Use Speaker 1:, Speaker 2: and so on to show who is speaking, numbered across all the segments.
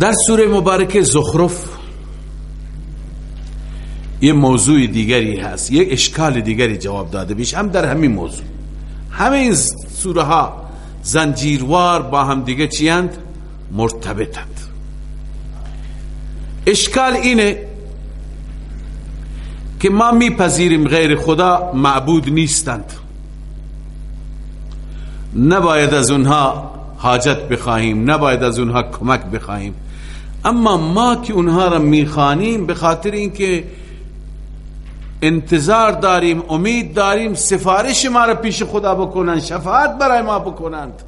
Speaker 1: در سوره مبارکه زخرف یه موضوع دیگری هست یک اشکال دیگری جواب داده بیش هم در همین موضوع. همه این سوره ها زنجیروار با هم دیگه چیند مرتبطند. اشکال اینه که ما میپذیریم غیر خدا معبود نیستند. نباید از اونها حاجت بخواهیم نباید از اونها کمک بخواهیم. اما ما که اونها را می‌خوانیم به خاطر اینکه انتظار داریم امید داریم سفارش ما را پیش خدا بکنند شفاعت برای ما بکنند.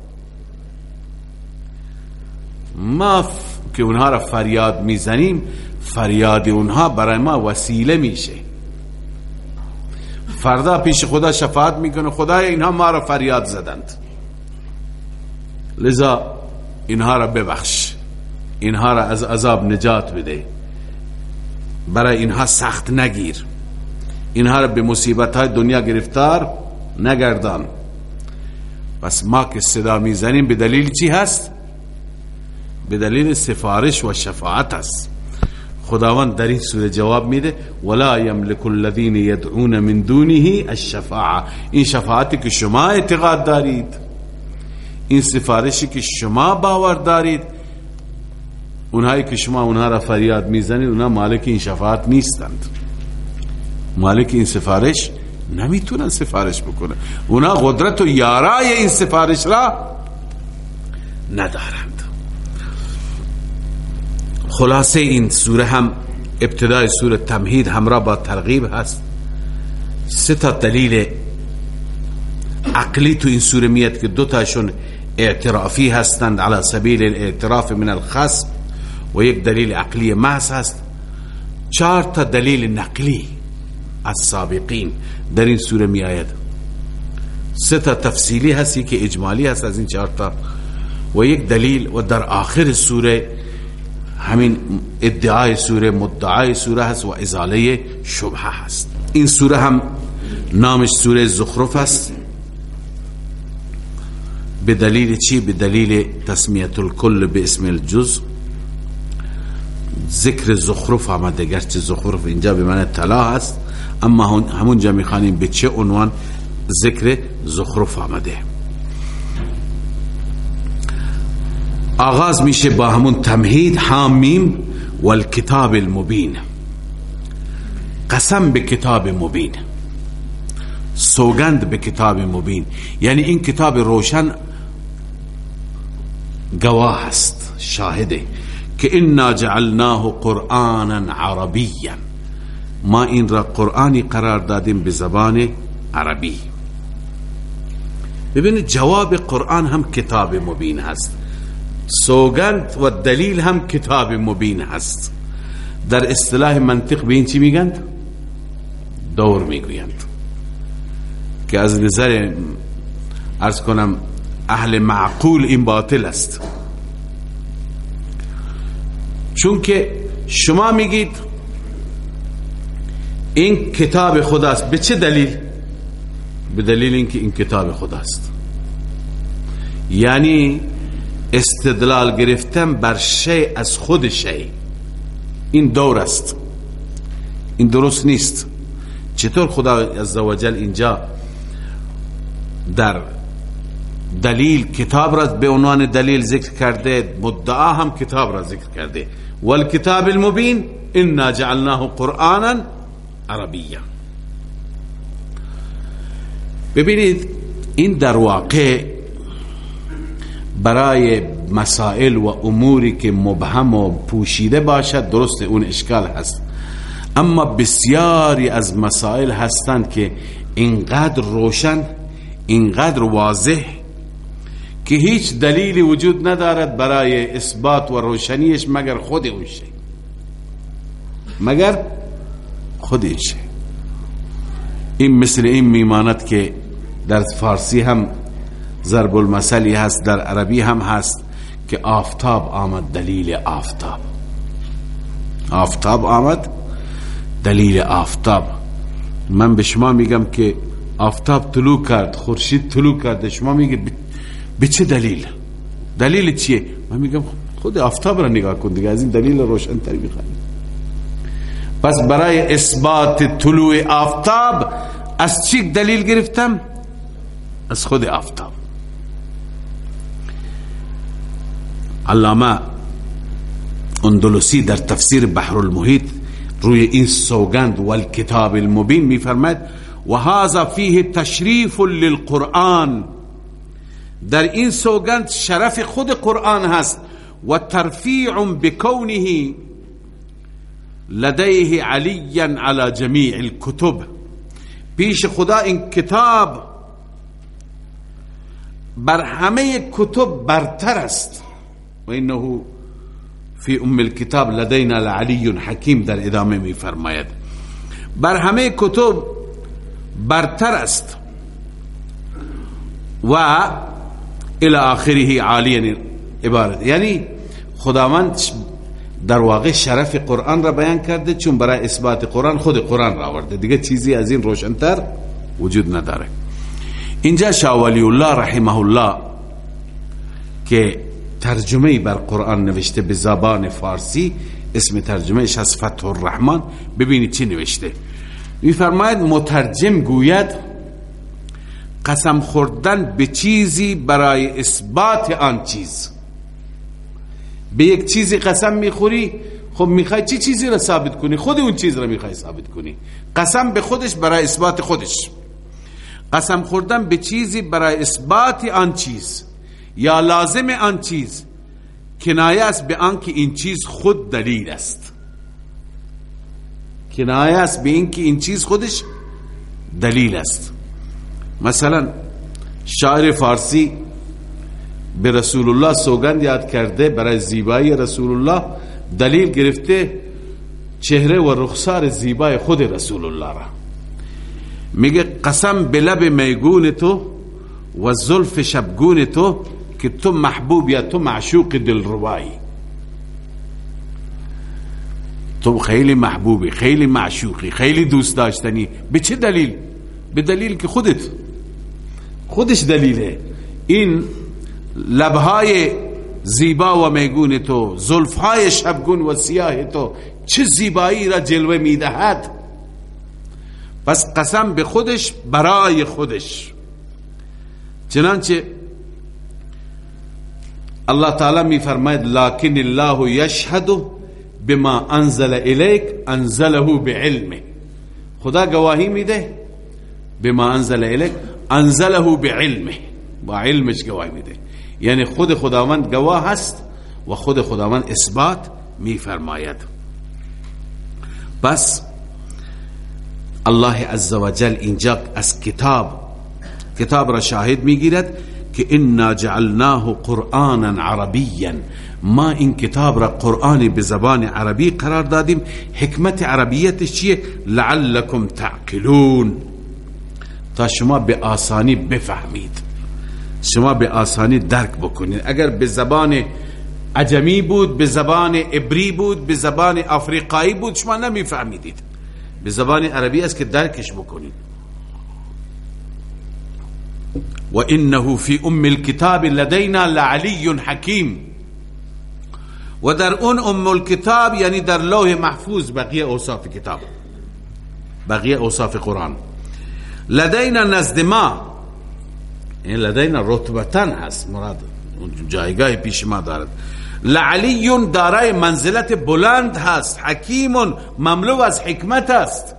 Speaker 1: ما که اونها را فریاد می‌زنیم فریاد اونها برای ما وسیله میشه. فردا پیش خدا شفاعت می‌کنه خدای اینها ما را فریاد زدند. لذا اینها را ببخش. اینها را از عذاب نجات بده. برای اینها سخت نگیر. اینها را به مصیبت های دنیا گرفتار نگردان. پس ما که صدا می‌زنیم به دلیل چی هست؟ به دلیل سفارش و شفاعت است. خداوند در این سوره جواب میده ولا یملک الذین یدعون من دونه الشفاعه این شفاعتی که شما اعتقاد دارید این سفارشی که شما باور دارید اونهایی که شما اونها را فریاد می‌زنید اونها مالک این شفاعت نیستند. مالک این سفارش نمی‌تونن سفارش بکنه. اونا قدرت و یارای این سفارش را ندارند. خلاصه این سوره هم ابتدای سوره تمهید همراه با ترغیب هست. سه تا دلیل عقلی تو این سوره میاد که دو تاشون اعترافی هستند على سبیل الاعتراف من الخصم. و یک دلیل عقلی محض هست چهار تا دلیل نقلی از سابقین در این سوره می آید. سه تا تفصیلی هستی که اجمالی هست از این چهار تا و یک دلیل و در آخر سوره همین ادعای سوره مدعای سوره هست و ازاله شبه هست. این سوره هم نامش سوره زخرف است. به دلیل چی؟ به دلیل تسمیت الکل به اسم الجز ذکر زخرف آمده گرچه زخرف اینجا به معنی طلا هست اما همونجا می‌خوانیم به چه عنوان ذکر زخرف آمده. آغاز میشه با همون تمهید حامیم والکتاب المبین. قسم به کتاب مبین. سوگند به کتاب مبین. یعنی این کتاب روشن گواه است شاهده. که انا جعلناه قرآنا عربیا ما این را قرآنی قرار دادیم به زبان عربی۔ ببینید جواب قرآن هم کتاب مبین هست۔ سوگند و دلیل هم کتاب مبین هست۔ در اصطلاح منطق به این چی میگند؟ دور می‌گویند۔ که از نظر ارز کنم اهل معقول این باطل است۔ چون که شما میگید این کتاب خداست. به چه دلیل؟ به دلیل اینکه این کتاب خداست. یعنی استدلال گرفتن بر شی از خود شی. این دور است. این درست نیست. چطور خدا عزوجل اینجا در دلیل کتاب را به عنوان دلیل ذکر کرده مدعا هم کتاب را ذکر کرده. والکتاب المبین انا جعلناه قرآنا عربیا ببینید این در واقع برای مسائل و اموری که مبهم و پوشیده باشد درست اون اشکال هست. اما بسیاری از مسائل هستند که اینقدر روشن اینقدر واضح که هیچ دلیلی وجود ندارد برای اثبات و روشنیش مگر خود اون شی مگر خودش این مثل این میماند که در فارسی هم ضرب المثلی هست در عربی هم هست که آفتاب آمد دلیل آفتاب. آفتاب آمد دلیل آفتاب. من به شما میگم که آفتاب طلوع کرد خورشید طلوع کرد شما میگه به چه دلیل؟ دلیل چیه؟ من میگم خود آفتاب را نگاه کن دیگه از این دلیل روشنتری میخوایی پس برای اثبات طلوع آفتاب از چی دلیل گرفتم؟ از خود آفتاب. علامه اندلسی در تفسیر بحر المحیط روی این سوگند والکتاب المبین میفرماید و هذا فیه تشریف للقرآن در این سوگند شرف خود قرآن هست و ترفیع بکونه لدیه علی على جمیع الكتب پیش خدا این کتاب بر همه کتب برتر است. و انه فی ام الكتاب لدینا لعلی حکیم در ادامه می فرماید. بر همه کتب برتر است. و الى آخره عالی عبارت یعنی خداوند در واقع شرف قرآن را بیان کرده چون برای اثبات قرآن خود قرآن را آورده. دیگه چیزی از این روشنتر وجود نداره. اینجا شاولی الله رحمه الله که ترجمه بر قرآن نوشته به زبان فارسی اسم ترجمه اش از فتح الرحمن. ببینید چی نوشته. میفرماید مترجم گوید قسم خوردن به چیزی برای اثبات آن چیز. به یک چیزی قسم می‌خوری خب می‌خوای چی چیزی را ثابت کنی؟ خود اون چیز را می‌خوای ثابت کنی. قسم به خودش برای اثبات خودش. قسم خوردن به چیزی برای اثبات آن چیز. یا لازم آن چیز. کنایه است به آنکه این چیز خود دلیل است. کنایه است به اینکه این چیز خودش دلیل است. مثلا شاعر فارسی به رسول الله سوگند یاد کرده برای زیبایی رسول الله دلیل گرفته چهره و رخسار زیبای خود رسول الله را. میگه قسم به لب میگون تو و زلف شبگون تو که تو محبوب یا تو معشوق دلربایی. تو خیلی محبوبی خیلی معشوقی خیلی دوست داشتنی. به چه دلیل؟ به دلیل که خودت خودش دلیله. این لبهای زیبا و میگون تو زلفهای شبگون و سیاه تو چه زیبایی را جلوه می‌دهد؟ پس قسم به خودش برای خودش. چنانچه الله تعالی می فرماید لکن الله یشهد بما انزل الیک انزله بعلمه. خدا گواهی میده بما انزل الیک انزله بعلمه. با علمش گواهی میده؟ یعنی خود خداوند گواه هست و خود خداوند اثبات میفرماید. پس الله عزوجل اینجا از کتاب کتاب را شاهد می‌گیرد که انا جعلناه قرآنا عربیا. ما این کتاب را قرآن به زبان عربی قرار دادیم. حکمت عربیتش چیه؟ لعلکم تعقلون. تا شما به آسانی بفهمید. شما به آسانی درک بکنید. اگر به زبان عجمی بود به زبان عبری بود به زبان افریقایی بود شما نمیفهمیدید. به زبان عربی است که درکش بکنید. و انه فی ام الكتاب لدینا لعلی حکیم. و در اون ام الكتاب یعنی در لوح محفوظ بقیه اوصاف کتاب. بقیه اوصاف قرآن. لدینا نزد ما این لدینا رتبتن هست مراد جایگاه پیش ما دارد. لعلی دارای منزلت بلند هست. حکیم مملو از حکمت است.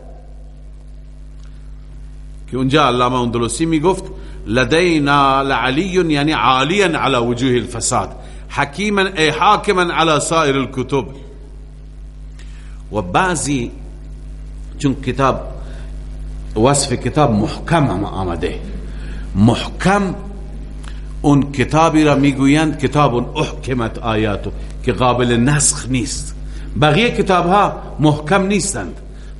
Speaker 1: که اونجا علامه اندلسی می گفت لدینا لعلی یعنی عالیا على وجوه الفساد. حکیما ای حاکما على سائر الكتب و بعضی چون کتاب وصف کتاب محکم هم آمده. محکم اون کتابی را می‌گویند کتاب احکمت آیاتو که قابل نسخ نیست. بقیه کتاب ها محکم نیستند.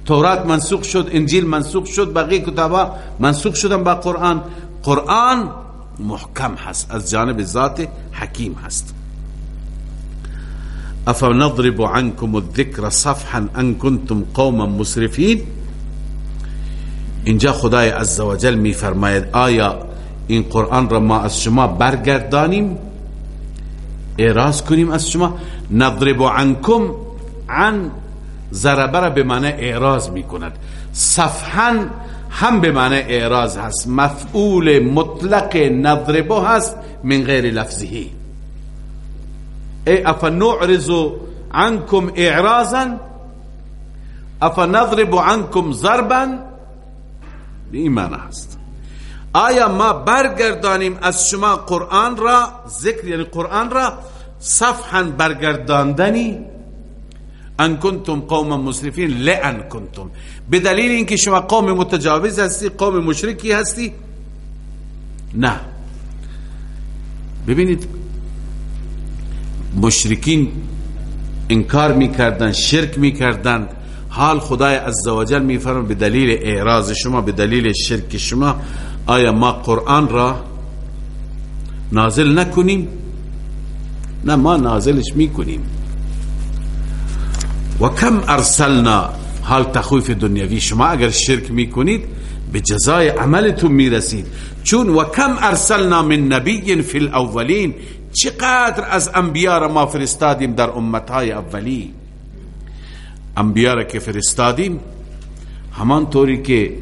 Speaker 1: تورات منسوخ شد انجیل منسوخ شد بقیه کتاب ها منسوخ شدن با قرآن. قرآن محکم هست از جانب ذات حکیم هست. افنضرب عنكم الذکر صفحا ان کنتم قوما مسرفین؟ اینجا خدای عزوجل می فرماید آیا این قرآن را ما از شما برگردانیم؟ اعراض کنیم از شما. نضرب عنکم عن ضربه به معنی اعراض می‌کند. صفحا هم به معنی اعراض هست. مفعول مطلق نضربه هست من غیر لفظه. ای افا نعرض عنكم اعراضا افا نضرب عنكم ضربا؟ به این معنی هست. آیا ما برگردانیم از شما قرآن را ذکر یعنی قرآن را صفحا برگرداندنی؟ ان کنتم قوم مسرفین لئن کنتم. به دلیل اینکه شما قوم متجاوز هستی قوم مشرکی هستی؟ نه. ببینید مشرکین انکار می‌کردن شرک می‌کردن. حال خدای عزوجل میفرم به دلیل اعراض شما به دلیل شرک شما آیا ما قرآن را نازل نکنیم؟ نه ما نازلش می‌کنیم. و کم ارسلنا حال تخویف دنیوی شما اگر شرک می‌کنید به جزای عملتون می‌رسید. چون و کم ارسلنا من نبی فی الاولین چقدر از انبیاء را ما فرستادیم در امتهای اولی. انبیاء را که فرستادیم همان طوری که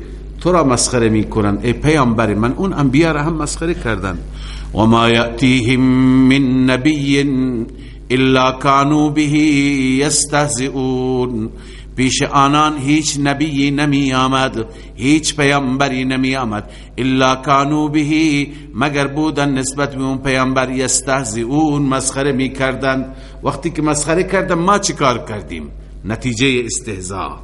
Speaker 1: تو را مسخره می‌کنن. ای پیامبر من اون انبیاء را هم مسخره کردن. و ما یأتیهم من نبی الا کانو به یستهزئون. پیش آنان هیچ نبی نمی آمد هیچ پیامبری نمی آمد الا کانو به. مگر بودن نسبت به اون پیامبر یستهزئون مسخره می کردن وقتی که مسخره کردن ما چیکار کردیم؟ نتیجه استهزاء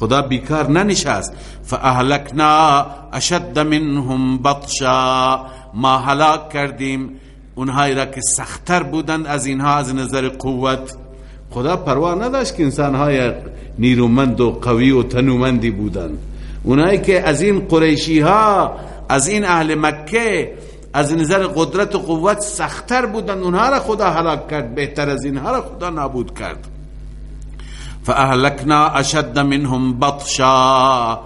Speaker 1: خدا بیکار ننشست. فاهلکنا اشد منهم بطشا. ما هلاک کردیم. اونهایی را که سختتر بودند از اینها از نظر قوت. خدا پروا نداشت که انسانهای نیرومند و قوی و تنومندی بودند. اونایی که از این قریشی ها از این اهل مکه از نظر قدرت و قوت سختتر بودند. اونها را خدا هلاک کرد. بهتر از اینها را خدا نابود کرد. فاهلکنا اشد منهم بطشا.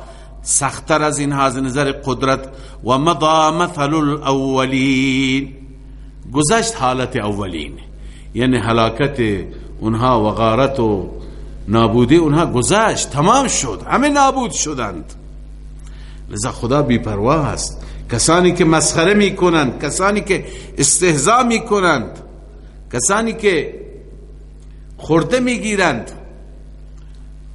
Speaker 1: سختتر از اینها از نظر قدرت. و مضا مثل الاولین گذشت حالت اولین. یعنی هلاکت اونها و غارت و نابودی اونها گذشت. تمام شد. همه نابود شدند. لذا خدا بیپروا است کسانی که مسخره می‌کنند کسانی که استهزا می‌کنند کسانی که خورده می‌گیرند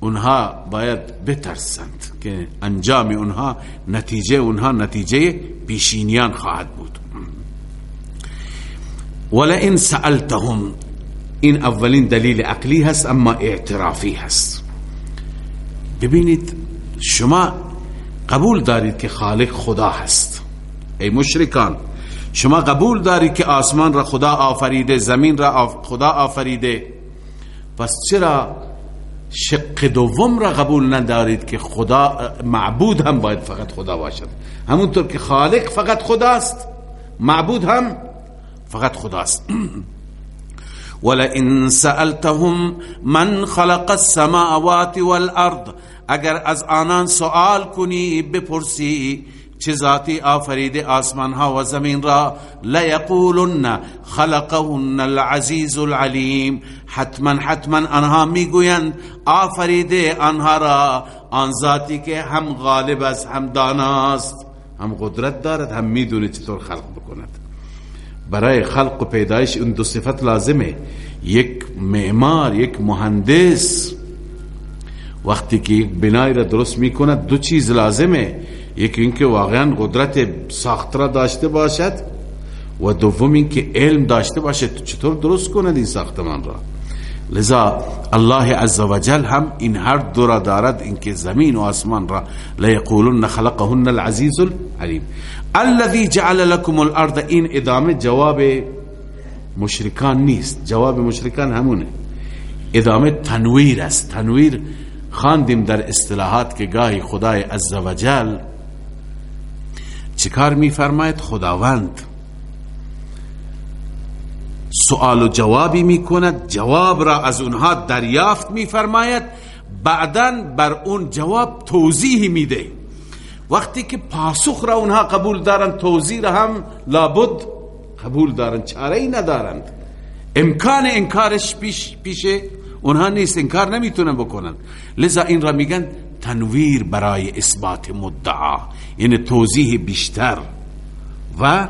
Speaker 1: اونها باید بترسند که انجام اونها نتیجه اونها نتیجه پیشینیان خواهد بود. ولئن سألتهم این اولین دلیل عقلی هست اما اعترافی هست. ببینید شما قبول دارید که خالق خدا هست. ای مشرکان شما قبول دارید که آسمان را خدا آفریده زمین را خدا آفریده. پس چرا شق دوم را قبول ندارید که خدا معبود هم باید فقط خدا باشد. همونطور که خالق فقط خداست معبود هم فقط خداست. ولئن سألتهم من خلق السماوات والارض اگر از آنان سوال کنی بپرسی چه ذاتی آفرید آسمان ها و زمین را؟ لیقولن خلقهن العزیز العلیم. حتما حتما آنها می‌گویند آفرید آنها را. آن ذاتی که هم غالب است هم داناست. هم قدرت دارد هم می‌دونه چطور خلق بکند. برای خلق و پیدایش اون دو صفت لازمه. یک معمار یک مهندس. وقتی که یک بنای را درست می‌کنه دو چیز لازمه. یکی اینکه واقعا قدرت ساخت داشته باشد و دوم اینکه علم داشته باشد. چطور درست کند این ساختمان را؟ لذا الله عز وجل هم این هر دو را دارد اینکه زمین و آسمان را لیقولن خلقهن العزیز العلیم. الذي جعل لكم الارض این ادامه جواب مشرکان نیست. جواب مشرکان همونه. ادامه تنویر است. تنویر خاندیم در اصطلاحات که گاهی خدای عزوجل چیکار میفرماید؟ خداوند. سوال و جوابی می‌کند جواب را از اونها دریافت میفرماید. بعدا بر اون جواب توضیح میده. وقتی که پاسخ را اونها قبول دارند توضیح را هم لابد قبول دارند چاره ای ندارند. امکان انکارش پیش پیشه اونها نیست انکار نمی‌تونن بکنن. لذا این را میگن تنویر برای اثبات مدعا. یعنی توضیح بیشتر و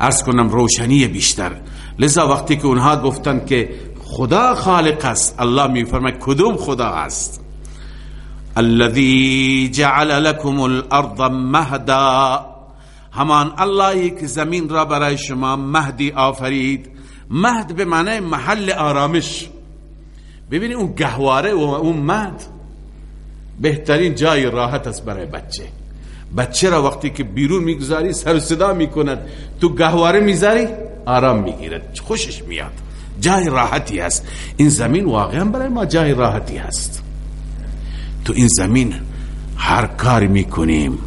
Speaker 1: ارز کنم روشنی بیشتر. لذا وقتی که اونها گفتن که خدا خالق است الله میفرماید کدوم خدا است؟ الذي جعل لكم الارض مهدا. همان اللهی که زمین را برای شما مهدی آفرید. مهد به معنی محل آرامش. ببینید اون گهواره و اون مهد. بهترین جای راحت است برای بچه. بچه را وقتی که بیرون می‌گذاری سر صدا می‌کند. تو گهواره می‌ذاری آرام می‌گیرد. خوشش میاد. جای راحتی هست. این زمین واقعا برای ما جای راحتی هست. تو این زمین هر کار می‌کنیم.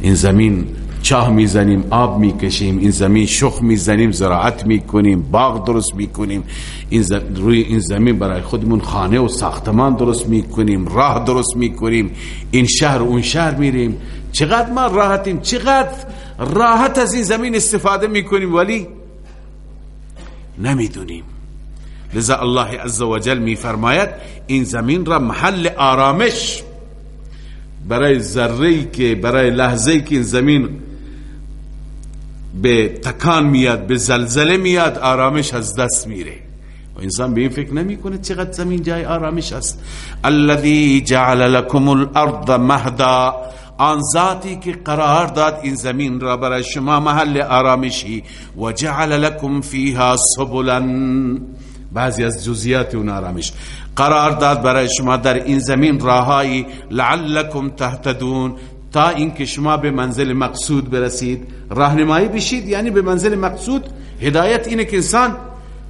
Speaker 1: این زمین چاه می‌زنیم آب می‌کشیم این زمین شخ می‌زنیم زراعت می‌کنیم باغ درست می‌کنیم این روی این زمین برای خودمون خانه و ساختمان درست می‌کنیم راه درست می‌کنیم این شهر و اون شهر میریم. چقدر ما راحتیم چقدر راحت از این زمین استفاده می‌کنیم ولی نمی‌دونیم. لذا الله عز وجل میفرماید این زمین را محل آرامش. برای ذره که برای لحظه که این زمین به تکان میاد به زلزله میاد آرامش از دست میره. و انسان به این فکر نمی‌کنه چقدر زمین جای آرامش است. الذي جعل لكم الارض مهدا. آن ذاتی که قرار داد این زمین را برای شما محل آرامشی. و جعل لكم فيها سبلا. بعضی از جزئیات اون آرامش. قرار داد برای شما در این زمین راهایی لعلکم تهتدون. تا اینکه شما به منزل مقصود برسید. راهنمایی بشید یعنی به منزل مقصود. هدایت اینه که انسان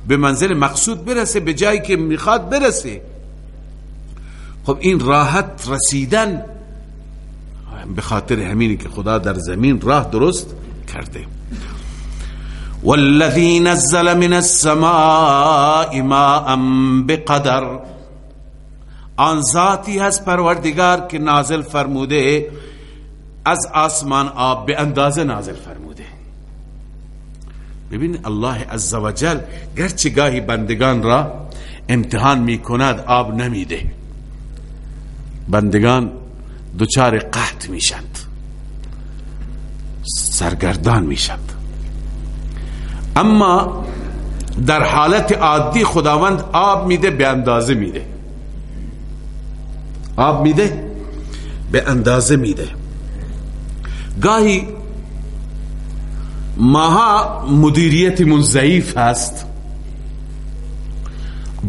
Speaker 1: به منزل مقصود برسه به جایی که می‌خواد برسه. خب این راحت رسیدن به خاطر همینی که خدا در زمین راه درست کرده. والذی نزل من السماء ماء بقدر. آن ذاتی هست پروردگار که نازل فرموده از آسمان آب به اندازه نازل فرموده. ببین الله عزوجل گرچه گاهی بندگان را امتحان می کند آب نمیده. بندگان دوچار قحط میشند. سرگردان میشند. اما در حالت عادی خداوند آب میده به اندازه میده. آب میده به اندازه میده. گاهی ماها مدیریتمون ضعیف هست.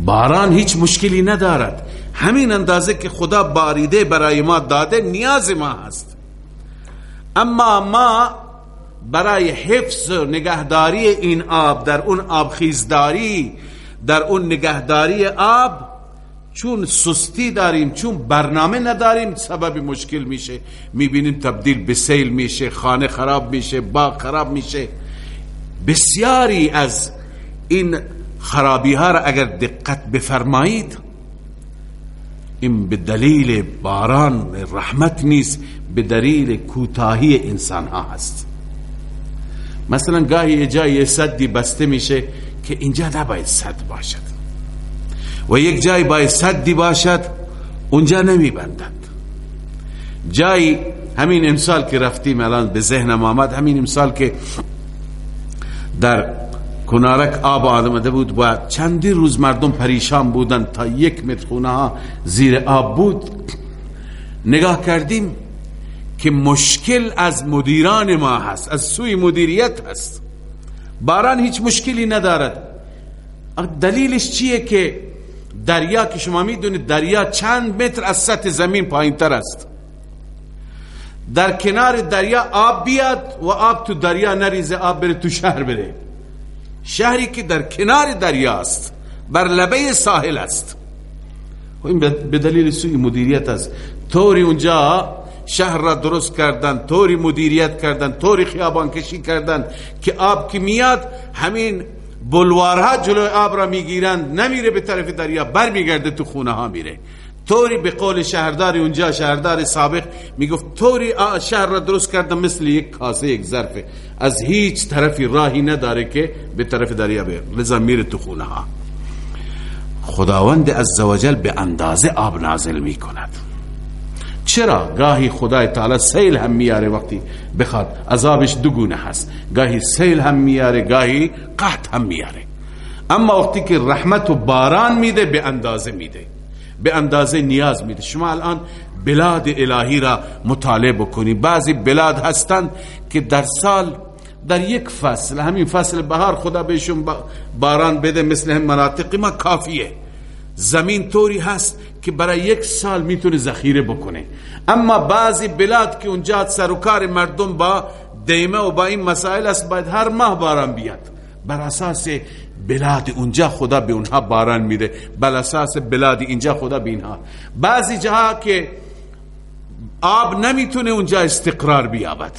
Speaker 1: باران هیچ مشکلی ندارد. همین اندازه که خدا باریده برای ما داده نیاز ما هست. اما ما برای حفظ و نگهداری این آب در اون آب خیزداری در اون نگهداری آب چون سستی داریم چون برنامه نداریم سبب مشکل میشه. می‌بینیم تبدیل به سیل میشه خانه خراب میشه باغ خراب میشه. بسیاری از این خرابی ها را اگر دقت بفرمایید این به دلیل باران رحمت نیست به دلیل کوتاهی انسان ها هست. مثلا گاهی جای صدی بسته میشه که اینجا نباید صد باشد. و یک جای باید صدی باشد اونجا نمی بندند جای همین امسال که رفتیم الان به ذهنم آمد همین امسال که در کنارک آب آمده بود و چندی روز مردم پریشان بودن تا یک متر خونه ها زیر آب بود. نگاه کردیم که مشکل از مدیران ما هست از سوی مدیریت هست. باران هیچ مشکلی ندارد. دلیلش چیه که دریا که شما می‌دونید دریا چند متر از سطح زمین پایین تر است. در کنار دریا آب بیاد و آب تو دریا نریزه آب بره تو شهر بره. شهری که در کنار دریا است بر لبه ساحل است. و این به دلیل سوی مدیریت است. طوری اونجا شهر را درست کردن طوری مدیریت کردن طوری خیابان کشی کردن که آب که میاد همین بلوارها جلوی آب را می‌گیرند نمیره به طرف دریا بر میگرده تو خونه ها میره. طوری به قول شهرداری اونجا شهردار سابق می‌گفت طوری شهر را درست کردم مثل یک کاسه یک ظرفه. از هیچ طرفی راهی نداره که به طرف دریا بره. لذا میره تو خونه ها خداوند عزوجل به اندازه آب نازل می‌کند. چرا گاهی خدای تعالی سیل هم میاره وقتی بخواد؟ عذابش دو گونه هست. گاهی سیل هم میاره گاهی قحط هم میاره. اما وقتی که رحمت و باران میده به اندازه میده. به اندازه نیاز میده. شما الان بلاد الهی را مطالعه بکنی بعضی بلاد هستند که در سال در یک فصل همین فصل بهار خدا بهشون باران بده مثل هم مناطق ما کافیه. زمین طوری هست که برای یک سال می‌تونه ذخیره بکنه. اما بعضی بلاد که اونجا سر و کار مردم با دیمه و با این مسائل است باید هر ماه باران بیاد. بر اساس بلاد اونجا خدا به اونها باران میده. بر اساس بلاد اینجا خدا به اینها. بعضی جاها که آب نمی‌تونه اونجا استقرار بیابد.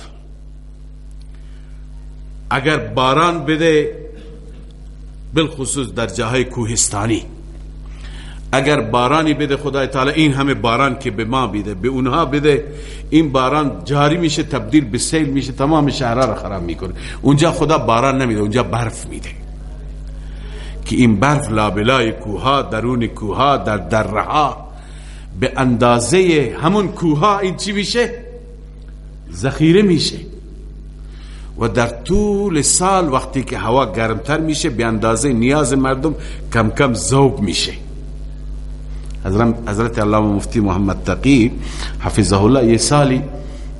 Speaker 1: اگر باران بده بالخصوص در جاهای کوهستانی. اگر بارانی بده خدای تعالی این همه باران که به ما بیده به اونها بده این باران جاری میشه تبدیل به سیل میشه تمام شهرها را خراب می‌کنه. اونجا خدا باران نمیده اونجا برف میده. که این برف لابلای کوها درون کوها در درها به اندازه همون کوها این چی میشه؟ ذخیره میشه. و در طول سال وقتی که هوا گرمتر میشه به اندازه نیاز مردم کم کم ذوب میشه. حضرت علامه مفتی محمد تقی حفظه الله یه سالی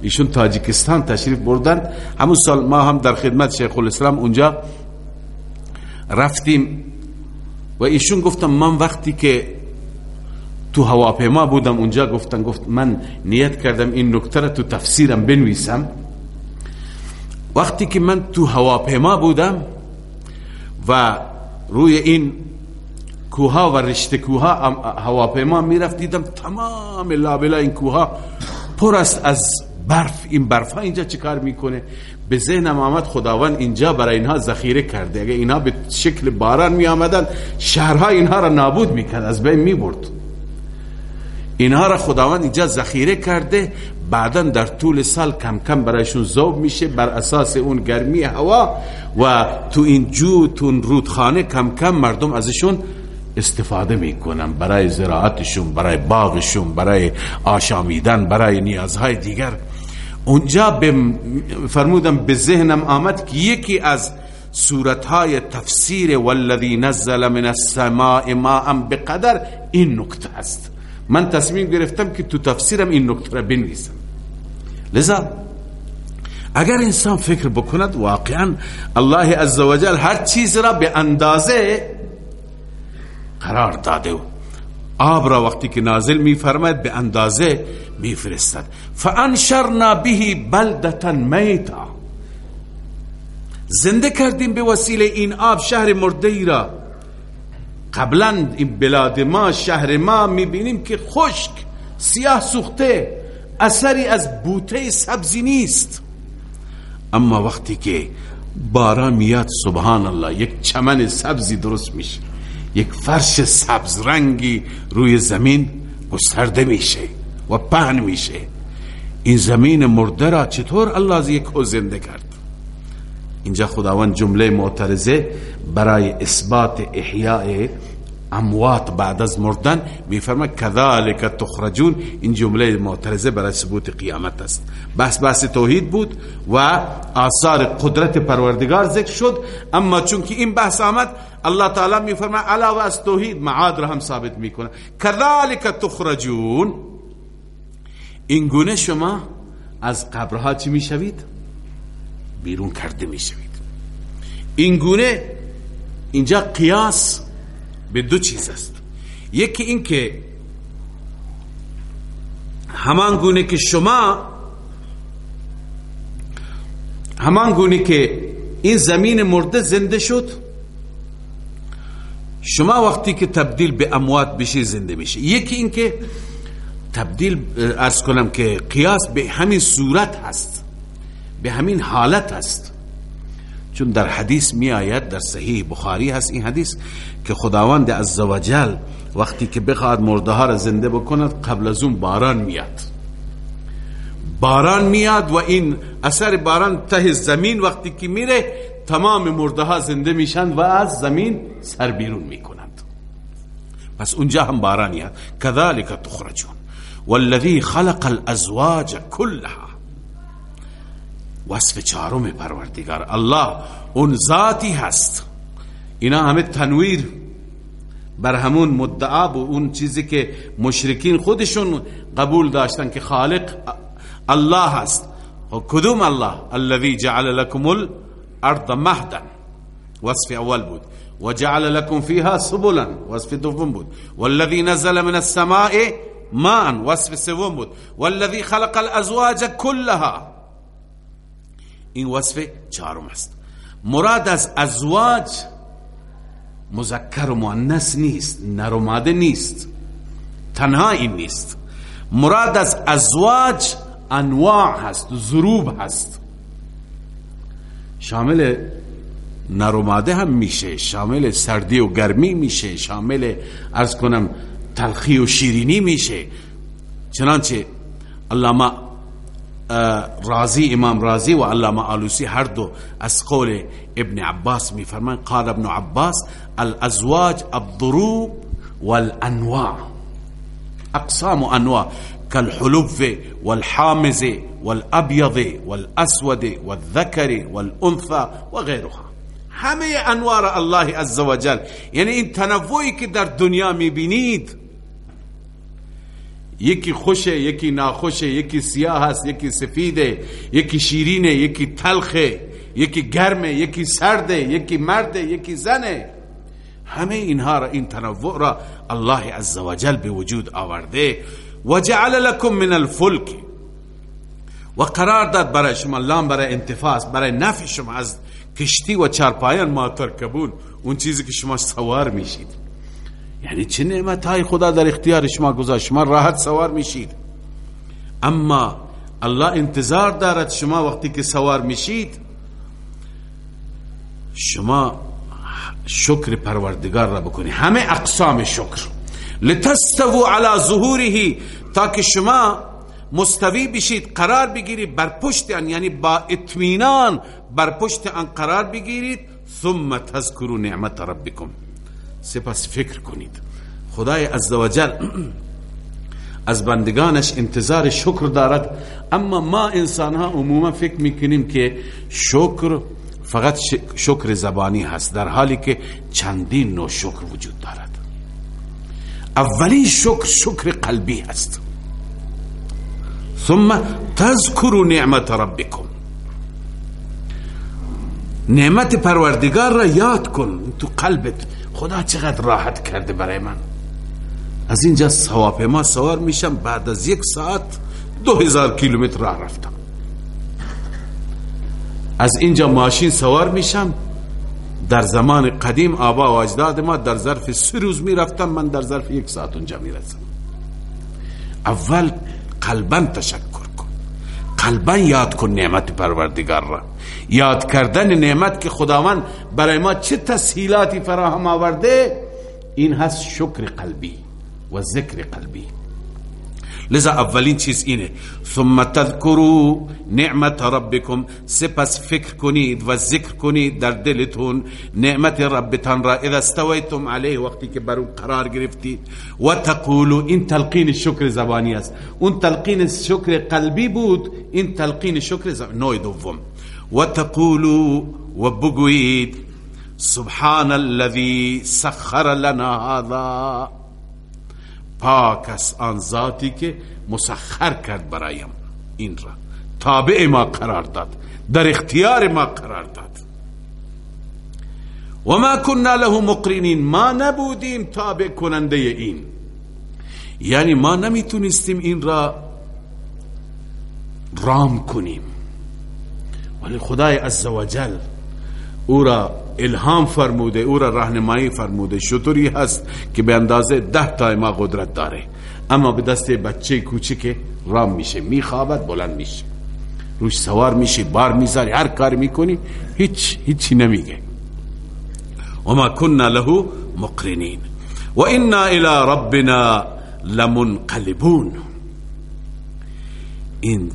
Speaker 1: ایشون تاجیکستان تشریف بردن. همون سال ما هم در خدمت شیخ الاسلام اونجا رفتیم و ایشون گفتم من وقتی که تو هواپیما بودم اونجا گفتن گفت من نیت کردم این نکته را تو تفسیرم بنویسم. وقتی که من تو هواپیما بودم و روی این کوها و رشته کوها هواپیما می‌رفت دیدم تمام لابلا این کوها پر است از برف. این برف ها اینجا چیکار می‌کنه؟ به ذهنم آمد خداوند اینجا برای اینها ذخیره کرده. اگه اینها به شکل باران می آمدن شهرها اینها را نابود می‌کرد از بین می‌برد. اینها را خداوند اینجا ذخیره کرده بعدا در طول سال کم کم برایشون ذوب میشه بر اساس اون گرمی هوا و تو این جو تو رودخانه کم کم مردم ازشون استفاده می‌کنن برای زراعتشون برای باغشون برای آشامیدن برای نیازهای دیگر. اونجا فرمودم به ذهنم آمد که یکی از صورتهای تفسیر والذی نزل من السماء ماء بقدر این نکته است. من تصمیم گرفتم که تو تفسیرم این نکته را بنویسم. لذا اگر انسان فکر بکند واقعا الله عزوجل هر چیز را به اندازه قرار داده و آب را وقتی که نازل می فرماید به اندازه می فرستد فانشرنا به بلدتا میتا زنده کردیم به وسیله این آب شهر مرده ای را. قبلا این بلاد ما شهر ما می‌بینیم که خشک سیاه سوخته اثری از بوته سبزی نیست. اما وقتی که باران میاد سبحان الله یک چمن سبزی درست میشه. یک فرش سبز رنگی روی زمین گسترده میشه و پهن میشه. این زمین مرده را چطور الله از یک زنده کرد؟ اینجا خداوند جمله معترضه برای اثبات احیاء اموات بعد از مردن میفرما کذالک تخرجون. این جمله معترضه برای ثبوت قیامت است. بحث بحث توحید بود و آثار قدرت پروردگار ذکر شد. اما چون که این بحث آمد الله تعالی میفرما علاوه از توحید معاد را هم ثابت می‌کنه کذالک تخرجون. این گونه شما از قبرها چی می‌شوید؟ بیرون کرده می‌شوید. این گونه اینجا قیاس به دو چیز است. یکی این که همان گونه که شما همان گونه که این زمین مرده زنده شد شما وقتی که تبدیل به اموات بشی زنده میشه یکی این که تبدیل ارز کنم که قیاس به همین صورت هست به همین حالت هست. چون در حدیث می آید در صحیح بخاری هست این حدیث که خداوند عزوجل وقتی که بخواد مرده ها را زنده بکند قبل از اون باران میاد. باران میاد و این اثر باران ته زمین وقتی که میره تمام مرده ها زنده میشن و از زمین سر بیرون می‌کنند. پس اونجا هم باران میاد. کذالک تخرجون. والذی خلق الازواج كلها وصف چهارم پروردگار. الله اون ذاتی هست. اینا همه تنویر بر همون مدعا و اون چیزی که مشرکین خودشون قبول داشتن که خالق الله هست. و کدوم الله؟ الذي جعل لكم الارض مهدا. وصف اول بود. وجعل لكم فيها سبلا. وصف دوم بود. والذي نزل من السماء ماء. وصف سوم بود. والذي خلق الازواج كلها این وصف چهارم است. مراد از ازواج مذکر و مؤنث نیست نر و ماده نیست تنها این نیست. مراد از ازواج انواع هست ضروب هست. شامل نر و ماده هم میشه شامل سردی و گرمی میشه شامل ارز کنم تلخی و شیرینی میشه. چنانچه علامه رازی إمام رازی و علامه آلوسی هر دو از قول ابن عباس میفرمان قال ابن عباس الأزواج الضروب والأنواع. أقسام أنواع كالحلو والحامز والأبيض والأسود والذكر والأنثى وغيرها. همه انوار الله عز وجل. یعنی این تنوعی که در دنیا یکی خوشه یکی ناخوشه یکی سیاه هست یکی سفیده یکی شیرینه یکی تلخه یکی گرمه یکی سرده یکی مرده یکی زنه. همه اینها را این تنوع را الله عزوجل به وجود آورده. و جعل لكم من الفلک. و قرار داد برای شما لام برای انتفاس برای نفع شما از کشتی و چارپایان ما ترکبون اون چیزی که شما سوار میشید. یعنی چه نعمت های خدا در اختیار شما گذاشت؟ شما راحت سوار میشید. اما الله انتظار دارد شما وقتی که سوار میشید شما شکر پروردگار را بکنی. همه اقسام شکر. لتستوو على ظهوره تا که شما مستوی بشید قرار بگیرید بر پشت ان یعنی با اطمینان بر پشت ان قرار بگیرید. ثم تذکروا نعمت ربکم. سپس فکر کنید. خدای عزوجل از بندگانش انتظار شکر دارد. اما ما انسان ها عموما فکر می‌کنیم که شکر فقط شکر زبانی هست در حالی که چندین نوع شکر وجود دارد. اولین شکر شکر قلبی هست. ثم تذکروا نعمت ربکم. نعمت پروردگار را یاد کن تو قلبت خدا چقدر راحت کرده برای من. از اینجا ما سوار میشم بعد از یک ساعت دو هزار کیلومتر راه رفتم. از اینجا ماشین سوار میشم. در زمان قدیم آبا و اجداد ما در ظرف سه روز می‌رفتم من در ظرف یک ساعت اونجا می‌رسم اول قلبا تشکر قلبا یاد کن نعمت پروردگار را یاد کردن نعمت که خداوند برای ما چه تسهیلاتی فراهم آورده این هست شکر قلبی و ذکر قلبی. لذا اولین چیز اینه ثم تذکروا نعمت ربکم سپس فکر کنید و ذکر کنید در دلتون. نعمت ربتان را اذا استویتم علیه وقتی که بر قرار گرفتید. و تقولوا این تلقین شکر زبانی است. اون تلقین شکر قلبی بود. این تلقین شکر زبانی نوع دوم. و تقولوا و بگویید سبحان الذي سخر لنا هذا. پاک است آن ذاتی که مسخر کرد برایم. این را تابع ما قرار داد در اختیار ما قرار داد. و ما کننا له مقرینین ما نبودیم تابع کننده این. یعنی ما نمی‌تونستیم این را رام کنیم. ولی خدای عزوجل او را الهام فرموده او را راهنمایی فرموده. شطوری هست که به اندازه ده تا ما قدرت داره. اما به دست بچه کوچک رام میشه میخوابد بلند میشه. روش سوار میشی بار می‌ذاری هر کار می‌کنی هیچ هیچی نمیگه. و ما کننا له مقرنین. و انا الى ربنا لمنقلبون. این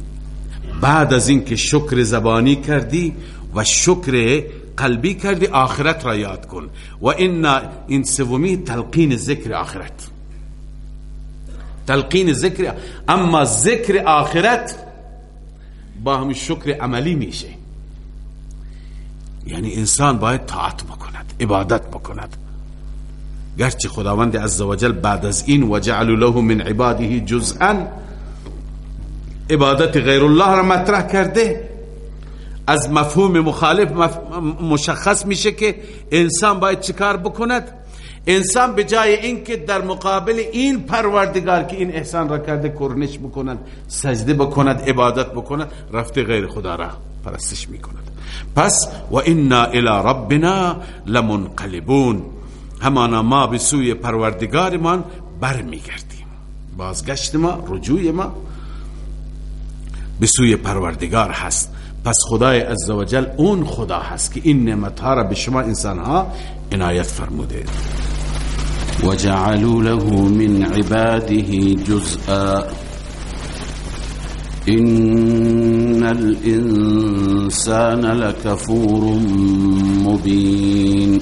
Speaker 1: بعد از اینکه شکر زبانی کردی و شکر قلبی کردی آخرت را یاد کن. و این این سومی تلقین ذکر آخرت. تلقین ذکر اما ذکر آخرت با همین شکر عملی میشه. یعنی انسان باید طاعت بکند عبادت بکند. گرچه خداوند عزوجل بعد از این و جعل له من عباده جزءا عبادت غیر الله را مطرح کرده. از مفهوم مخالف مشخص میشه که انسان باید چیکار بکند؟ انسان به جای اینکه در مقابل این پروردگار که این احسان را کرده کرنش بکند سجده بکند عبادت بکند رفته غیر خدا را پرستش می‌کند. پس و انا الى ربنا لمنقلبون. همانا ما به سوی پروردگارمان برمیگردیم. بازگشت ما رجوع ما به سوی پروردگار هست. پس خدای عزوجل اون خدا هست که این نعمت ها را به شما انسان ها عنایت فرموده.
Speaker 2: وجعلوا له من عباده جزءا. إن الإنسان لكفور مبين.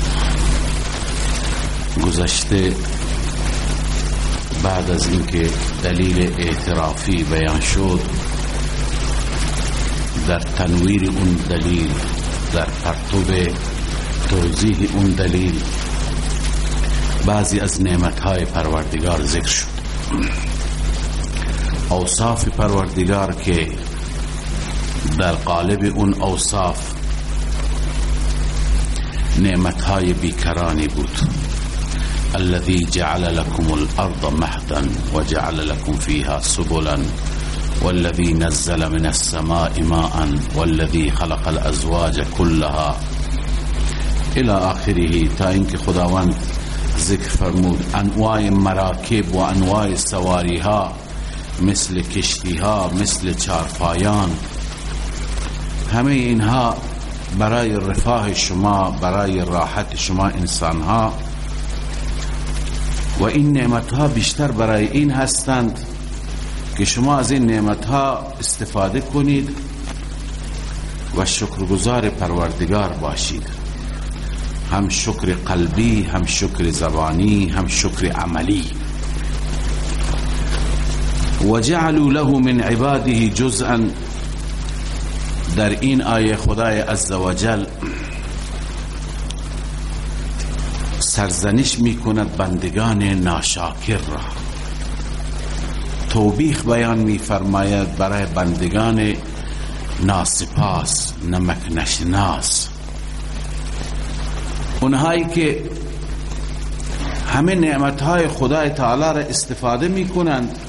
Speaker 1: گذشته بعد از اینکه دلیل اعترافی بیان شد در تنویر اون دلیل در پرتوب توضیح اون دلیل بعضی از نعمتهای پروردگار ذکر شد. اوصاف پروردگار که در قالب اون اوصاف نعمتهای بیکرانی بود. الذي جعل لكم الأرض مهدا وجعل لكم فيها سبلا والذي نزل من السماء ماء والذي خلق الأزواج كلها. إلى آخره تا اینکه خداوند ذکر فرمود انواع مراکب و انواع سواری ها مثل کشتی ها مثل چارپایان. همه اینها برای رفاه شما برای راحت شما انسان ها و این نعمت ها بیشتر برای این هستند که شما از این نعمت ها استفاده کنید و شکرگزار پروردگار باشید. هم شکر قلبی هم شکر زبانی هم شکر عملی. و جعلوا له من عباده جزءا. در این آیه خدای عزوجل سرزنش می کند بندگان ناشاکر را. توبیخ بیان می فرماید برای بندگان ناسپاس نمک نشناس. اونهایی که همه نعمتهای خدای تعالی را استفاده می کنند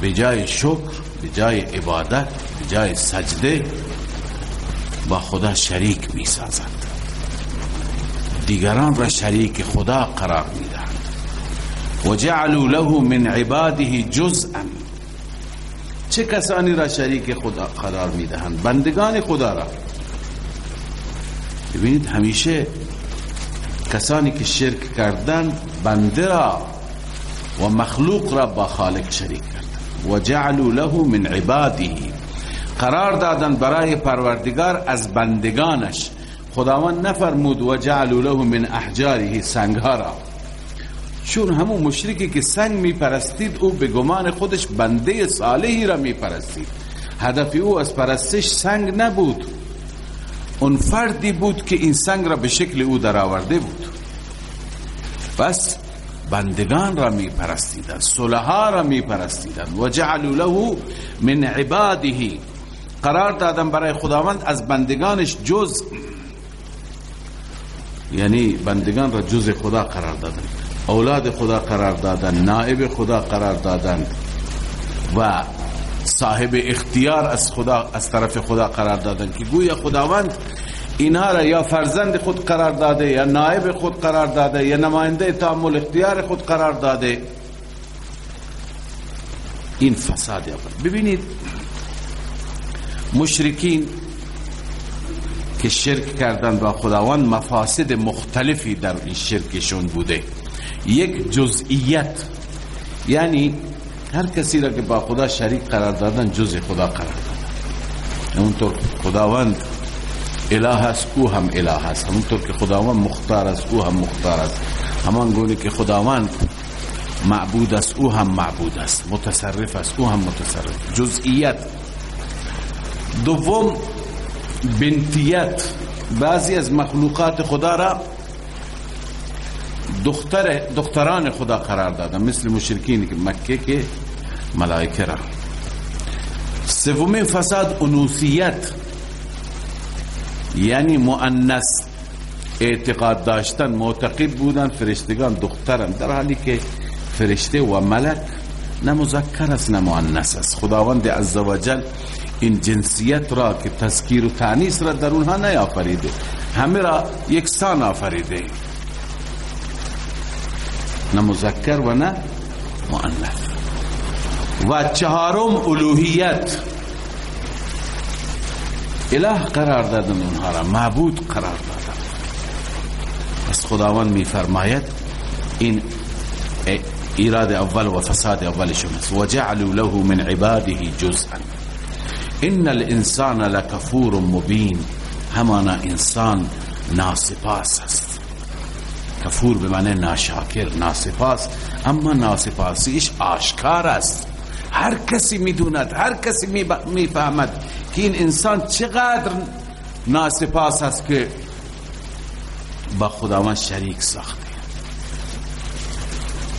Speaker 1: به جای شکر به جای عبادت به جای سجده با خدا شریک می سازند دیگران را شریک خدا قرار می‌دهند. و جعلوا له من عباده جزءا. چه کسانی را شریک خدا قرار می‌دهند؟ بندگان خدا را. ببینید همیشه کسانی که شرک کردن بنده را و مخلوق را با خالق شریک کردن و جعلوا له من عباده. قرار دادن برای پروردگار از بندگانش خداوند نفرمود و جعلوا له من احجاره سنگها را. چون همون مشرکی که سنگ می پرستید او به گمان خودش بنده صالحی را می پرستید هدف او از پرستش سنگ نبود. اون فردی بود که این سنگ را به شکل او در آورده بود. پس بندگان را می پرستیدن صلحا را می پرستیدن و جعلوا له من عباده. قرار دادن برای خداوند از بندگانش جز یعنی بندگان را جز خدا قرار دادن. اولاد خدا قرار دادن نائب خدا قرار دادن و صاحب اختیار از خدا از طرف خدا قرار دادن که گویا خداوند اینها را یا فرزند خود قرار داده یا نائب خود قرار داده یا نماینده تعامل اختیار خود قرار داده. این فساد ببینید مشرکین که شرک کردن با خداوند مفاسد مختلفی در این شرکشون بوده. یک جزئیت یعنی هر کسی را که با خدا شریک قرار دادن جز خدا قرار دادن. اونطور خداوند اله است او هم اله است. همونطور که خداوند مختار است او هم مختار است. همان گونه که خداوند معبود است او هم معبود است. متصرف است او هم متصرف. جزئیت. دوم بنتیت. بعضی از مخلوقات خدا را دختر دختران خدا قرار دادن. مثل مشرکین که مکه که ملائکه را. سومین فساد انوسیت. یعنی مؤنث. اعتقاد داشتن معتقد بودن فرشتگان دخترن. در حالی که فرشته و ملک نه مذکر است نه مؤنث است. خداوند عزوجل این جنسیت را که تذکیر و تعنیس را در اونها نیافریده همه را یکسان آفریده. نه مذکر و نه مؤنث. و چهارم الوهیت. اله قرار دادن اونها را معبود قرار دادن. پس خداوند می فرماید این ایراد اول و فساد اولشون است و جعلوا له من عباده جزءا. ان الانسان لکفور مبین همانا انسان ناسپاس است. کفور به معنی ناشاکر ناسپاس اما ناسپاسیش آشکار است. هر کسی می‌دوند هر کسی می‌فهمد که این انسان چقدر ناسپاس است که با خداوند شریک ساخته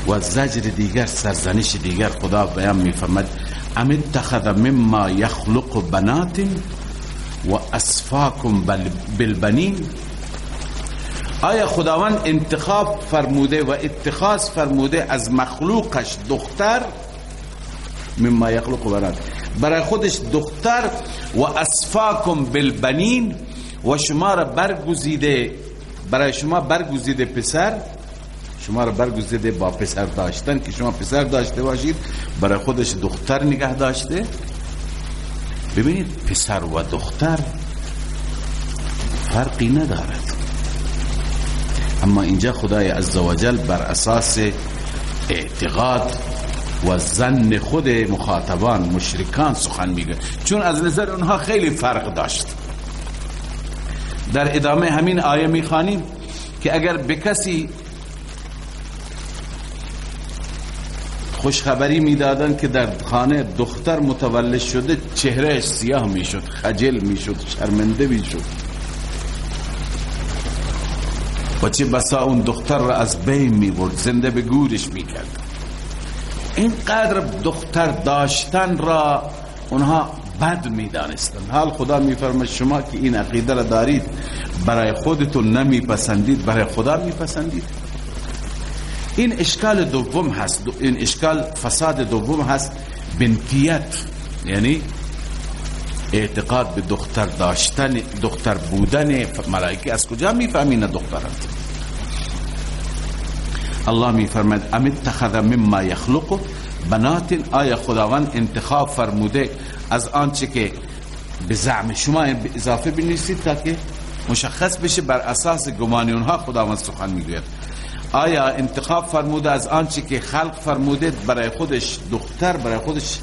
Speaker 1: و زجر دیگر سرزنش دیگر خدا بیان میفرمد ام اتخذ مما يخلق بنات و اسفاکم بالبنین. آیا خداوند انتخاب فرموده و اتخاذ فرموده از مخلوقش دختر؟ مما یخلق بنات. برای خودش دختر و اسفاکم بالبنین و شما را برگزیده برای شما برگزیده پسر. شما را برگزیده با پسر داشتن که شما پسر داشته باشید برای خودش دختر نگه داشته. ببینید پسر و دختر فرقی ندارد. اما اینجا خدای عزوجل بر اساس اعتقاد و زن خود مخاطبان مشرکان سخن میگه. چون از نظر اونها خیلی فرق داشت. در ادامه همین آیه می‌خوانیم که اگر به کسی خوشخبری می‌دادن که در خانه دختر متولد شده چهره سیاه می‌شد خجل می‌شد شرمنده می‌شد. و چه بسا اون دختر را از بین می‌برد زنده به گورش می‌کرد. اینقدر دختر داشتن را اونها بد می‌دانستن. حال خدا میفرماید شما که این عقیده را دارید برای خودتون نمیپسندید برای خدا میپسندید. این اشکال دوم هست. این اشکال فساد دوم هست. بنتیت یعنی اعتقاد به دختر داشتن دختر بودن. ملائکه از کجا می‌فهمین دخترند الله می فرماید ام اتخذ مما یخلق بنات. آیا خداوند انتخاب فرموده از آنچه که به زعم شما اضافه بنویسید تا که مشخص بشه بر اساس گمانی اونها خداوند سخن می‌گوید. آیا انتخاب فرموده از آنچه که خلق فرموده برای خودش دختر برای خودش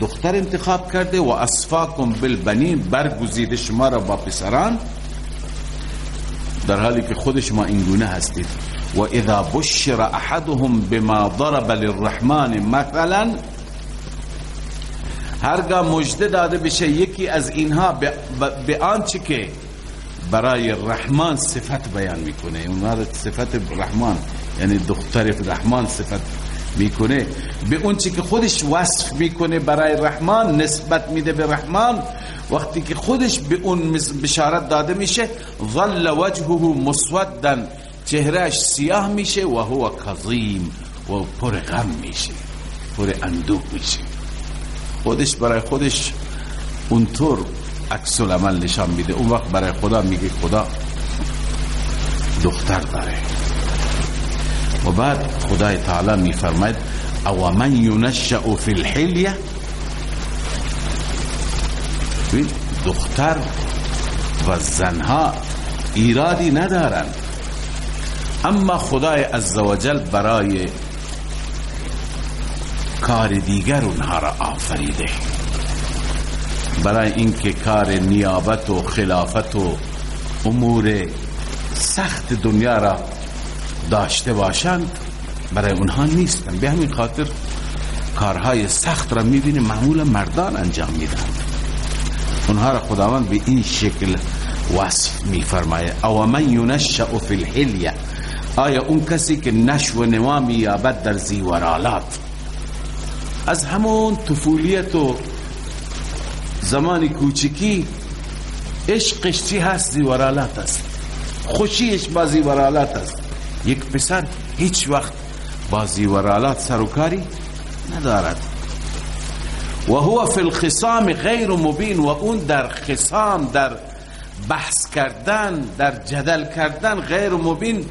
Speaker 1: دختر انتخاب کرده و اصفاکم بالبنین برگزیده شما را با پسران؟ در حالی که خود شما اینگونه هستید. و اذا بشر احدهم بما ضرب للرحمن مثلا هرگاه مجده داده بشه یکی از اینها به آنچه که برای رحمان صفت بیان می‌کنه. اون صفت رحمان یعنی دختر رحمان صفت می‌کنه. به اون چی که خودش وصف می‌کنه برای رحمان نسبت میده به رحمان وقتی که خودش به اون بشارت داده میشه ظل وجهه مسودا. چهرهش سیاه میشه و هو کظیم و پر غم میشه پر اندوه میشه. خودش برای خودش اونطور عکس العمل نشان میده. اون وقت برای خدا میگه خدا دختر داره. و بعد خدای تعالی میفرماید او من ینشأ فی الحلیه؟ دختر و زنها ایرادی ندارند اما خدای عزوجل برای کار دیگر اونها را آفریده. برای اینکه کار نیابت و خلافت و امور سخت دنیا را داشته باشند برای اونها نیستن به همین خاطر کارهای سخت را می‌بینی معمول مردان انجام میدن اونها را خداوند به این شکل وصف میفرمایه او من ینشأ فی الحلیه. آیا اون کسی که نشو و نما مییابد در زیورالات؟ از همون طفولیت و زمانی کوچکی عشقش چی هست؟ زیورالات است. خوشیش با زیورالات است. یک پسر هیچ وقت با زیورالات سروکاری ندارد و هو فی الخصام غیر مبین و اون در خصام در بحث کردن در جدل کردن غیر مبین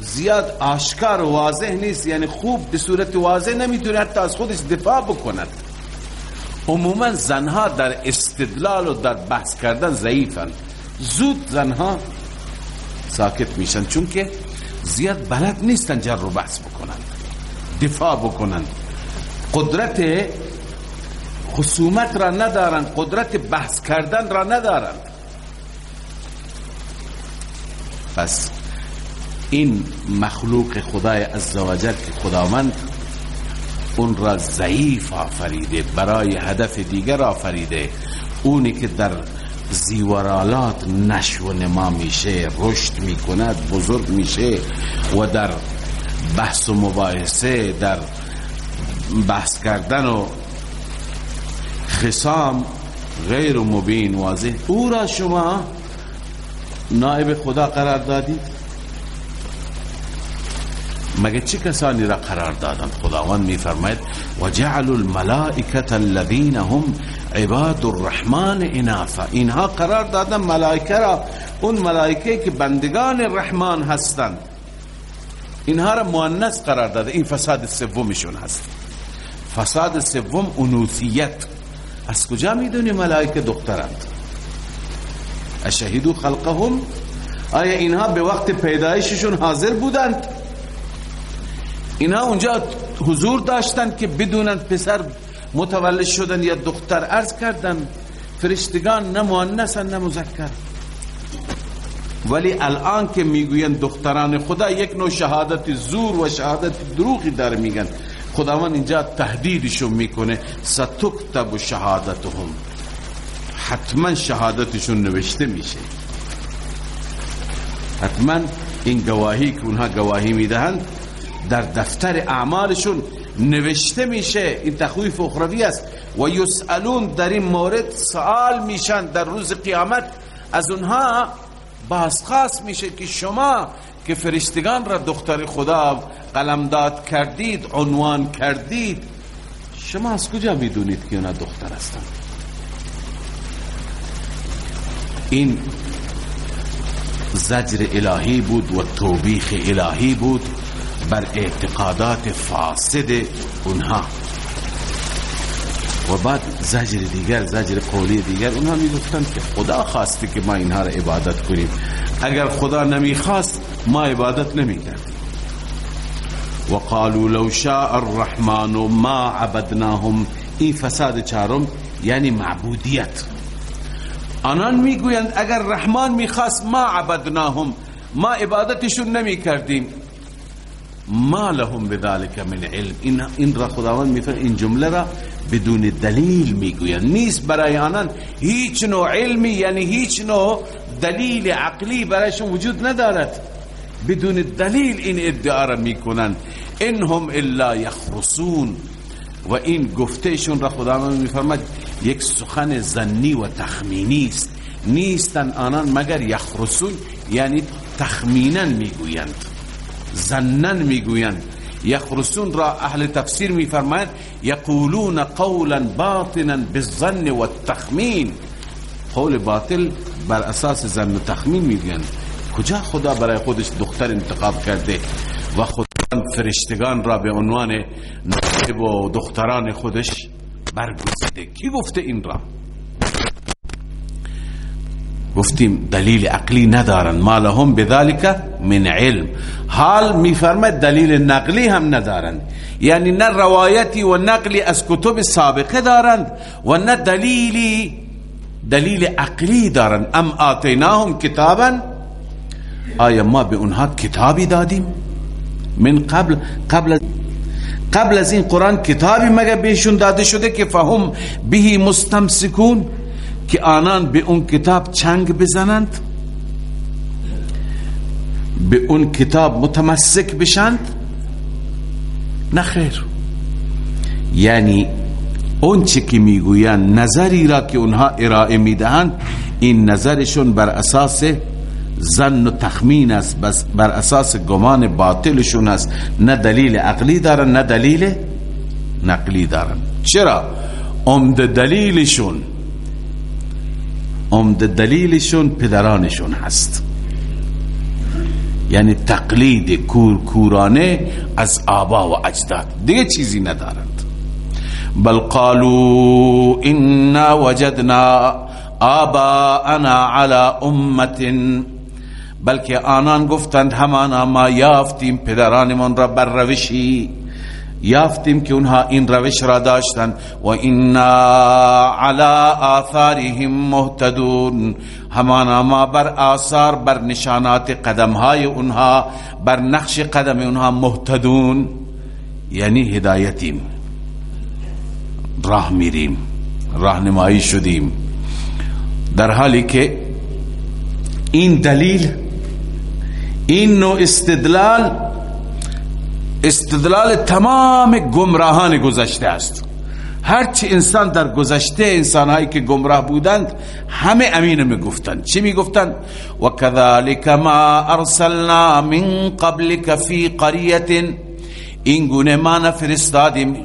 Speaker 1: زیاد آشکار و واضح نیست. یعنی خوب به صورت واضح نمی‌تونه حتی از خودش دفاع بکند. عموما زنها در استدلال و در بحث کردن ضعیفند زود زنها ساکت میشن چون که زیاد بلد نیستن جر رو بحث بکنن دفاع بکنن. قدرت خصومت را ندارن قدرت بحث کردن را ندارن. پس این مخلوق خدای عزوجل که خداوند اون را ضعیف آفریده برای هدف دیگر آفریده. اونی که در زیورالات نشو نما میشه رشد می‌کند بزرگ میشه و در بحث و مباحثه در بحث کردن و خسام غیر مبین واضح. او را شما نائب خدا قرار دادید؟ مگه چه کسانی را قرار دادند؟ خداوند میفرماید و جعل الملائکه الذين هم عباد الرحمن انافا. اینها قرار دادن ملائکه را. اون ملائکه که بندگان الرحمن هستند. اینها را مؤنث قرار داده. این فساد سومشون هست. فساد سوم انوثیت. از کجا می‌دونی ملائکه دخترند؟ اشهدو خلقهم؟ آیا اینها به وقت پیدایششون حاضر بودند؟ اینها اونجا حضور داشتند که بدونند پسر متولد شدن یا دختر. عرض کردن فرشتگان نه مؤنثن نه مذکر. ولی الان که می‌گوین دختران خدا یک نوع شهادت زور و شهادت دروغی داره میگن. خداوند اینجا تهدیدشون می‌کنه. ستکتب شهادتهم. حتما شهادتشون نوشته میشه. حتما این گواهی که اونها گواهی می‌دهند در دفتر اعمالشون نوشته میشه این تخویف اخروی است. و یسالون در این مورد سوال میشن در روز قیامت. از اونها بازخواست میشه که شما که فرشتگان را دختر خدا قلمداد کردید عنوان کردید شما از کجا می‌دونید که اونا دختر هستن؟ این زجر الهی بود و توبیخ الهی بود. بر اعتقادات فاسد اونها. و بعد زجر دیگر زجر قولی دیگر اونها می‌گفتن که خدا خواسته که ما اینها را عبادت کنیم. اگر خدا نمی‌خواست ما عبادت نمی‌کردیم. و قالوا لو شاء الرحمن ما عبدناهم. این فساد چهارم یعنی معبودیت. آنان می‌گویند اگر رحمان می‌خواست ما عبدناهم. ما عبادتشون نمی‌کردیم. ما لهم بذلك من علم. این, این را خداوند میفرد این جمله را بدون دلیل می‌گوید نیست برای آنان هیچ نوع علمی یعنی هیچ نوع دلیل عقلی برایشون وجود ندارد. بدون دلیل این ادعا را می‌کنن انهم الا یخرسون. و این گفتهشون را خداوند میفرماد یک سخن زنی و تخمینی است. نیستن آنان مگر یخرسون یعنی تخمینا می‌گویند. زنن می‌گویند. یخرسون را اهل تفسیر میفرمایند. یقولون قولا باطنا بالظن والتخمین. قول باطل بر اساس زن و تخمین می‌گویند. کجا خدا برای خودش دختر انتخاب کرده و خدا فرشتگان را به عنوان نائب و دختران خودش برگزیده؟ کی گفته این را؟ گفتیم دلیل عقلی ندارن. ما لهم بذلك من علم. حال میفرمد دلیل نقلی هم ندارند یعنی نه روایتی و نقلی از کتب سابقه دارند و نه دلیلی دلیل عقلی دارند ام آتیناهم کتابا. آیا ما به اونها کتابی دادیم؟ من قبل قبل قبل از این قرآن کتابی مگه بهشون داده شده که فهم بهی مستمسکون؟ که آنان به اون کتاب چنگ بزنند به اون کتاب متمسک بشند نه یعنی اون چی که می‌گویند نظری را که اونها ارائه می‌دهند این نظرشون بر اساس زن و تخمین است بس بر اساس گمان باطلشون است. نه دلیل عقلی دارن نه دلیل نقلی دارن. چرا؟ عمد دلیلشون عمد دلیلشون پدرانشون هست. یعنی تقلید کور کورانه از آبا و اجداد. دیگه چیزی ندارند. بل قالوا انا وجدنا آباءنا على امت بلکه آنان گفتند همانا ما یافتیم پدرانمان را بر روشی. یافتیم که اونها این روش را داشتند و اینا علی آثارهم مهتدون. همانا ما بر آثار بر نشانات قدم های اونها بر نقش قدم اونها مهتدون. یعنی هدایتیم راه میریم راهنمایی شدیم. در حالی که این دلیل این نوع استدلال استدلال تمام گمراهان گذشته است. هرچی انسان در گذشته انسانهایی که گمراه بودند همه امین می‌گفتند. چی می‌گفتند؟ و كذلك ما ارسلنا من قبلك في قريه این گونه ما نفرستادیم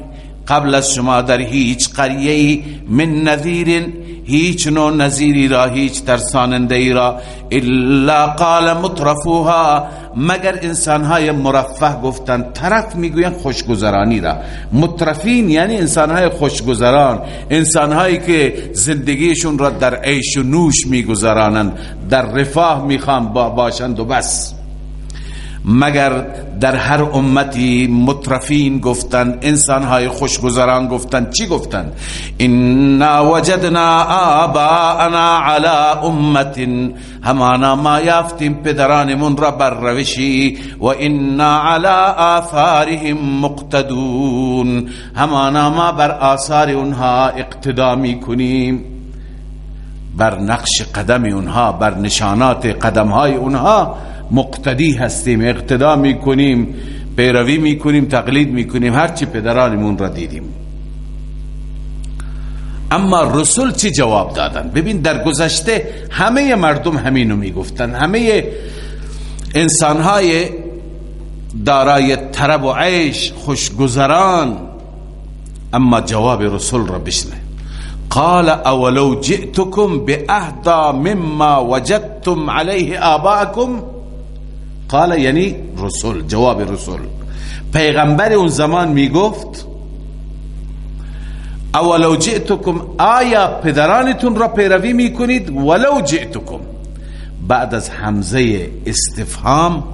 Speaker 1: قبل از شما در هیچ قریه من نذیر هیچ نوع نظیری را هیچ ترساننده ای را الا قال مترفوها مگر انسانهای مرفه گفتن طرف می‌گوین خوشگذرانی را. مترفین یعنی انسانهای خوشگذران انسانهایی که زندگیشون را در عیش و نوش میگذرانند در رفاه می‌خوان باشند و بس. مگر در هر امتی مترفین گفتند انسانهای خوشگذران گفتند چی گفتند انا وجدنا آباءنا على امت همانا ما یافتیم پدرانمون را بر روشی و انا على آثارهم مقتدون همانا ما بر آثار اونها اقتدا می‌کنیم بر نقش قدم اونها بر نشانات قدم های اونها مقتدی هستیم اقتدا می‌کنیم پیروی می‌کنیم تقلید می‌کنیم هرچی پدرانمون را دیدیم. اما رسول چی جواب دادن؟ ببین در گذشته همه مردم همینو می‌گفتن. همه انسانهای دارای طرب و عیش خوشگذران. اما جواب رسول را بشنه قال اولو جئتكم باهدا مما وجدتم عليه آباءكم قال یعنی رسول جواب رسول. پیغمبر اون زمان می‌گفت اولو جئتکم آیا پدرانتون را پیروی می‌کنید؟ ولو جئتکم. بعد از حمزه استفهام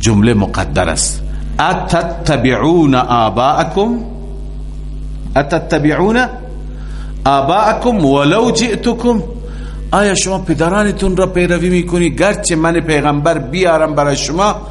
Speaker 1: جمله مقدر است. اتتبعون آباءکم؟ اتتبعون آباءکم ولو جئتکم؟ آیا شما پدرانتون را پیروی می‌کنی؟ گرچه من پیغمبر بیارم برای شما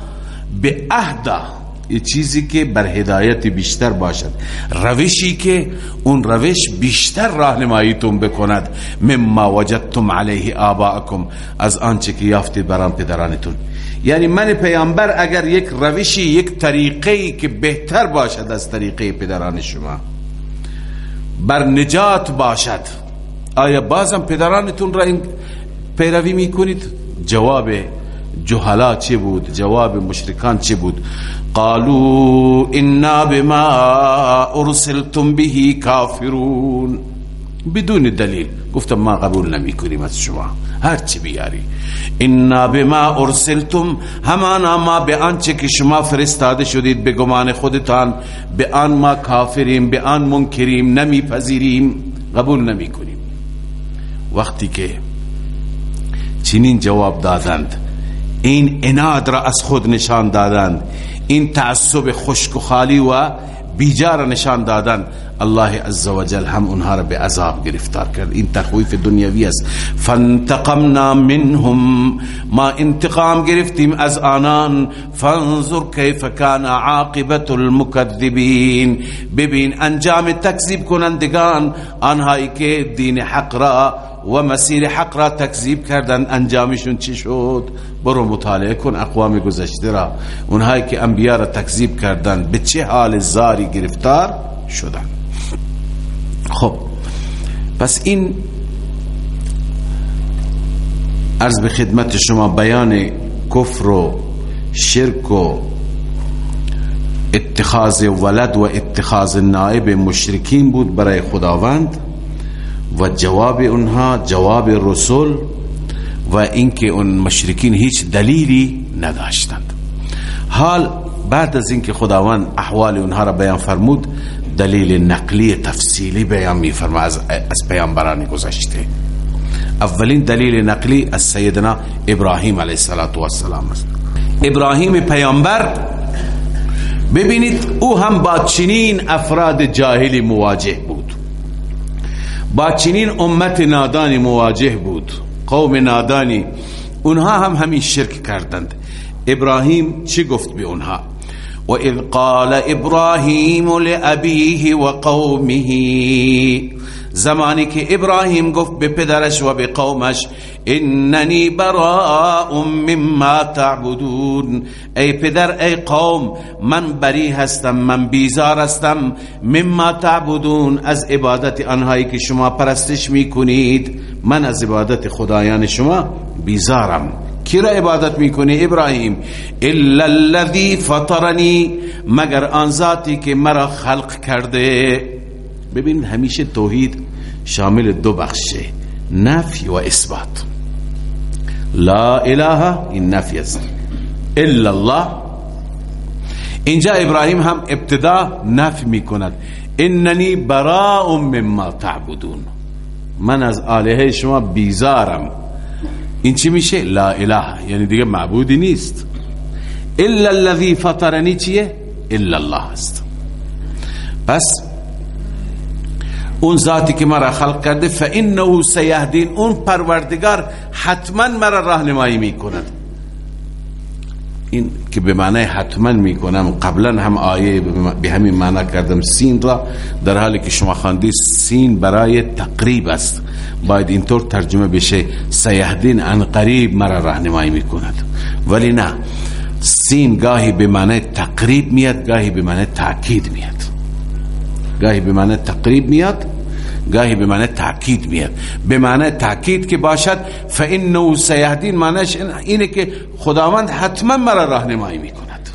Speaker 1: به اهدا یه چیزی که بر هدایت بیشتر باشد. روشی که اون روش بیشتر راهنماییتون بکند. مما وجدتم علیه آباءکم از آنچه که یافتید بران پدرانتون. یعنی من پیامبر اگر یک روشی یک طریقی که بهتر باشد از طریقه پدران شما بر نجات باشد. آیا بازم پدرانتون را این پیروی می‌کنید؟ جواب جهلا چه بود؟ جواب مشرکان چه بود؟ قالوا انا بما ارسلتم به کافرون بدون دلیل. گفتم ما قبول نمی کنیم از شما. هر چی بیاری. انا بما ارسلتم همانا ما به آنچه که شما فرستاده شدید به گمان خودتان به آن ما کافریم به آن منکریم نمیپذیریم. قبول نمی کنیم وقتی که چنین جواب دادند این اناد را از خود نشان دادند این تعصب خشک و خالی و بیجار نشان دادن الله عزوجل هم اونها را به عذاب گرفتار کرد. این تخویف دنیوی است. فانتقمنا منهم ما انتقام گرفتیم از آنان. فانظر کیف کان عاقبت المکذبین. ببین انجام تکذیب کنندگان آنهایی که دین حق را و مسیر حق را تکذیب کردن انجامشون چی شد؟ برو مطالعه کن اقوام گذشته را. اونهایی که انبیاء را تکذیب کردن به چه حال زاری گرفتار شدن. خب پس این عرض به خدمت شما بیان کفر و شرک و اتخاذ ولد و اتخاذ نائب مشرکین بود برای خداوند. و جواب اونها جواب رسول و اینکه اون مشرکین هیچ دلیلی نداشتند. حال بعد از اینکه خداوند احوال اونها را بیان فرمود دلیل نقلی تفصیلی بیان می فرما از, از پیامبران گذشته. اولین دلیل نقلی از سیدنا ابراهیم علیه السلام است. ابراهیم پیامبر ببینید او هم با چنین افراد جاهلی مواجه بود. با چنین امت نادانی مواجه بود. قوم نادانی اونها هم همین شرک کردند. ابراهیم چی گفت به اونها؟ و اذ قال ابراهیم لابیه و قومه زمانی که ابراهیم گفت به پدرش و به قومش اننی براء مما تعبدون. ای پدر ای قوم من بری هستم من بیزار هستم. مما تعبدون از عبادت آنهایی که شما پرستش می‌کنید. من از عبادت خدایان شما بیزارم. کی را عبادت می‌کنی ابراهیم؟ الا الذي فطرنی مگر آن ذاتی که مرا خلق کرده؟ ببین همیشه توحید شامل دو بخشه نفی و اثبات. لا اله این نفی است. الا الله. اینجا ابراهیم هم ابتدا نفی می‌کند. اننی براء مما تعبدون. من از آلهه شما بیزارم. این چی میشه؟ لا اله. یعنی دیگه معبودی نیست. الا الذي فطرنی چیه؟ الا الله است. پس اون ذاتی که مرا خلق کرده فانه سیهدین اون پروردگار حتما مرا راهنمایی می‌کند. این که به معنی حتما می‌کنم قبلا هم آیه به همین معنی کردم. سین را در حالی که شما خواندی سین برای تقریب است. باید اینطور ترجمه بشه سیهدین ان قریب مرا راهنمایی می‌کند. ولی نه سین گاهی به معنی تقریب میاد گاهی به معنی تاکید میاد. گاهی به معنی تقریب میاد گاهی به معنی تاکید میاد. به معنی تاکید که باشد فانه سیهدین معنیش اینه که خداوند حتما مرا راهنمایی می‌کند.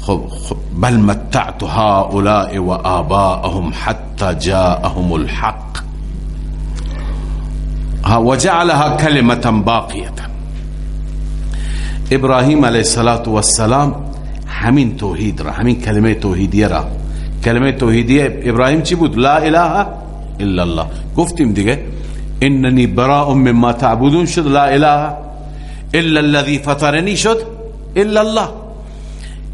Speaker 1: خب, خب بل متعت هؤلاء و آباءهم حتى جاءهم الحق. وجعلها كلمة باقية ابراهیم علیه السلام همین توحید را همین کلمه توحیدیه را. کلمه توحیدیه ابراهیم چی بود؟ لا اله الا الله. گفتیم دیگه اننی براء مما تعبدون شد لا اله الا الذي فطرنی شد الا الله.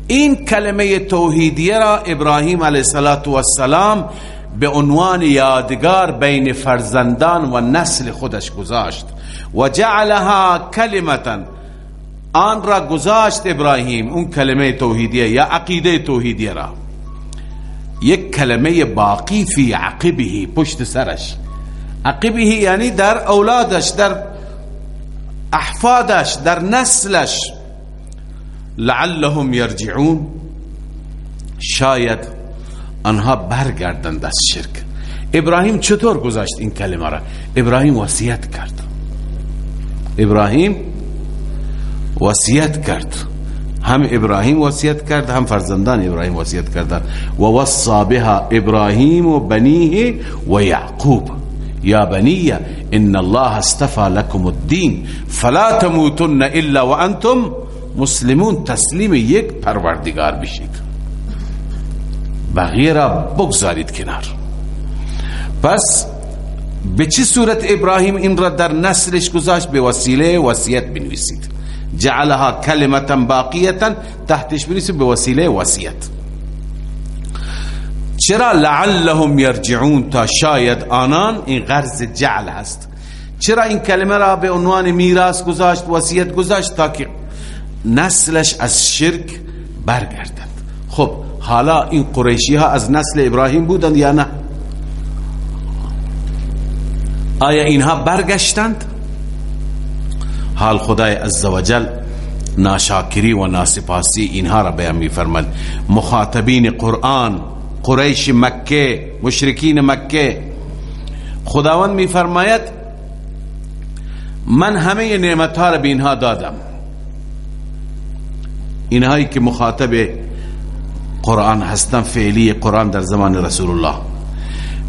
Speaker 1: این کلمه توحیدیه را ابراهیم علیه السلام به عنوان یادگار بین فرزندان و نسل خودش گذاشت. و جعلها کلمتا آن را گذاشت ابراهیم اون کلمه توحیدیه یا عقیده توحیدیه را. یک کلمه باقی فی عقبه پشت سرش. عقبه یعنی در اولادش در احفادش در نسلش. لعلهم یرجعون. شاید آنها برگردند از شرک. ابراهیم چطور گذاشت این کلمه را؟ ابراهیم وصیت کرد. ابراهیم وصیت کرد. هم ابراهیم وصیت کرد هم فرزندان ابراهیم وصیت کردند. و وصى بها ابراهیم و بنیه و یعقوب. یا بنی ان الله استفى لكم الدین. فلا تموتن الا وانتم مسلمون. تسلیم یک پروردگار بشید. بقیه را بگذارید کنار. پس به چه صورت ابراهیم این را در نسلش گذاشت؟ به وسیله وصیت بنویسید. جعلها کلمتا باقیتا تحتش بنویسید به وسیله وصیت چرا لعلهم یرجعون تا شاید آنان این غرض جعل هست؟ چرا این کلمه را به عنوان میراث گذاشت وصیت گذاشت تا که نسلش از شرک برگردند خب حالا این قریشی ها از نسل ابراهیم بودند یا نه؟ آیا اینها برگشتند؟ حال خدای عزوجل ناشاکری و ناسپاسی اینها را بیان میفرمد مخاطبین قرآن قریش مکه مشرکین مکه خداوند میفرماید من همه نعمت ها را به اینها دادم. اینهایی که مخاطب قرآن هستن فعلی قرآن در زمان رسول الله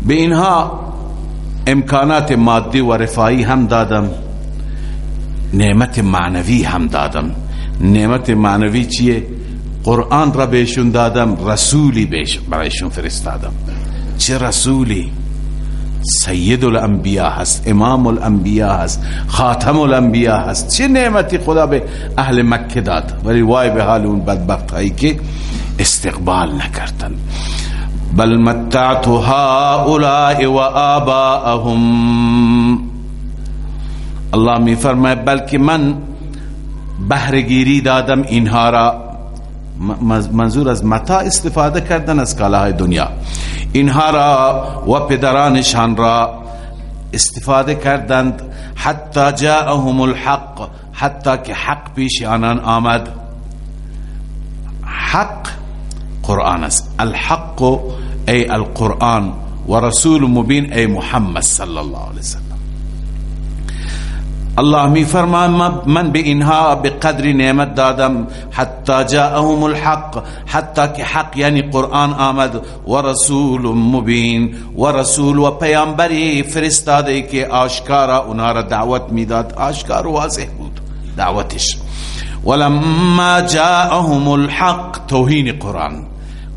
Speaker 1: به اینها امکانات مادی و رفاهی هم دادم. نعمت معنوی هم دادم. نعمت معنوی چیه؟ قرآن را بهشون دادم رسولی بهش برایشون فرستادم. چه رسولی؟ سید الانبیاء هست امام الانبیاء هست خاتم الانبیاء هست. چه نعمتی خدا به اهل مکه داد؟ ولی وای به حال اون بدبخت هایی که استقبال نکردن. بل متعت هؤلاء و آباءهم. الله می فرماید بلکه من بهرگیری دادم اینها را منظور از متا استفاده کردن از کالاهای دنیا. اینها را و پدرانشان را استفاده کردند حتی جاءهم الحق حتی که حق پیش آنان آمد. حق قرآن است. الحق ای القرآن و رسول مبین ای محمد صلی الله علیه وسلم. الله می من به اینها به قدر نعمت دادم حتی جاءهم الحق حتی که حق یعنی قرآن آمد و رسول مبین و رسول و پیامبری فرستاده که آشکارا اونها را دعوت می‌داد. آشکار واضح بود دعوتش. ولما جاءهم الحق توهین قرآن.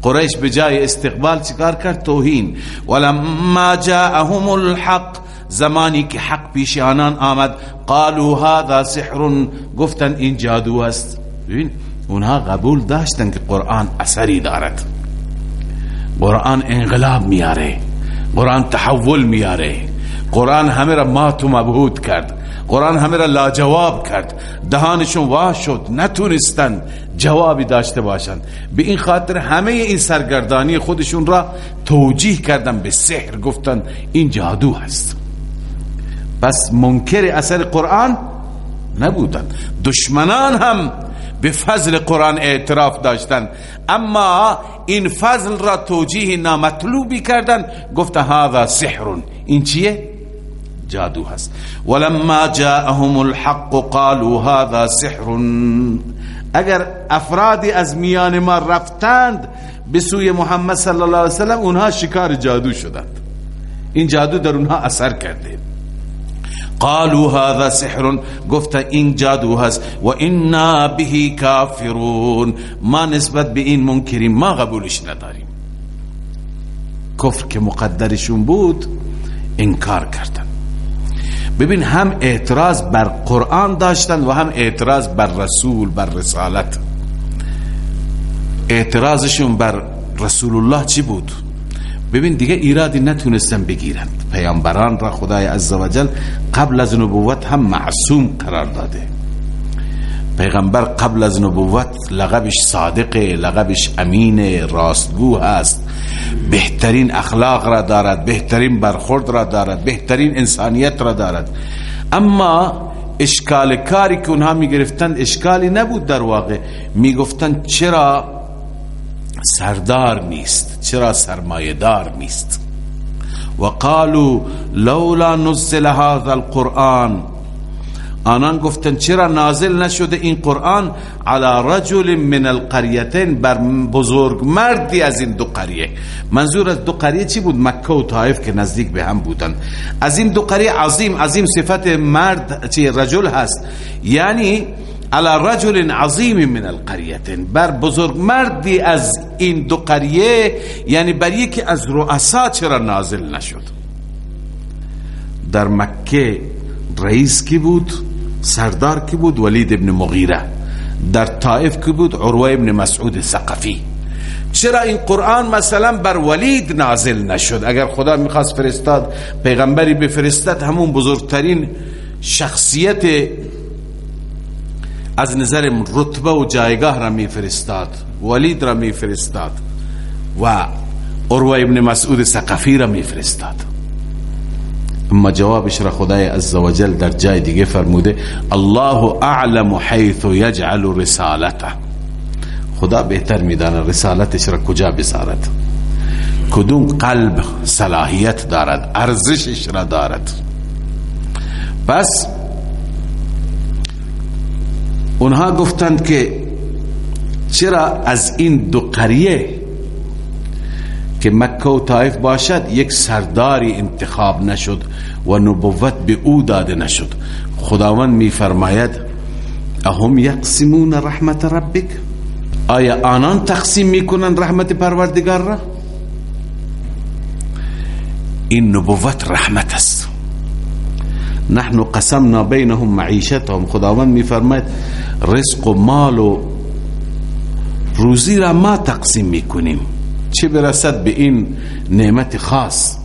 Speaker 1: قریش بجای استقبال چکار کرد؟ توهین. ولما جاءهم الحق زمانی که حق پیش آنان آمد قالوا هذا سحر. گفتن این جادو است. ببین اونها قبول داشتن که قرآن اثری دارد. قرآن انقلاب میاره. قرآن تحول میاره. قرآن همه را مات و مبهود کرد. قرآن همه را لاجواب کرد. دهانشون وا شد. نتونستن جوابی داشته باشند به این خاطر همه این سرگردانی خودشون را توجیه کردن به سحر. گفتن این جادو هست پس منکر اثر قرآن نبودن. دشمنان هم به فضل قرآن اعتراف داشتن. اما این فضل را توجیه نامطلوبی کردن. گفت هذا سحر. این چیه؟ جادو هست. ولما جاءهم الحق قالوا هذا سحر. اگر افرادی از میان ما رفتند به سوی محمد صلی الله علیه وسلم اونها شکار جادو شدند. این جادو در اونها اثر کرده. قالوا هذا سحر. گفت این جادو هست. و انا به کافرون. ما نسبت به این منکریم ما قبولش نداریم. کفر که مقدرشون بود انکار کردن. ببین هم اعتراض بر قرآن داشتن و هم اعتراض بر رسول بر رسالت. اعتراضشون بر رسول الله چی بود؟ ببین دیگه ایرادی نتونستن بگیرند. پیامبران را خدای عزوجل قبل از نبوت هم معصوم قرار داده. پیغمبر قبل از نبوت لقبش صادقه لقبش امین راستگو هست. بهترین اخلاق را دارد بهترین برخورد را دارد بهترین انسانیت را دارد. اما اشکال کاری که اونها می گرفتند اشکالی نبود در واقع. می گفتند چرا سردار نیست چرا سرمایدار نیست؟ و قالوا لولا نزل هذا القرآن. آنان گفتن چرا نازل نشده این قرآن؟ على رجل من القریتین بر بزرگ مردی از این دو قریه. منظور از دو قریه چی بود؟ مکه و طائف که نزدیک به هم بودن از این دو قریه عظیم عظیم صفت مرد چی رجل هست. یعنی على رجل عظیم من القریتین بر بزرگ مردی از این دو قریه یعنی بر یکی از رؤسا چرا نازل نشد؟ در مکه رئیس کی بود؟ سردار کی بود؟ ولید ابن مغیره. در طائف کی بود؟ عروه ابن مسعود ثقفی. چرا این قرآن مثلا بر ولید نازل نشد؟ اگر خدا می‌خواست فرستاد پیغمبری بفرستد همون بزرگترین شخصیت از نظر رتبه و جایگاه را میفرستاد. ولید را میفرستاد و عروه ابن مسعود ثقفی را میفرستاد. اما جوابش را خدای عزوجل در جای دیگه فرموده الله اعلم حیث یجعل رسالته. خدا بهتر میدانه رسالتش را کجا بسارد. کدوم قلب صلاحیت دارد ارزشش را دارد. پس اونها گفتند که چرا از این دو قریه که مکه و طائف باشد یک سرداری انتخاب نشد و نبوت به او داده نشد. خداوند می فرماید اهم یقسمون رحمت ربک؟ آیا آنان تقسیم می‌کنن رحمت پروردگار را؟ این نبوت رحمت است. نحن قسمنا بینهم معیشتهم خداوند میفرماید رزق و مال و روزی را ما تقسیم می‌کنیم. چه برسد به این نعمت خاص؟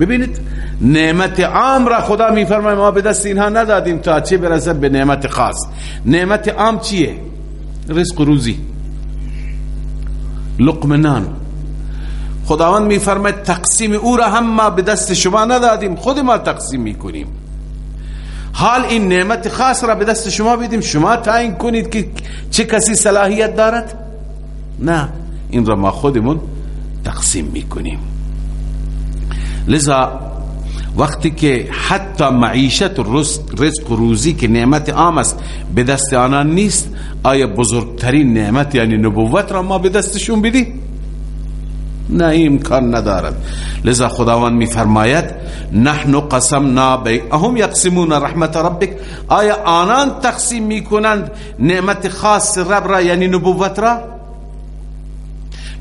Speaker 1: ببینید نعمت عام را خدا میفرماید ما به دست اینها ندادیم تا چه برسد به نعمت خاص؟ نعمت عام چیه؟ رزق روزی. لقم نان خداوند میفرماید تقسیم او را هم ما به دست شما ندادیم خود ما تقسیم می‌کنیم. حال این نعمت خاص را به دست شما بدیم. شما تعیین کنید که چه کسی صلاحیت دارد؟ نه. این را ما خودمون تقسیم می‌کنیم. لذا وقتی که حتی معیشت رزق و روزی که نعمت عام است به دست آنان نیست آیا بزرگترین نعمت یعنی نبوت را ما به دستشون بدی؟ نه امکان ندارد. لذا خداوند میفرماید نحن قسمنا بی اهم یقسمون رحمت ربک. آیا آنان تقسیم می‌کنند نعمت خاص رب را یعنی نبوت را؟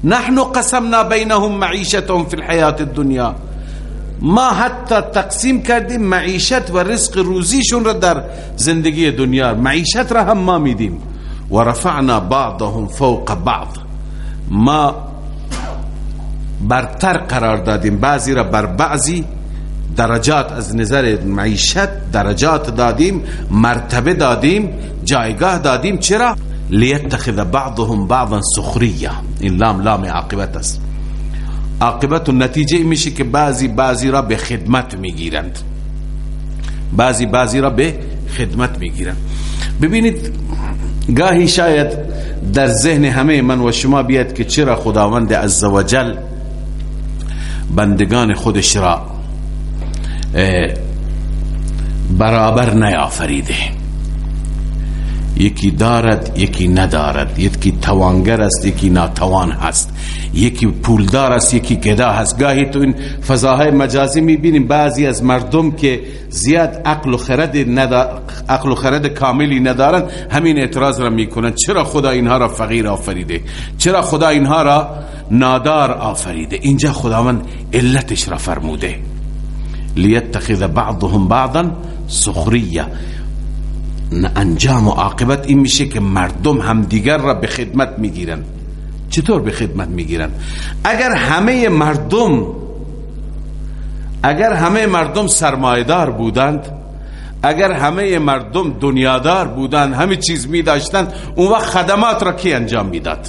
Speaker 1: نحن قسمنا بینهم معیشتهم فی الحیات الدنیا. ما حتی تقسیم کردیم معیشت و رزق روزیشون را در زندگی دنیا. معیشت را هم ما میدیم. و رفعنا بعضهم فوق بعض. ما برتر قرار دادیم. بعضی را بر بعضی درجات از نظر معیشت درجات دادیم مرتبه دادیم جایگاه دادیم. چرا؟ لیتخذ بعضهم بعضا سخریه این لام لام عاقبت است. عاقبت و نتیجه میشه که بعضی بعضی را به خدمت می‌گیرند. بعضی بعضی را به خدمت می‌گیرند. ببینید گاهی شاید در ذهن همه من و شما بیاد که چرا خداوند عزوجل بندگان خودش را برابر نیافریده. یکی دارد یکی ندارد. یکی توانگر است یکی ناتوان هست. یکی پولدار است یکی گدا هست. گاهی تو این فضاهای مجازی می‌بینیم. بعضی از مردم که زیاد عقل و خرد عقل و خرد کاملی ندارن همین اعتراض را می‌کنن. چرا خدا اینها را فقیر آفریده؟ چرا خدا اینها را نادار آفریده؟ اینجا خداوند علتش را فرموده. لیتخذ بعضهم بعضا سخریه انجام و عاقبت این میشه که مردم همدیگر را به خدمت می‌گیرن. چطور به خدمت می‌گیرن؟ اگر همه مردم اگر همه مردم سرمایدار بودند اگر همه مردم دنیادار بودن همه چیز می داشتن اون وقت خدمات را کی انجام می‌داد؟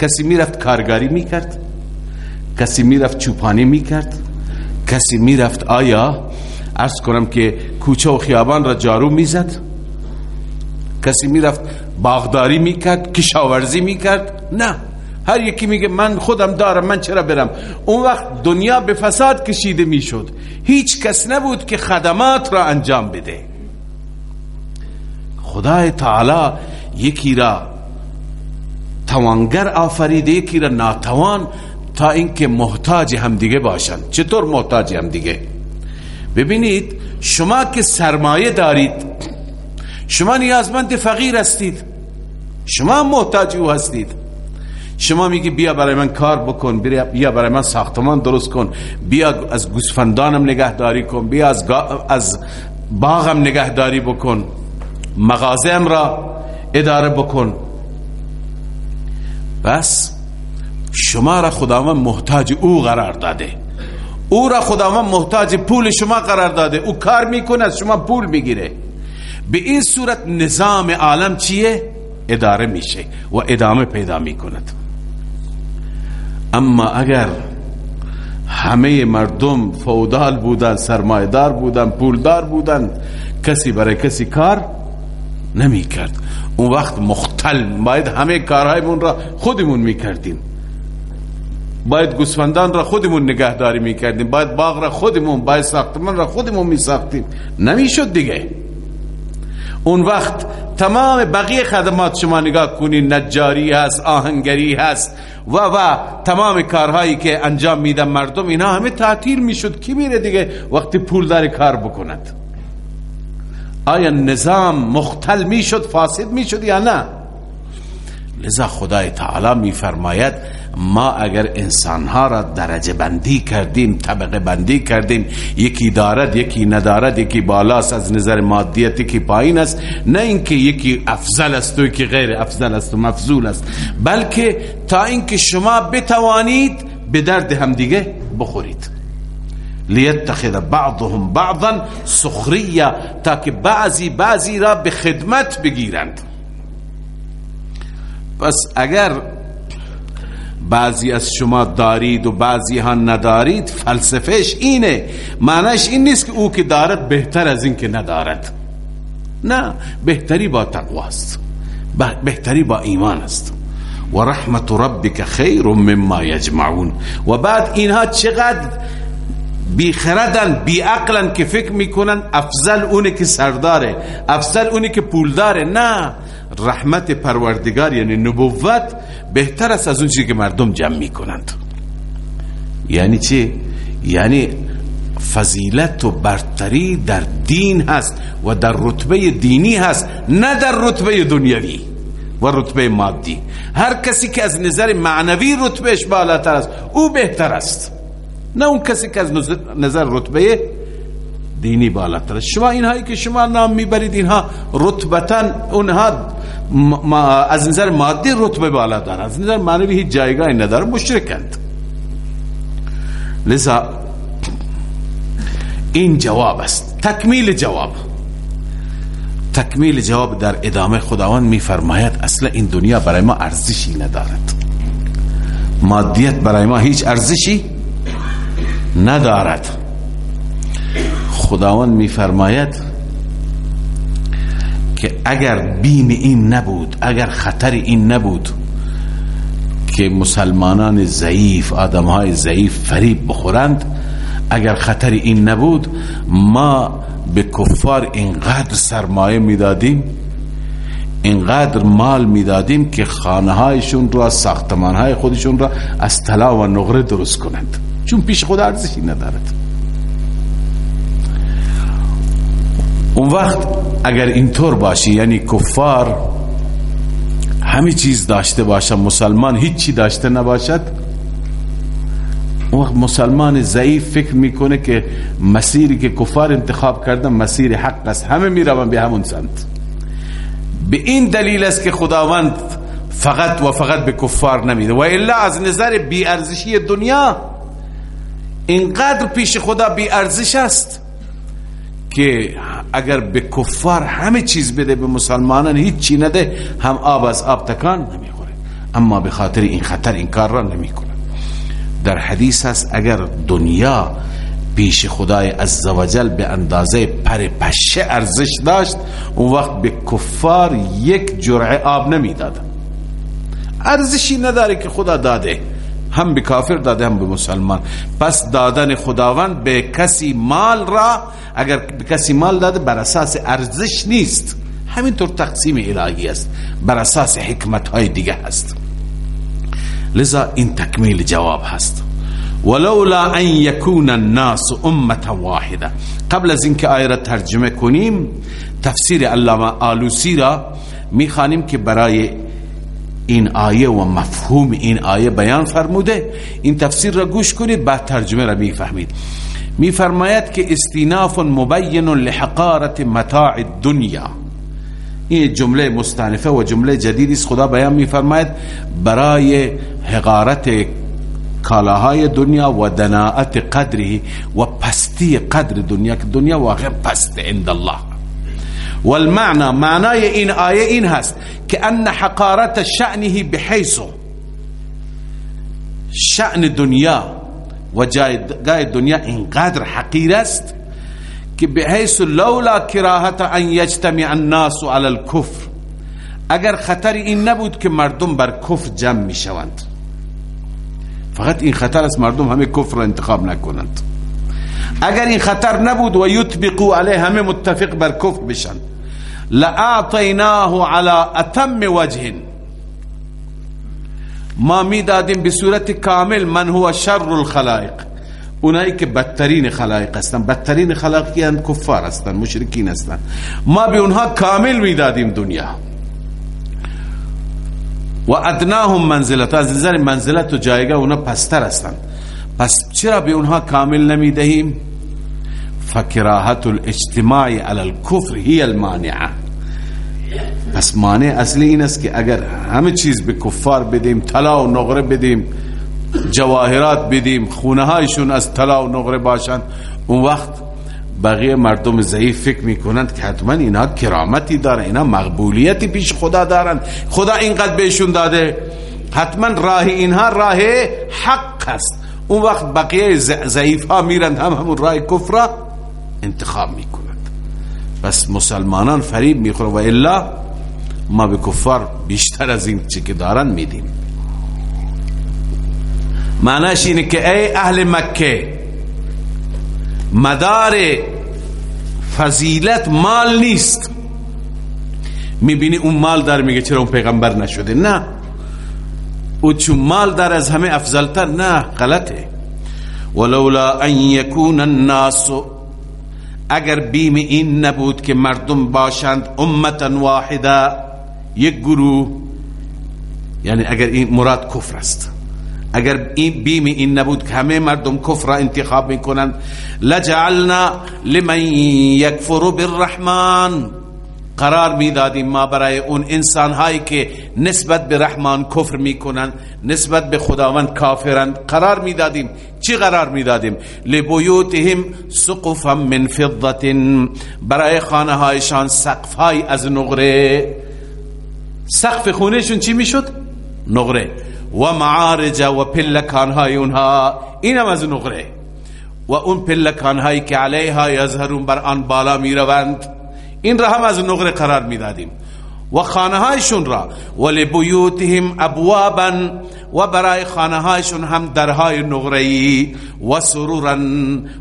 Speaker 1: کسی می‌رفت کارگاری می‌کرد؟ کسی می‌رفت چوپانی می‌کرد؟ کسی می‌رفت آیا ارز کنم که کوچه و خیابان را جارو می‌زد؟ کسی می‌رفت باغداری می‌کرد کشاورزی می‌کرد؟ نه. هر یکی میگه من خودم دارم من چرا برم؟ اون وقت دنیا به فساد کشیده می‌شد. هیچ کس نبود که خدمات را انجام بده. خدای تعالی یکی را توانگر آفریده یکی را ناتوان تا اینکه محتاج همدیگه باشند. چطور محتاج همدیگه؟ ببینید شما که سرمایه دارید شما نیازمند فقیر هستید. شما محتاج او هستید. شما میگی بیا برای من کار بکن بیا برای من ساختمان درست کن. بیا از گوسفندانم نگهداری کن بیا از, از باغم نگهداری بکن. مغازم را اداره بکن. بس شما را خداوند محتاج او قرار داده. او را خداوند محتاج پول شما قرار داده. او کار می‌کنه از شما پول می‌گیره. به این صورت نظام عالم چیه؟ اداره میشه و ادامه پیدا می‌کند. اما اگر همه مردم فودال بودن سرمایدار بودن پولدار بودن کسی برای کسی کار نمی کرد اون وقت مختل باید همه کارهایمون را خودمون می کردیم باید گسفندان را خودمون نگهداری می کردیم باید باغ را خودمون باید ساختمان را خودمون می ساختیم نمی شد دیگه. اون وقت تمام بقیه خدمات شما نگاه کنید نجاری هست آهنگری هست و و تمام کارهایی که انجام میدن مردم اینا همه تعطیل می‌شد. کی میره دیگه وقتی پول داره کار بکند؟ آیا نظام مختل می‌شد فاسد می‌شد یا نه؟ لذا خدای تعالی میفرماید ما اگر انسانها را درجه بندی کردیم طبقه بندی کردیم یکی دارد یکی ندارد یکی بالاست از نظر مادیت یکی پایین است نه اینکه یکی افضل است و یکی غیر افضل است و مفضول است بلکه تا اینکه شما بتوانید به درد همدیگه بخورید. لیتخذ بعضهم بعضا سخریه تا که بعضی بعضی را به خدمت بگیرند. پس اگر بعضی از شما دارید و بعضی ها ندارید فلسفهش اینه. معنیش این نیست که او که دارد بهتر از این که ندارد. نه بهتری با تقواست بهتری با ایمان است. و رحمت ربک خیر مما یجمعون. و بعد اینها چقدر بی خردن بی عقلن که فکر می‌کنن افضل اونه که سرداره افضل اونه که پولداره. نه رحمت پروردگار یعنی نبوت بهتر است از اون چیزی که مردم جمع می‌کنند. یعنی چی؟ یعنی فضیلت و برتری در دین هست و در رتبه دینی هست نه در رتبه دنیوی و رتبه مادی. هر کسی که از نظر معنوی رتبهش بالاتر است او بهتر است. نه اون کسی که از نظر رتبه دینی بالاتر. است شما اینهایی که شما نام می‌برید اینها رتبتا اونها از نظر مادی رتبه بالا دارن از نظر معنوی هیچ جایگاهی نداره. مشرکند. لذا این جواب است. تکمیل جواب. تکمیل جواب در ادامه خداوند میفرماید اصلا این دنیا برای ما ارزشی ندارد. مادیت برای ما هیچ ارزشی ندارد. خداوند میفرماید که اگر بیم این نبود اگر خطر این نبود که مسلمانان ضعیف آدم های ضعیف فریب بخورند اگر خطر این نبود ما به کفار اینقدر سرمایه می‌دادیم اینقدر مال می‌دادیم که خانه هایشون را ساختمان های خودشون را از طلا و نقره درست کنند. چون پیش خود ارزشی ندارد. اون وقت اگر اینطور باشی یعنی کفار همه چیز داشته باشه مسلمان هیچی داشته نباشد اون وقت مسلمان ضعیف فکر می‌کنه که مسیری که کفار انتخاب کردن مسیر حق است. همه میرون به همون سمت. به این دلیل است که خداوند فقط و فقط به کفار نمیده. و الا از نظر بی ارزشی دنیا اینقدر پیش خدا بی ارزش است که اگر به کفار همه چیز بده به مسلمانان هیچ چی نده هم آب از آب تکان نمی‌خوره اما به خاطر این خطر این کار را نمی‌کنه در حدیث هست اگر دنیا پیش خدای عزوجل به اندازه پر پشه ارزش داشت اون وقت به کفار یک جرعه آب نمی‌داد ارزشی نداره که خدا داده۔ هم به کافر داده هم به مسلمان. پس دادن خداوند به کسی مال را اگر به کسی مال داده بر اساس ارزش نیست. همینطور تقسیم الهی است. بر اساس حکمت های دیگه هست لذا این تکمیل جواب هست. ولولا ان يكون الناس امه واحده قبل از اینکه آیه را ترجمه کنیم تفسیر علامه آلوسی را می‌خوانیم که برای این آیه و مفهوم این آیه بیان فرموده. این تفسیر را گوش کنید بعد ترجمه را می‌فهمید. میفرماید که استیناف مبین لحقارت متاع الدنیا. این جمله مستانفه و جمله جدیدی است. خدا بیان میفرماید برای حقارت کالاهای دنیا و دناعت قدره و پستی قدر دنیا که دنیا واقع پست عند الله. والمعنى معنای این آیه این هست. که ان حقارت شأنه بحیث شأن دنیا و جای دنیا اینقدر حقیر است. که بحیث لولا کراهت أن یجتمع الناس على الكفر. اگر خطر این نبود که مردم بر کفر جمع می شوند. فقط این خطر است مردم همه کفر را انتخاب نکنند. اگر این خطر نبود و یطبقوا علیه همه متفق بر کفر بشن. لأعطیناه على اتم وجه. ما می‌دادیم به صورت کامل من هو شر الخلائق. اونایی که بدترین خلائق هستن. بدترین خلائق کیان کفار هستن مشرکین هستن. ما به اونها کامل می‌دادیم دنیا. و ادناهم منزلت از نظر منزلت و جایگاه اونا پستر هستن. پس چرا به اونها کامل نمی دهیم؟ فکراهت الاجتماع علی الكفر هی المانعه پس مانع اصلی این است که اگر همه چیز به کفار بدیم طلا و نقره بدیم جواهرات بدیم خونه هایشون از طلا و نقره باشند اون وقت بقیه مردم ضعیف فکر می‌کنند که حتما اینا کرامتی دارن اینا مقبولیتی پیش خدا دارن. خدا اینقدر بهشون داده حتما راه اینها راه حق است. اون وقت بقیه ضعیف ها میرند هم همون راه کفر انتخاب می‌کنند. بس مسلمانان فریب می‌خورن و الا ما به کفار بیشتر از این چی که دارن میدیم. معناش اینه که ای اهل مکه مدار فضیلت مال نیست. می‌بینی اون مال دار میگه چرا اون پیغمبر نشده؟ نه. او چون مال دار از همه افضلتر. نه غلطه. ولولا ان یکون الناس اگر بیم این نبود که مردم باشند امتا واحده یک گروه یعنی اگر این مراد کفر است. اگر این بیم این نبود که همه مردم کفر را انتخاب می‌کنند لجعلنا لمن یکفر بالرحمن. قرار می‌دادیم ما برای اون انسان هایی که نسبت به رحمان کفر می‌کنند نسبت به خداوند کافرند قرار می‌دادیم. چی قرار می‌دادیم؟ لبیوتهم سقفا من فضت برای خانه هایشان سقف های از نقره. سقف خونهشون چی می‌شد؟ نقره. و معارج و پلکان های اونها اینم از نقره. و اون پلکان هایی که علیها یظهرون بر آن بالا می روند این را هم از نقره قرار می دادیم و خانه هایشون را. و لبیوتهم ابوابا و برای خانه هایشون هم درهای نقره و سرورا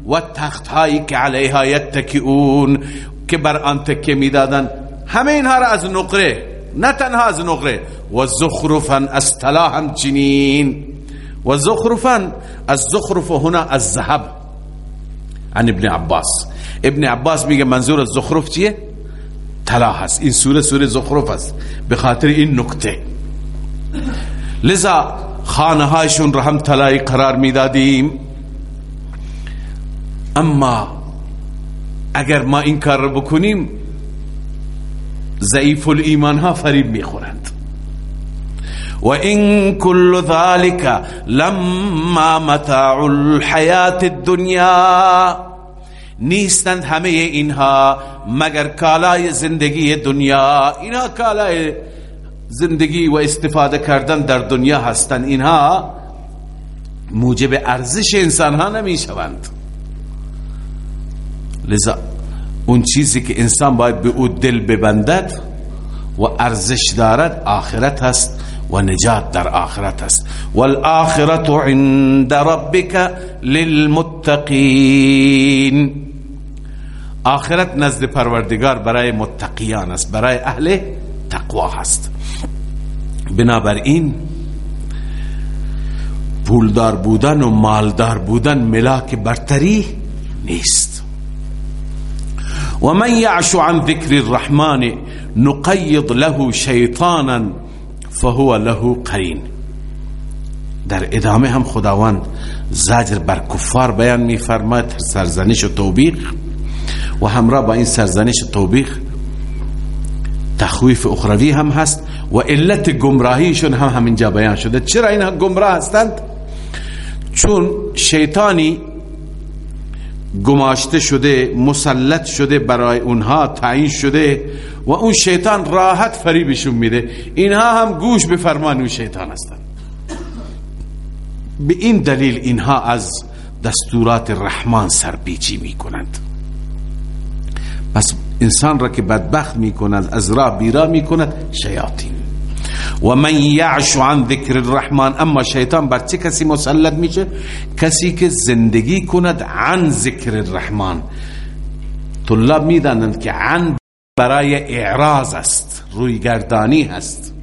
Speaker 1: و تخت هایی که علیها یتکئون که بر آن تکه می دادن همه اینها را از نقره نه تنها از نقره و زخرفا از طلا همچنین و زخرفا از زخرف هنا از ذهب. ابن عباس. ابن عباس میگه منظور از زخرف چیه؟ طلا هست. این سوره سوره زخرف است. به خاطر این نکته. لذا خانه هایشون را هم طلایی قرار می‌دادیم. اما اگر ما این کار رو بکنیم ضعیف الایمان ها فریب می‌خورند. و این کل ذلك لما متاع الحیات الدنیا. نیستند همه اینها مگر کالای زندگی دنیا؟ اینها کالای زندگی و استفاده کردن در دنیا هستند. اینها موجب ارزش انسان ها نمی شوند لذا اون چیزی که انسان باید به او دل ببندد و ارزش دارد آخرت هست و نجات در آخرت است والآخرت عند ربك للمتقین. آخرت نزد پروردگار برای متقیان است برای اهل تقوا هست. بنابراین پولدار بودن و مالدار بودن ملاک برتری نیست. و من یعش عن ذکر الرحمن نقید له شیطانا فهو له قرین. در ادامه هم خداوند زجر بر کفار بیان میفرماید سرزنش و توبیخ. و همراه با این سرزنش توبیخ تخویف اخروی هم هست و علت گمراهیشون هم همینجا بیان شده. چرا اینها گمراه هستند؟ چون شیطانی گماشته شده مسلط شده برای اونها تعیین شده و اون شیطان راحت فریبشون میده. اینها هم گوش به فرمان اون شیطان هستند. به این دلیل اینها از دستورات رحمان سرپیچی می‌کنند. پس انسان را که بدبخت می‌کند از راه بیرا می‌کند شیاطین. و من یعش عن ذکر الرحمن اما شیطان بر چه کسی مسلط میشه؟ کسی که زندگی کند عن ذکر الرحمن. طلاب می‌دانند که عن برای اعراض است رویگردانی هست.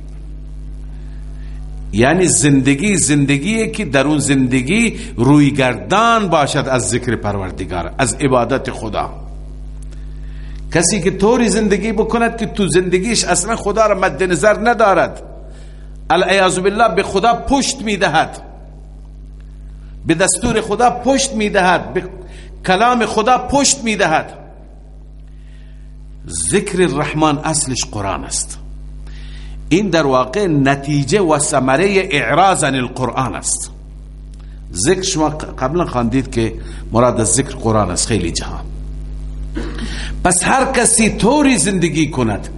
Speaker 1: یعنی زندگی زندگی که در اون زندگی رویگردان باشد از ذکر پروردگار از عبادت خدا. کسی که طوری زندگی بکند که تو زندگیش اصلا خدا را مد نظر ندارد. العیاذ بالله به خدا پشت می‌دهد. به دستور خدا پشت می‌دهد. به کلام خدا پشت می‌دهد. ذکر الرحمن اصلش قرآن است. این در واقع نتیجه و ثمره اعراض عن القرآن است. ذکر شما قبلا خواندید که مراد ذکر قرآن است. خیلی جهان. پس هر کسی طوری زندگی کند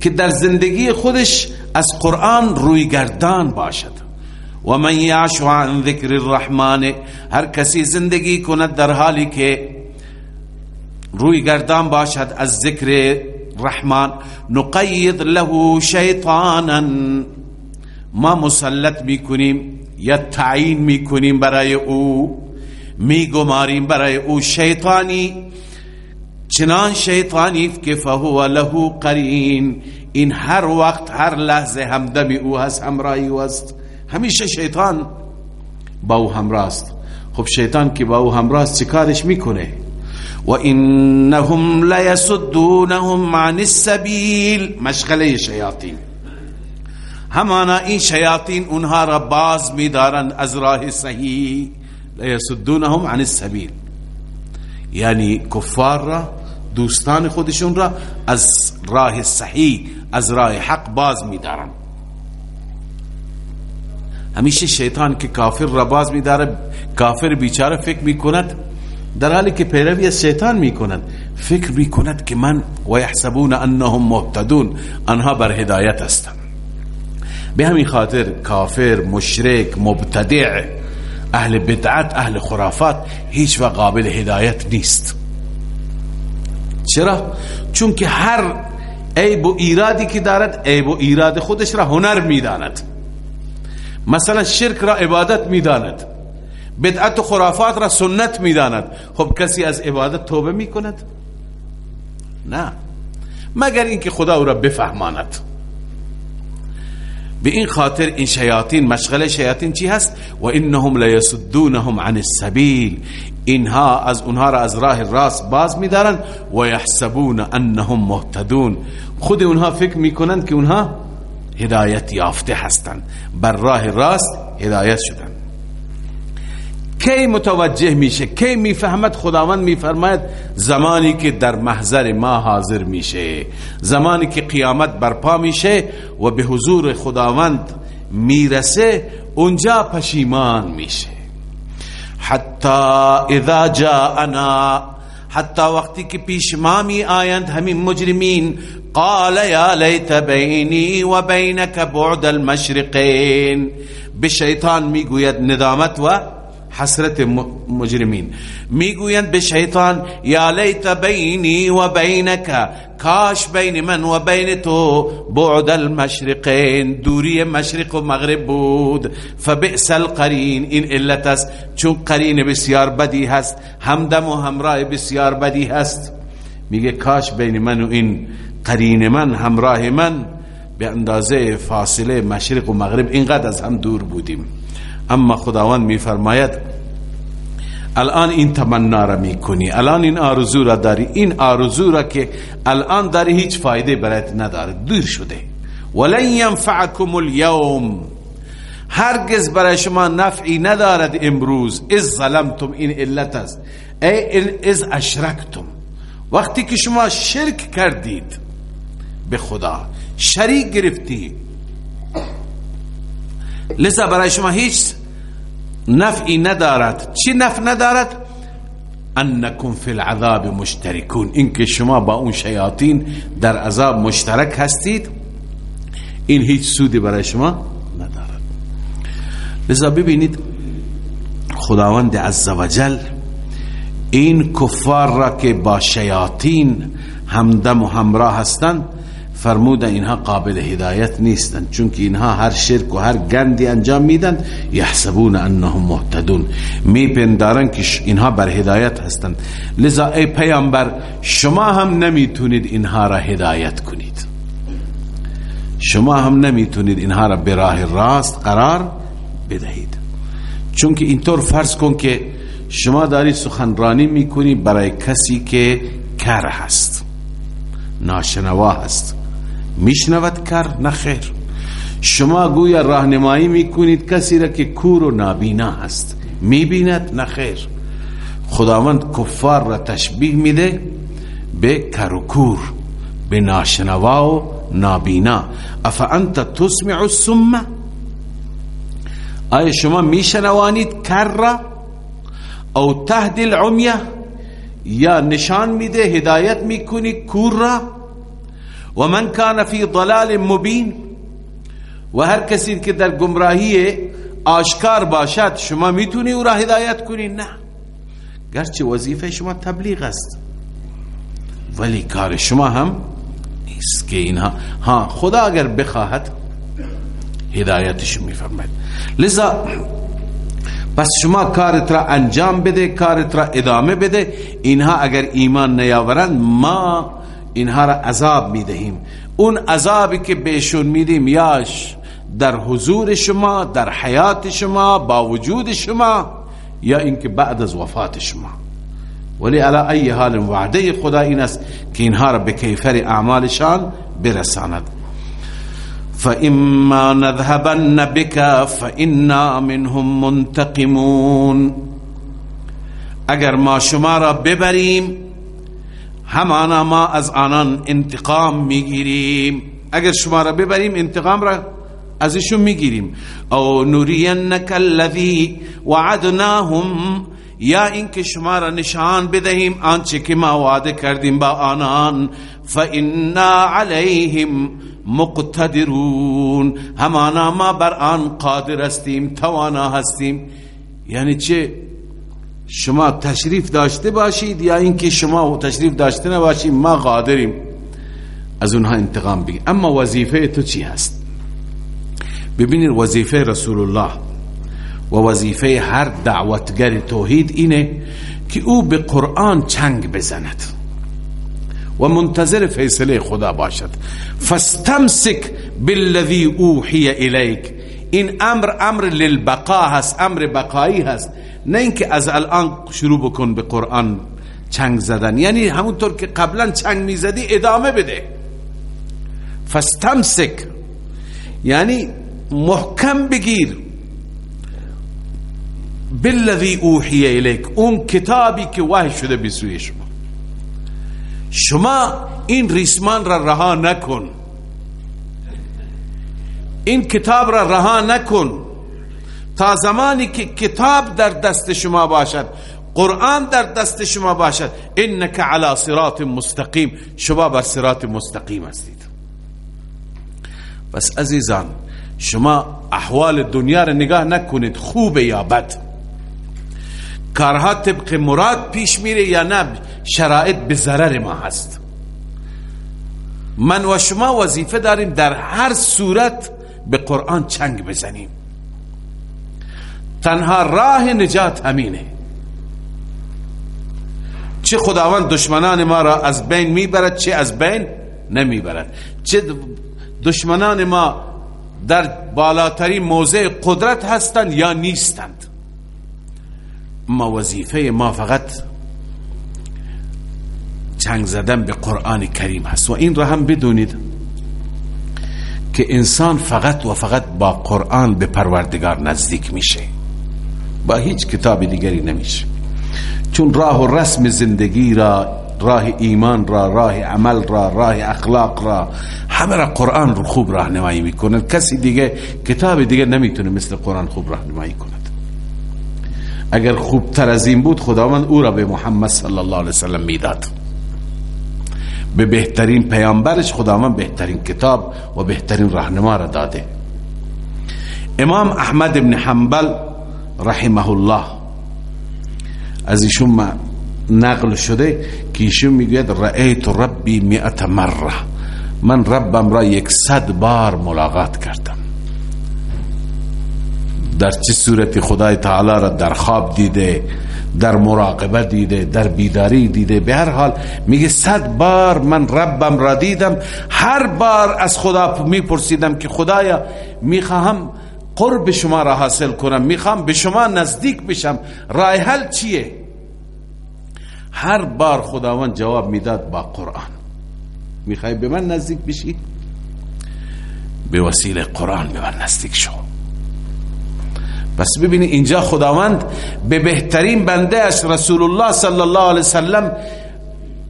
Speaker 1: که در زندگی خودش از قرآن رویگردان باشد. و من یعش عن ذکر الرحمن هر کسی زندگی کند در حالی که رویگردان باشد از ذکر رحمان نقید له شیطانا. ما مسلط می‌کنیم یا تعیین می‌کنیم برای او میگماریم برای او شیطانی. چنان شیطانی که فهو له قرین. این هر وقت هر لحظه همدمی او هست همراهی او هست. همیشه شیطان با او همراه است خب شیطان که با او همراه است چیکارش می‌کنه؟ و انهم لیسدونهم عن السبیل. مشغله شیاطین. همانا این شیاطین اونها را باز میدارند از راه صحیح. لیسدونهم عن السبیل. یعنی کفار را دوستان خودشون را از راه صحیح از راه حق باز میدارن. همیشه شیطان که کافر را باز میداره کافر بیچاره فکر می‌کند. در حالی که پیروی از شیطان می‌کند فکر می‌کند که من و یحسبون انهم مهتدون آنها بر هدایت هستند. به همین خاطر کافر مشرک مبتدع اهل بدعت اهل خرافات هیچ و قابل هدایت نیست. چرا؟ چون که هر عیب و ایرادی که دارد عیب و ایراد خودش را هنر می‌داند. مثلا شرک را عبادت می‌داند. بدعت و خرافات را سنت می‌داند. خب کسی از عبادت توبه می‌کند؟ نه. مگر اینکه خدا او را بفهماند. به این خاطر این شیاطین مشغله شیاطین چی هست؟ و انهم لیسدونهم عن السبیل اینها از اونها را از راه راست باز میدارن و یحسبون انهم مهتدون. خود اونها فکر می‌کنند که اونها هدایت یافته هستند. بر راه راست هدایت شدن. کی متوجه میشه؟ کی می‌فهمد؟ خداوند میفرماید زمانی که در محضر ما حاضر میشه زمانی که قیامت برپا میشه و به حضور خداوند می‌رسه اونجا پشیمان میشه. حتی اذا جاءنا. حتی وقتی که پیش ما می آیند همین مجرمین قال یا لیت بینی و بینک بعد المشرقین. به شیطان می‌گوید ندامت و حسرت مجرمین. می‌گویند به شیطان یا لیت بینی و بینک کاش بین من و بین تو بعد المشرقین. دوری مشرق و مغرب بود. فبئس القرین. این علت است چون قرین بسیار بدی هست همدم و همراه بسیار بدی هست. میگه کاش بین من و این قرین من همراه من به اندازه فاصله مشرق و مغرب اینقدر از هم دور بودیم. اما خداوند میفرماید الان این تمنا را می‌کنی الان این آرزو را داری این آرزو را که الان داری هیچ فایده برایت نداره دور شده. ولن ینفعکم اليوم هرگز برای شما نفعی ندارد امروز. از ظلمتم این علت است. ای از اشرکتم. وقتی که شما شرک کردید به خدا شریک گرفتی لذا برای شما هیچ نفعی ندارد. چی نفع ندارد؟ انکم فی العذاب مشترکون. اینکه شما با اون شیاطین در عذاب مشترک هستید این هیچ سودی برای شما ندارد. لذا ببینید خداوند عزوجل این کفار را که با شیاطین همدم و همراه هستند فرمود اینها قابل هدایت نیستند چون که اینها هر شرک و هر گندی انجام میدن یحسبون انهم مهتدون. میپندارن که اینها بر هدایت هستند. لذا ای پیامبر شما هم نمی‌تونید اینها را هدایت کنید. شما هم نمی‌تونید اینها را به راه راست قرار بدهید. چون که اینطور فرض کن که شما داری سخنرانی می‌کنی برای کسی که کر هست ناشنوا هست. میشنود کر نخیر شما گویا راهنمایی می‌کنید کسی را که کور و نابینا هست می‌بیند نخیر خداوند کفار را تشبیه میده به کر و کور به ناشنوا و نابینا. افا انت تسمع السمه آیا شما میشنوانید کر را؟ او تهدی العمیه. یا نشان میده هدایت می‌کنی کور را؟ و من کان فی ضلال مبین و هر کسی که در گمراهی آشکار باشد شما می‌تونی او را هدایت کنی؟ نه. گرچه وظیفه شما تبلیغ است ولی کار شما هم نیست که اینها ها خدا اگر بخواهد هدایتش میفرماید. لذا پس شما کارت را انجام بده کارت را ادامه بده. اینها اگر ایمان نیاورند ما اینها را عذاب می‌دهیم اون عذابی که بهشون میدیم یاش در حضور شما در حیات شما با وجود شما یا اینکه بعد از وفات شما. ولی علا ای حال وعده خدا این است که اینها را به کیفر اعمالشان برساند. فإما نذهبن بك فإنا منهم منتقمون. اگر ما شما را ببریم همانا ما از آنان انتقام می‌گیریم. اگر شما را ببریم انتقام را ازشون می‌گیریم. او نورینک الذی وعدناهم یا اینکه شما را نشان بدهیم آنچه که ما وعده کردیم با آنان فانا علیهم مقتدرون. همانا ما بر آن قادر هستیم توانا هستیم. یعنی چه؟ شما تشریف داشته باشید یا اینکه شما تشریف داشته نباشید ما قادریم از اونها انتقام بگیم اما وظیفه تو چی هست؟ ببینید وظیفه رسول الله و وظیفه هر دعوتگر توحید اینه که او به قرآن چنگ بزند و منتظر فیصله خدا باشد. فاستمسک بالذی اوحی الیک. این امر امر للبقا هست امر بقایی هست. نه اینکه از الان شروع بکن به قرآن چنگ زدن. یعنی همونطور که قبلا چنگ می‌زدی ادامه بده. فستمسک یعنی محکم بگیر. بالذی اوحی الیک. اون کتابی که وحی شده بسوی شما. شما این ریسمان را رها نکن. این کتاب را رها نکن. تا زمانی که کتاب در دست شما باشد قرآن در دست شما باشد انک علی صراط مستقیم. شما بر صراط مستقیم هستید. پس عزیزان شما احوال دنیا را نگاه نکنید خوب یا بد. کارها طبق مراد پیش میره یا نه شرایط به ضرر ما هست. من و شما وظیفه داریم در هر صورت به قرآن چنگ بزنیم. تنها راه نجات همینه. چه خداوند دشمنان ما را از بین می‌برد چه از بین نمی‌برد. چه دشمنان ما در بالاترین موضع قدرت هستند یا نیستند. ما وظیفه ما فقط چنگ زدن به قرآن کریم هست. و این را هم بدونید که انسان فقط و فقط با قرآن به پروردگار نزدیک میشه. با هیچ کتاب دیگری نمیشه. چون راه و رسم زندگی را راه ایمان را راه عمل را راه اخلاق را همه را قرآن رو خوب راهنمایی می‌کنه کسی دیگه کتاب دیگه نمی‌تونه مثل قرآن خوب راهنمایی کند. اگر خوب تر از این بود خداوند او را به محمد صلی الله علیه وسلم می‌داد. به بهترین پیامبرش خداوند بهترین کتاب و بهترین راهنما را داده. امام احمد ابن حنبل رحمه الله از ایشون نقل شده که ایشون می‌گوید رأیت ربی مئت مره من ربم را یک صد بار ملاقات کردم. در چه صورتی خدای تعالی را در خواب دیده در مراقبه دیده در بیداری دیده به هر حال میگه صد بار من ربم را دیدم. هر بار از خدا میپرسیدم که خدایا می‌خواهم قرب شما را حاصل کنم می‌خوام به شما نزدیک بشم. راه حل چیه؟ هر بار خداوند جواب می‌داد با قرآن. می‌خوای به من نزدیک بشی؟ به وسیله قرآن به من نزدیک شو. پس ببینی اینجا خداوند به بهترین بنده اش رسول الله صلی الله علیه وسلم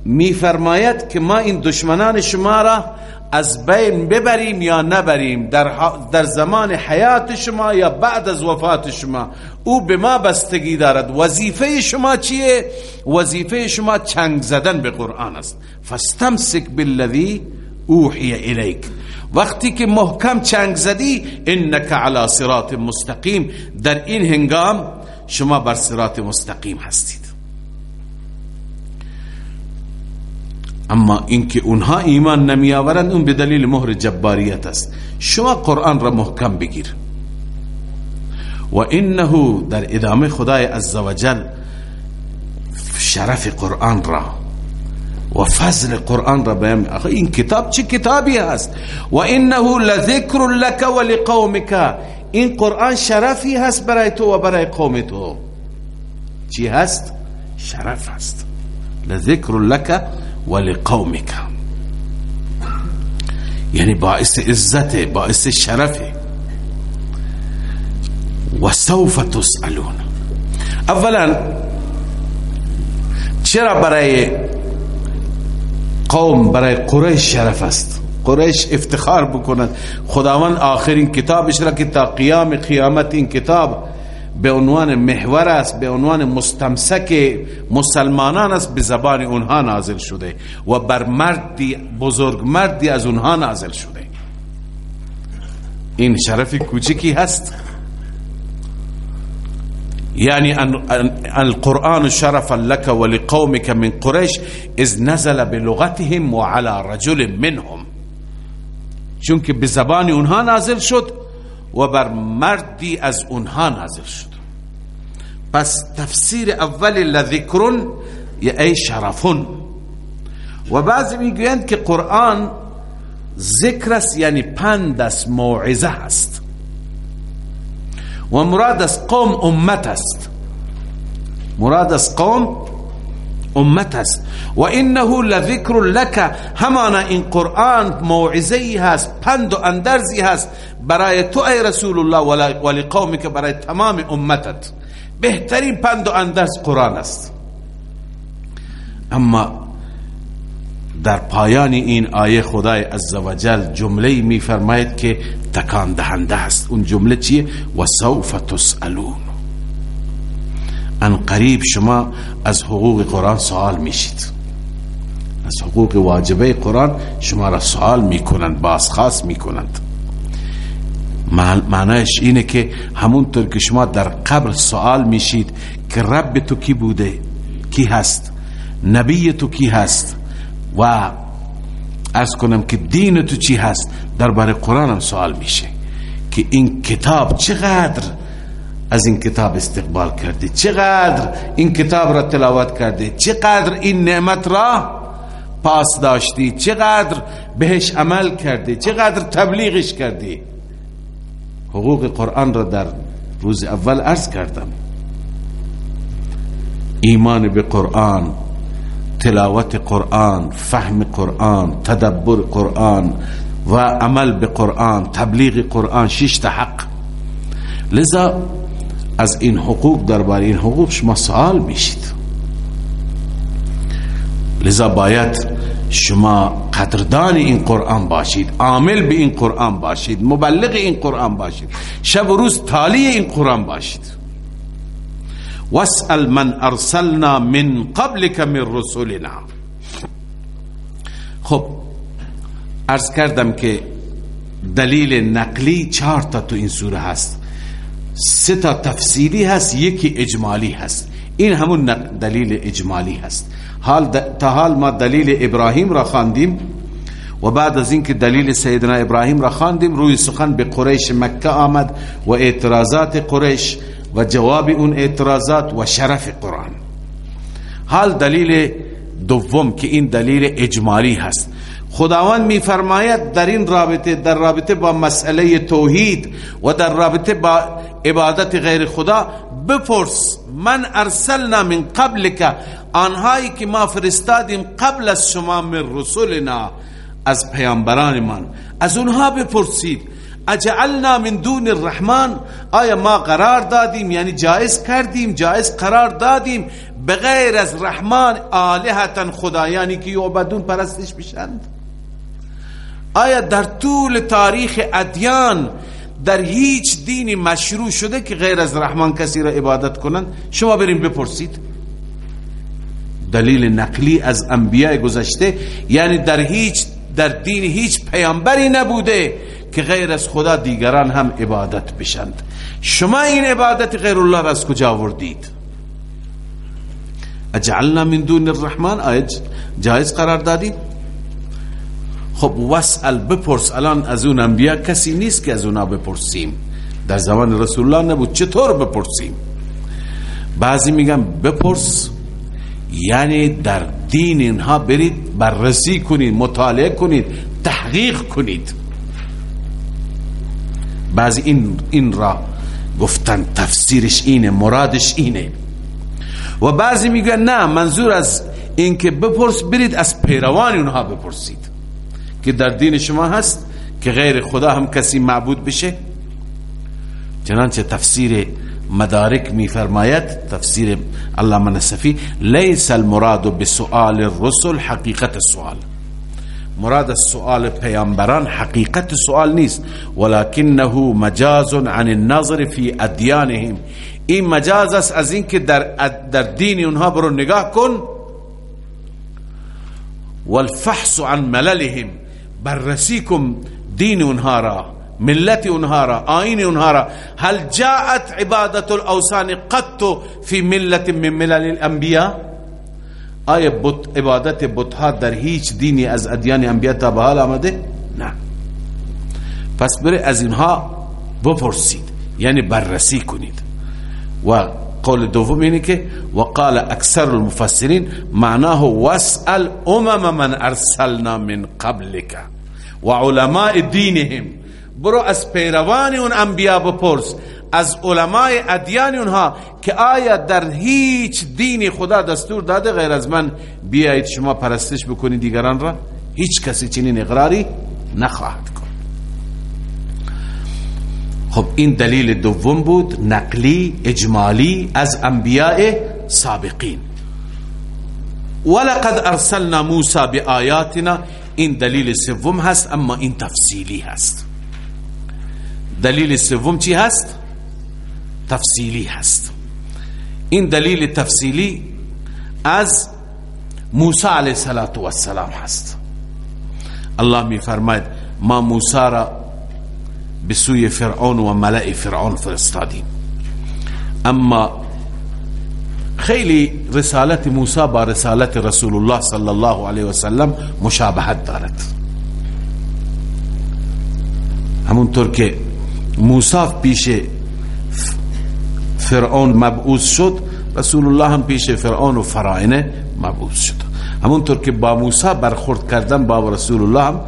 Speaker 1: میفرماید که ما این دشمنان شما را از بین ببریم یا نبریم در, در زمان حیات شما یا بعد از وفات شما. او به ما بستگی دارد. وظیفه شما چیه؟ وظیفه شما چنگ زدن به قرآن است. فاستمسک بالذی اوحی الیک. وقتی که محکم چنگ زدی انک علی صراط مستقیم. در این هنگام شما بر صراط مستقیم هستید. اما اینکه اونها ایمان نمی آورند اون به دلیل مهر جباریت است. شما قرآن را محکم بگیر. و انه در ادامه خدای عزوجل شرف قرآن را و فضل قرآن را بیان این کتاب چه کتابی هست؟ و انه لذکر لك ولقومك این قرآن شرفی هست برای تو و برای قوم تو. چی هست؟ شرف هست. لذکر لك ولقومك. یعنی باعث عزت باعث شرف. و سوف تسألون. اولا چرا برای قوم برای قریش شرف است؟ قریش افتخار بکنند خداوند آخرین کتابش را که تا قیام قیامت این کتاب به عنوان محور است به عنوان مستمسک مسلمانان است به زبان اونها نازل شده و بر مردی بزرگ مردی از اونها نازل شده. این شرف کوچکی هست؟ یعنی القرآن شرف لك ولقومك من قریش از نزل بلغتهم وعلى رجل منهم. چون که به زبان اونها نازل شد و بر مردی از اونها نازل شد. پس تفسیر اول لذکرون یا ای شرفون. و بعضی می‌گویند که قرآن ذکر است یعنی پند است موعظه است. و مراد از قوم امت است. مراد از قوم امت است. و انه لذکر لك همانا این قرآن موعظه‌ای هست پند و اندرزی هست برای تو ای رسول الله ولی قومی که برای تمام امتت. بهترین پند و اندرز قرآن است. اما در پایان این آیه خدای عزوجل جمله می فرماید که تکان دهنده است. اون جمله چیه؟ و سوف تسالون ان قریب شما از حقوق قرآن سوال میشید. از حقوق واجبه قرآن شما را سوال می‌کنند بازخواست می‌کنند. معنیش اینه که همونطور که شما در قبر سوال میشید که رب تو کی بوده کی هست نبی تو کی هست و ارز کنم که دین تو چی هست درباره قرآن هم سوال میشه که این کتاب چقدر از این کتاب استقبال کرده چقدر این کتاب را تلاوت کرده چقدر این نعمت را پاس داشتی؟ چقدر بهش عمل کرده چقدر تبلیغش کردی؟ حقوق قرآن را در روز اول عرض کردم. ایمان به قرآن تلاوت قرآن فهم قرآن تدبر قرآن و عمل به قرآن تبلیغ قرآن شش حق. لذا از این حقوق درباره این حقوق شما سوال میشید. لذا باید شما قدردان این قرآن باشید عامل به این قرآن باشید مبلغ این قرآن باشید شب و روز تالی این قرآن باشید. واسأل من ارسلنا من قبلك من رسولنا. خب ارز کردم که دلیل نقلی چهار تا تو این سوره هست. سه تا هست یکی اجمالی هست. این همون دلیل اجمالی هست. حال تا حال ما دلیل ابراهیم را خواندیم و بعد از اینکه دلیل سیدنا ابراهیم را خواندیم روی سخن به قریش مکه آمد و اعتراضات قریش و جواب اون اعتراضات و شرف قرآن. حال دلیل دوم که این دلیل اجمالی هست. خداوند میفرماید در این رابطه در رابطه با مسئله توحید و در رابطه با عبادت غیر خدا بپرس من ارسلنا من قبل که آنهایی که ما فرستادیم قبل از شما من رسولنا از پیامبران من. از اونها بپرسید اجعلنا من دون الرحمن؟ آیا ما قرار دادیم؟ یعنی جایز کردیم جایز قرار دادیم. بغیر از رحمان آلهتا خدایانی که یعبدون پرستش بشند آیا در طول تاریخ ادیان در هیچ دینی مشروع شده که غیر از رحمان کسی را عبادت کنند. شما بریم بپرسید. دلیل نقلی از انبیاء گذشته یعنی در هیچ در دین هیچ پیامبری نبوده که غیر از خدا دیگران هم عبادت بشند. شما این عبادت غیر الله را از کجا آوردید؟ اجعلنا من دون الرحمن. آیت جایز قرار دادید خب وسأل بپرس الان از اون انبیاء کسی نیست که از اونا بپرسیم. در زمان رسول الله نبود چطور بپرسیم؟ بعضی میگن بپرس یعنی در دین اینها برید بررسی کنید مطالعه کنید تحقیق کنید. بعضی این, این را گفتن تفسیرش اینه مرادش اینه. و بعضی میگن نه منظور از اینکه بپرس برید از پیروان اونها بپرسید. که در دین شما هست که غیر خدا هم کسی معبود بشه. چنانچه تفسیر مدارک می فرماید تفسیر علامه نصفی لیس المراد بسؤال الرسل حقیقت السؤال مراد السؤال پیامبران حقیقت سؤال نیست. ولكنه مجاز عن النظر في ادیانهم. این مجاز است از اینکه در در دین اونها برو نگاه کن. والفحص عن مللهم. بررسی کن دین اونها را ملت اونها را آین اونها را هل جاءت عبادت الاوثان قط في ملت من ملل الانبیاء آیا بت عبادت بتها در هیچ دینی از ادیان انبیاء تا به حال آمده؟ نه. پس بره از اینها بپرسید یعنی بررسی کنید. و قول دوم اینه که وقال اکثر المفسرین معناه واسأل امم من ارسلنا من قبلك و علماء دینهم. برو از پیروان اون انبیاء بپرس از علماء ادیان اونها که آیا در هیچ دینی خدا دستور داده غیر از من؟ بیایید شما پرستش بکنید دیگران را. هیچ کسی چنین اقراری نخواهد خب این دلیل دوم بود نقلی اجمالی از انبیاء سابقین. ولقد ارسلنا موسى بآیاتنا این دلیل سوم هست اما این تفصیلی هست. دلیل سوم چی هست؟ تفصیلی هست. این دلیل تفصیلی از موسی علیه السلام هست. الله می فرماید ما موسی را به سوی فرعون و ملع فرعون فرستادیم. اما خیلی رسالت موسی با رسالت رسول الله صلی الله علیه و سلم مشابهت دارد. همونطور که موسی پیش فرعون مبعوث شد رسول الله هم پیش فرعون و فرائنه مبعوث شد. همونطور که با موسی برخورد کردن با رسول الله هم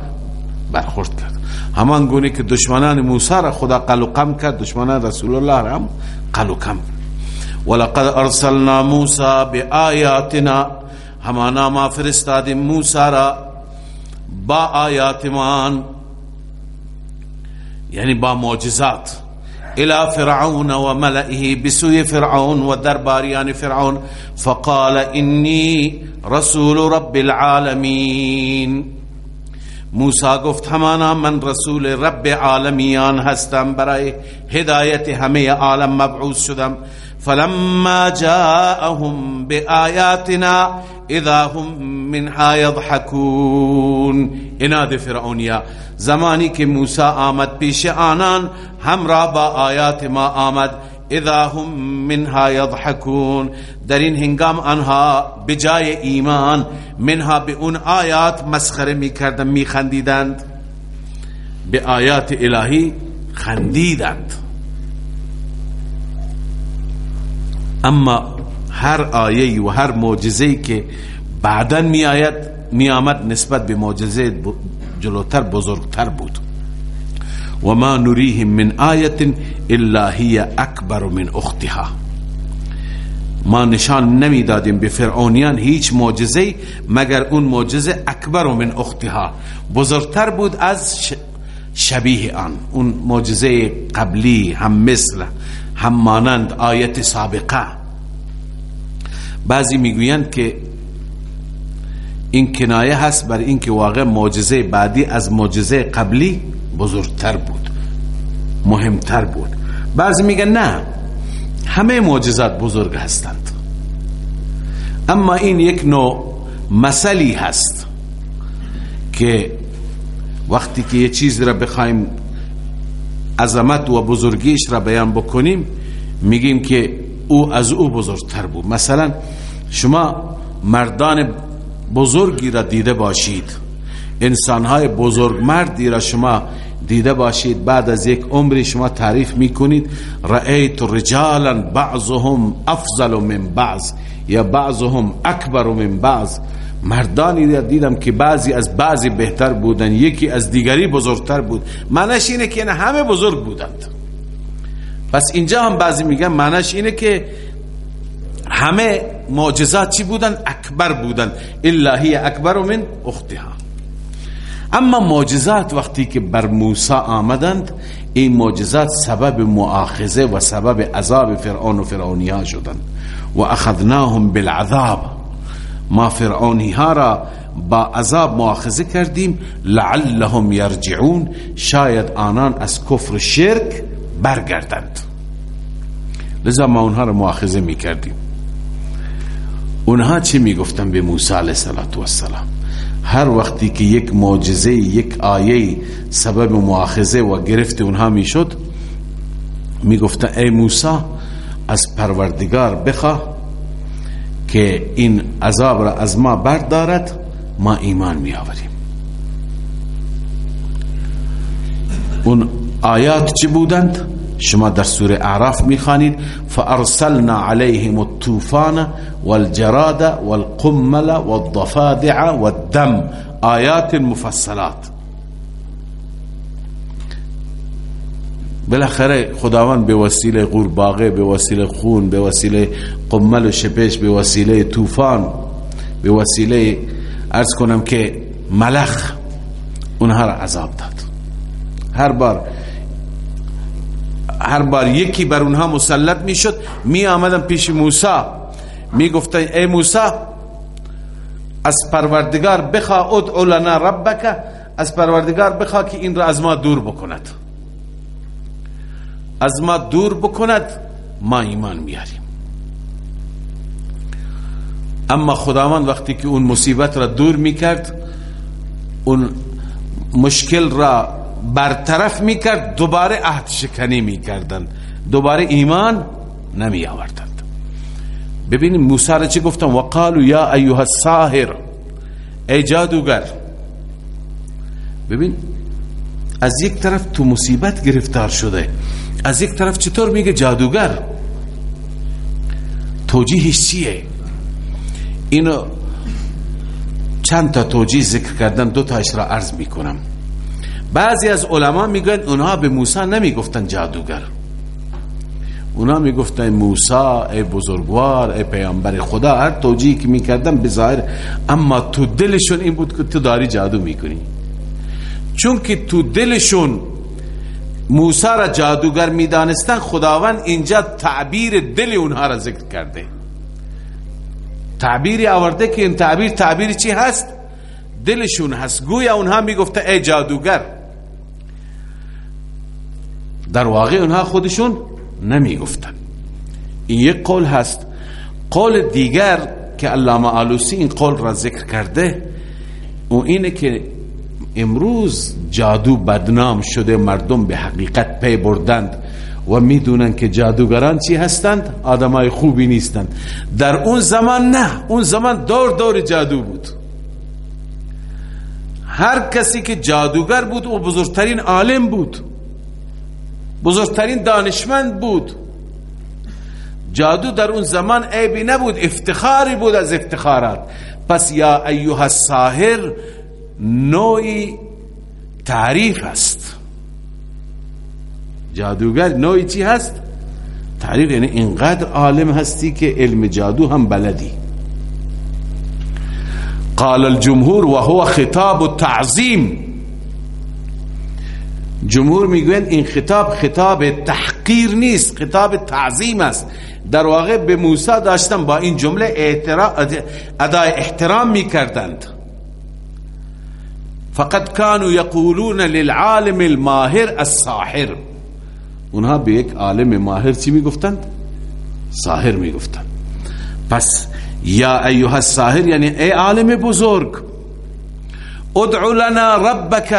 Speaker 1: برخورد کرد همان گونه که دشمنان موسی را خدا قلو قم کرد دشمنان رسول الله را هم قلو قم ولقد ارسلنا موسى بآیاتنا همانا ما فرستادیم موسی را با آیاتمان یعنی با معجزات. إلى فرعون و ملئه بسوی فرعون و درباریان فرعون فقال انی رسول رب العالمین. موسی گفت همانا من رسول رب عالمیان هستم. برای هدایت همه عالم مبعوث شدم. فلما جاءهم بآياتنا اذا هم منها يضحكون اناد فرعونیا زمانی که موسی آمد پیش آنان همراه با آیات ما آمد. اذا هم منها يضحكون در این هنگام آنها بجای ایمان منها به اون آیات مسخره می کردن می خندیدند به آیات الهی خندیدند. اما هر آیه و هر معجزه که بعدا می آید می نسبت به معجزه جلوتر بزرگتر بود. و ما نریهم من آیت الا هی اکبر من اختها ما نشان نمی‌دادیم به فرعونیان هیچ معجزه مگر اون معجزه اکبر من اختها. بزرگتر بود از شبیه آن. اون معجزه قبلی هم مثل هم مانند آیت سابقه. بعضی می‌گویند که این کنایه هست بر اینکه واقع معجزه بعدی از معجزه قبلی بزرگتر بود مهمتر بود. بعضی میگن نه همه معجزات بزرگ هستند. اما این یک نوع مسئلی هست که وقتی که یه چیز را بخوایم عظمت و بزرگیش را بیان بکنیم میگیم که او از او بزرگتر بود. مثلا شما مردان بزرگی را دیده باشید. انسانهای بزرگ مردی را شما دیده باشید. بعد از یک عمری شما تعریف می‌کنید. رأیت رجالا بعضهم افضل من بعض یا بعضهم اکبر من بعض. مردانی دیدم که بعضی از بعضی بهتر بودن یکی از دیگری بزرگتر بود. معنیش اینه که همه بزرگ بودند. پس اینجا هم بعضی میگن معنیش اینه که همه معجزات چی بودن؟ اکبر بودن. الا هی اکبر من اختها. اما معجزات وقتی که بر موسی آمدند این معجزات سبب مؤاخذه و سبب عذاب فرعون و فرعونی ها شدند. و اخذناهم بالعذاب. ما فرعونی ها را با عذاب مؤاخذه کردیم لعلهم یرجعون. شاید آنان از کفر شرک برگردند. لذا ما اونها را مؤاخذه می کردیم اونها چی می گفتن به موسی علیه السلام هر وقتی که یک معجزه یک آیه سبب مؤاخذه و گرفت اونها می شد می گفتن ای موسی از پروردگار بخواه که این عذاب را از ما بردارد ما ایمان می آوریم اون آیات چی بودند؟ شما در سوره اعراف می‌خوانید فارسلنا عليهم الطوفان والجراد والقمل والضفادع والدم آیات مفصلات. بالاخره خداوند به وسیله قورباغه به وسیله خون به وسیله قمل و شپش به وسیله طوفان به وسیله ارز کنم که ملخ اونها را عذاب داد. هر بار هر بار یکی بر اونها مسلط می‌شد. می آمدن پیش موسی. می گفتن ای موسی از پروردگار بخوا ادعو لنا ربک از پروردگار بخوا که این را از ما دور بکند. از ما دور بکند ما ایمان میاریم اما خداوند وقتی که اون مصیبت را دور می‌کرد اون مشکل را برطرف می‌کرد دوباره عهد شکنی می‌کردند. دوباره ایمان نمی آوردند. ببینیم موسی را چه گفتن؟ وقالو یا ایها الساهر ای جادوگر. ببین از یک طرف تو مصیبت گرفتار شده از یک طرف چطور میگه جادوگر؟ توجیهش چیه؟ اینو چند تا توجیه ذکر کردن دو تاش را عرض می‌کنم. بعضی از علما میگن اونها به موسی نمی‌گفتن جادوگر. اونا می‌گفتن موسی ای بزرگوار ای پیامبر خدا هر توجیهی که می‌کردن به ظاهر اما تو دلشون این بود که تو داری جادو می‌کنی. چون که تو دلشون موسی را جادوگر می‌دانستن خداوند اینجا تعبیر دل اونها را ذکر کرده. تعبیری آورده که این تعبیر تعبیر چی هست؟ دلشون هست. گویا اونها می‌گفته ای جادوگر در واقع اونها خودشون نمی‌گفتن. این یک قول هست. قول دیگر که علامه آلوسی این قول را ذکر کرده او اینه که امروز جادو بدنام شده مردم به حقیقت پی بردند و می‌دونن که جادوگران چی هستند؟ آدمای خوبی نیستند. در اون زمان نه اون زمان دور دور جادو بود. هر کسی که جادوگر بود او بزرگترین عالم بود. بزرگترین دانشمند بود. جادو در اون زمان عیبی نبود افتخاری بود از افتخارات. پس یا ایوها الساهر نوعی تعریف است جادوگر نوعی چی هست؟ تعریف یعنی اینقدر عالم هستی که علم جادو هم بلدی. قال الجمهور وهو خطاب التعظیم. جمهور می‌گویند این خطاب خطاب تحقیر نیست خطاب تعظیم است. در واقع به موسی داشتن با این جمله ادای احترام می‌کردند. فقط كانوا يقولون للعالم الماهر الساحر. اونها به یک عالم ماهر چی می‌گفتند؟ ساحر می‌گفتند. پس یا ایها الساحر یعنی ای عالم بزرگ ادعو لنا ربک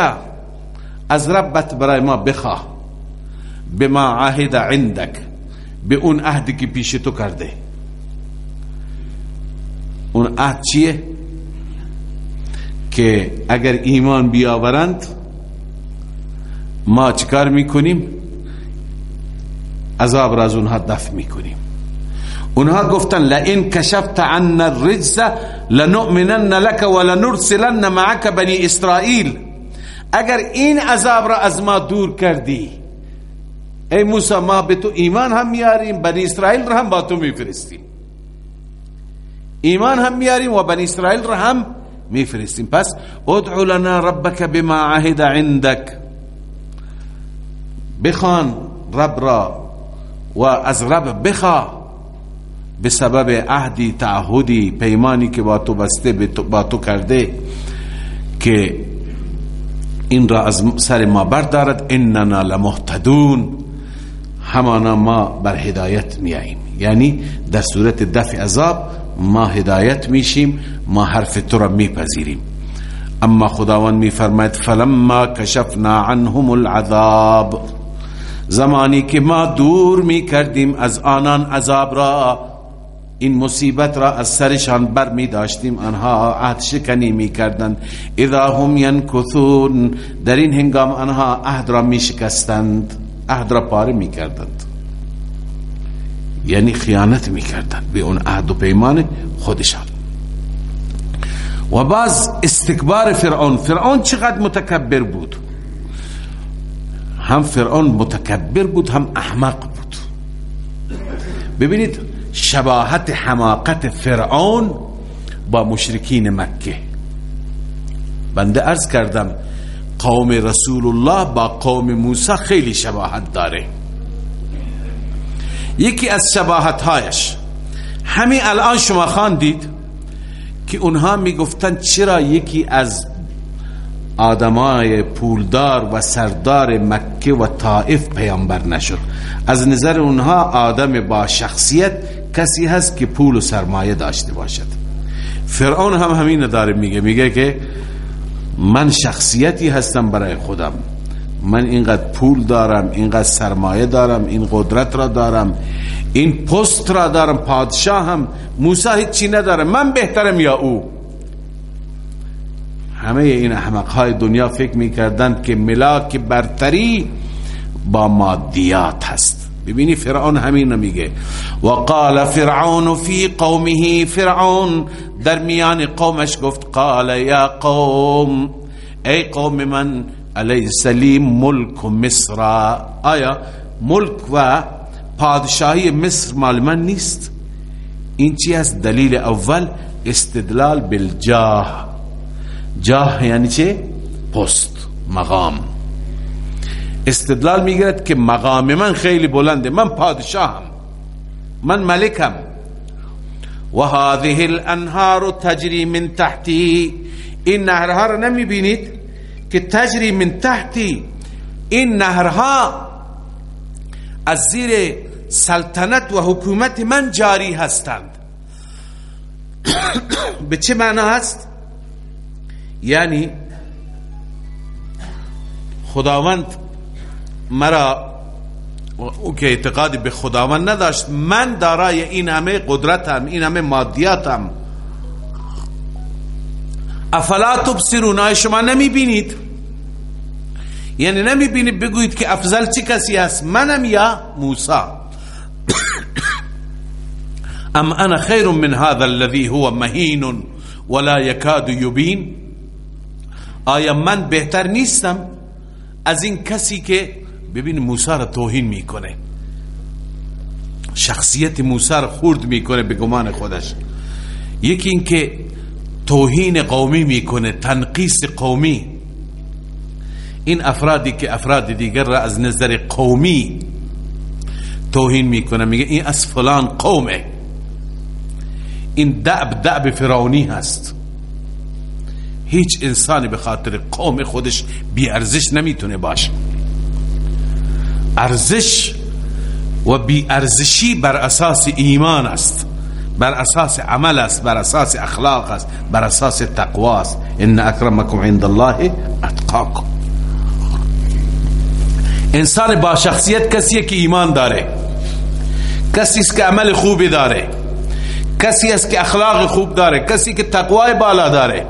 Speaker 1: از ربت برای ما بخواه به ما عهد عندك به اون عهدی که پیش تو کرده. اون عهد چیه؟ که اگر ایمان بیاورند ما چکار می‌کنیم؟ عذاب را از اونها دفع می‌کنیم. اونها گفتن لئن کشفت عنا الرجز لنؤمنن لك ولنرسلن معك بني اسرائیل. اگر این عذاب را از ما دور کردی ای موسی ما به تو ایمان هم میاریم بنی اسرائیل را هم با تو میفرستیم. ایمان هم میاریم و بنی اسرائیل را هم میفرستیم. پس ادعو لنا ربک بما عهد عندك بخوان رب را و از رب بخوا به سبب عهدی تعهدی پیمانی که با تو بسته با تو کرده که این را از سر ما بردارد. اننا لمهتدون. همانا ما بر هدایت میاییم. یعنی در صورت دفع عذاب ما هدایت میشیم ما حرف تو را میپذیریم. اما خداوند میفرماید فلما کشفنا عنهم العذاب. زمانی که ما دور می‌کردیم از آنان عذاب را این مصیبت را از سرشان بر می داشتیم. آنها عهد شکنی می کردند. اذا هم ینکثون در این هنگام آنها عهد را می شکستند. عهد را پاره می کردند. یعنی خیانت می کردند. به اون عهد و پیمان خودشان. و باز استکبار فرعون. فرعون چقدر متکبر بود؟ هم فرعون متکبر بود هم احمق بود. ببینید شباهت حماقت فرعون با مشرکین مکه. بنده ارز کردم قوم رسول الله با قوم موسی خیلی شباهت داره. یکی از شباهت هایش همین الان شما خواندید که اونها می‌گفتن چرا یکی از آدمای پولدار و سردار مکه و طائف پیامبر نشد. از نظر اونها آدم با شخصیت کسی هست که پول و سرمایه داشته باشد. فرعون هم همین داره میگه. میگه که من شخصیتی هستم برای خودم. من اینقدر پول دارم اینقدر سرمایه دارم این قدرت را دارم این پست را دارم پادشاه هم. موسی هیچی نداره. من بهترم یا او؟ همه این احمق های دنیا فکر می‌کردند که ملاک برتری با مادیات هست. ببینی فرعون همین میگه. و قال فرعون فی قومه فرعون. در میان قومش گفت قال یا قوم ای قوم من علی سلیم ملک مصر. آیا ملک و پادشاهی مصر مال من نیست؟ این چی است؟ دلیل اول استدلال بالجاه. جاه یعنی چه؟ پست مقام. استدلال میگرد که مقام من خیلی بلنده. من پادشاهم. من ملکم. و هذه الانهار تجری من تحتی. این نهرها رو نمی بینید که تجری من تحتی. این نهرها از زیر سلطنت و حکومت من جاری هستند. به چه معنا هست؟ یعنی خداوند مرا او که اعتقادی به خداوند نداشت من دارای این همه قدرتم این همه مادیاتم. افلا تبصرون؟ آیا شما نمی بینید یعنی نمی بینید بگویید که افضل چی کسی است؟ منم یا موسی؟ ام انا خیر من هذا الذي هو مهین ولا يكاد يبين آیا من بهتر نیستم از این کسی که ببین موسی را توهین می‌کنه. شخصیت موسی را خورد می‌کنه به گمان خودش. یکی اینکه توهین قومی می‌کنه تنقیس قومی. این افرادی که افراد دیگر را از نظر قومی توهین می‌کنه میگه این از فلان قومه. این دعب دعب فرعونی هست. هیچ انسانی به خاطر قوم خودش بی ارزش نمی‌تونه باشه. ارزش و بی ارزشی بر اساس ایمان است. بر اساس عمل است بر اساس اخلاق است بر اساس تقوا است. ان اکرمکم عند الله اتقاکم. انسان با شخصیت کسی که ایمان داره. کسی است که عمل خوبی داره. کسی است که اخلاق خوب داره. کسی که تقوای بالا داره.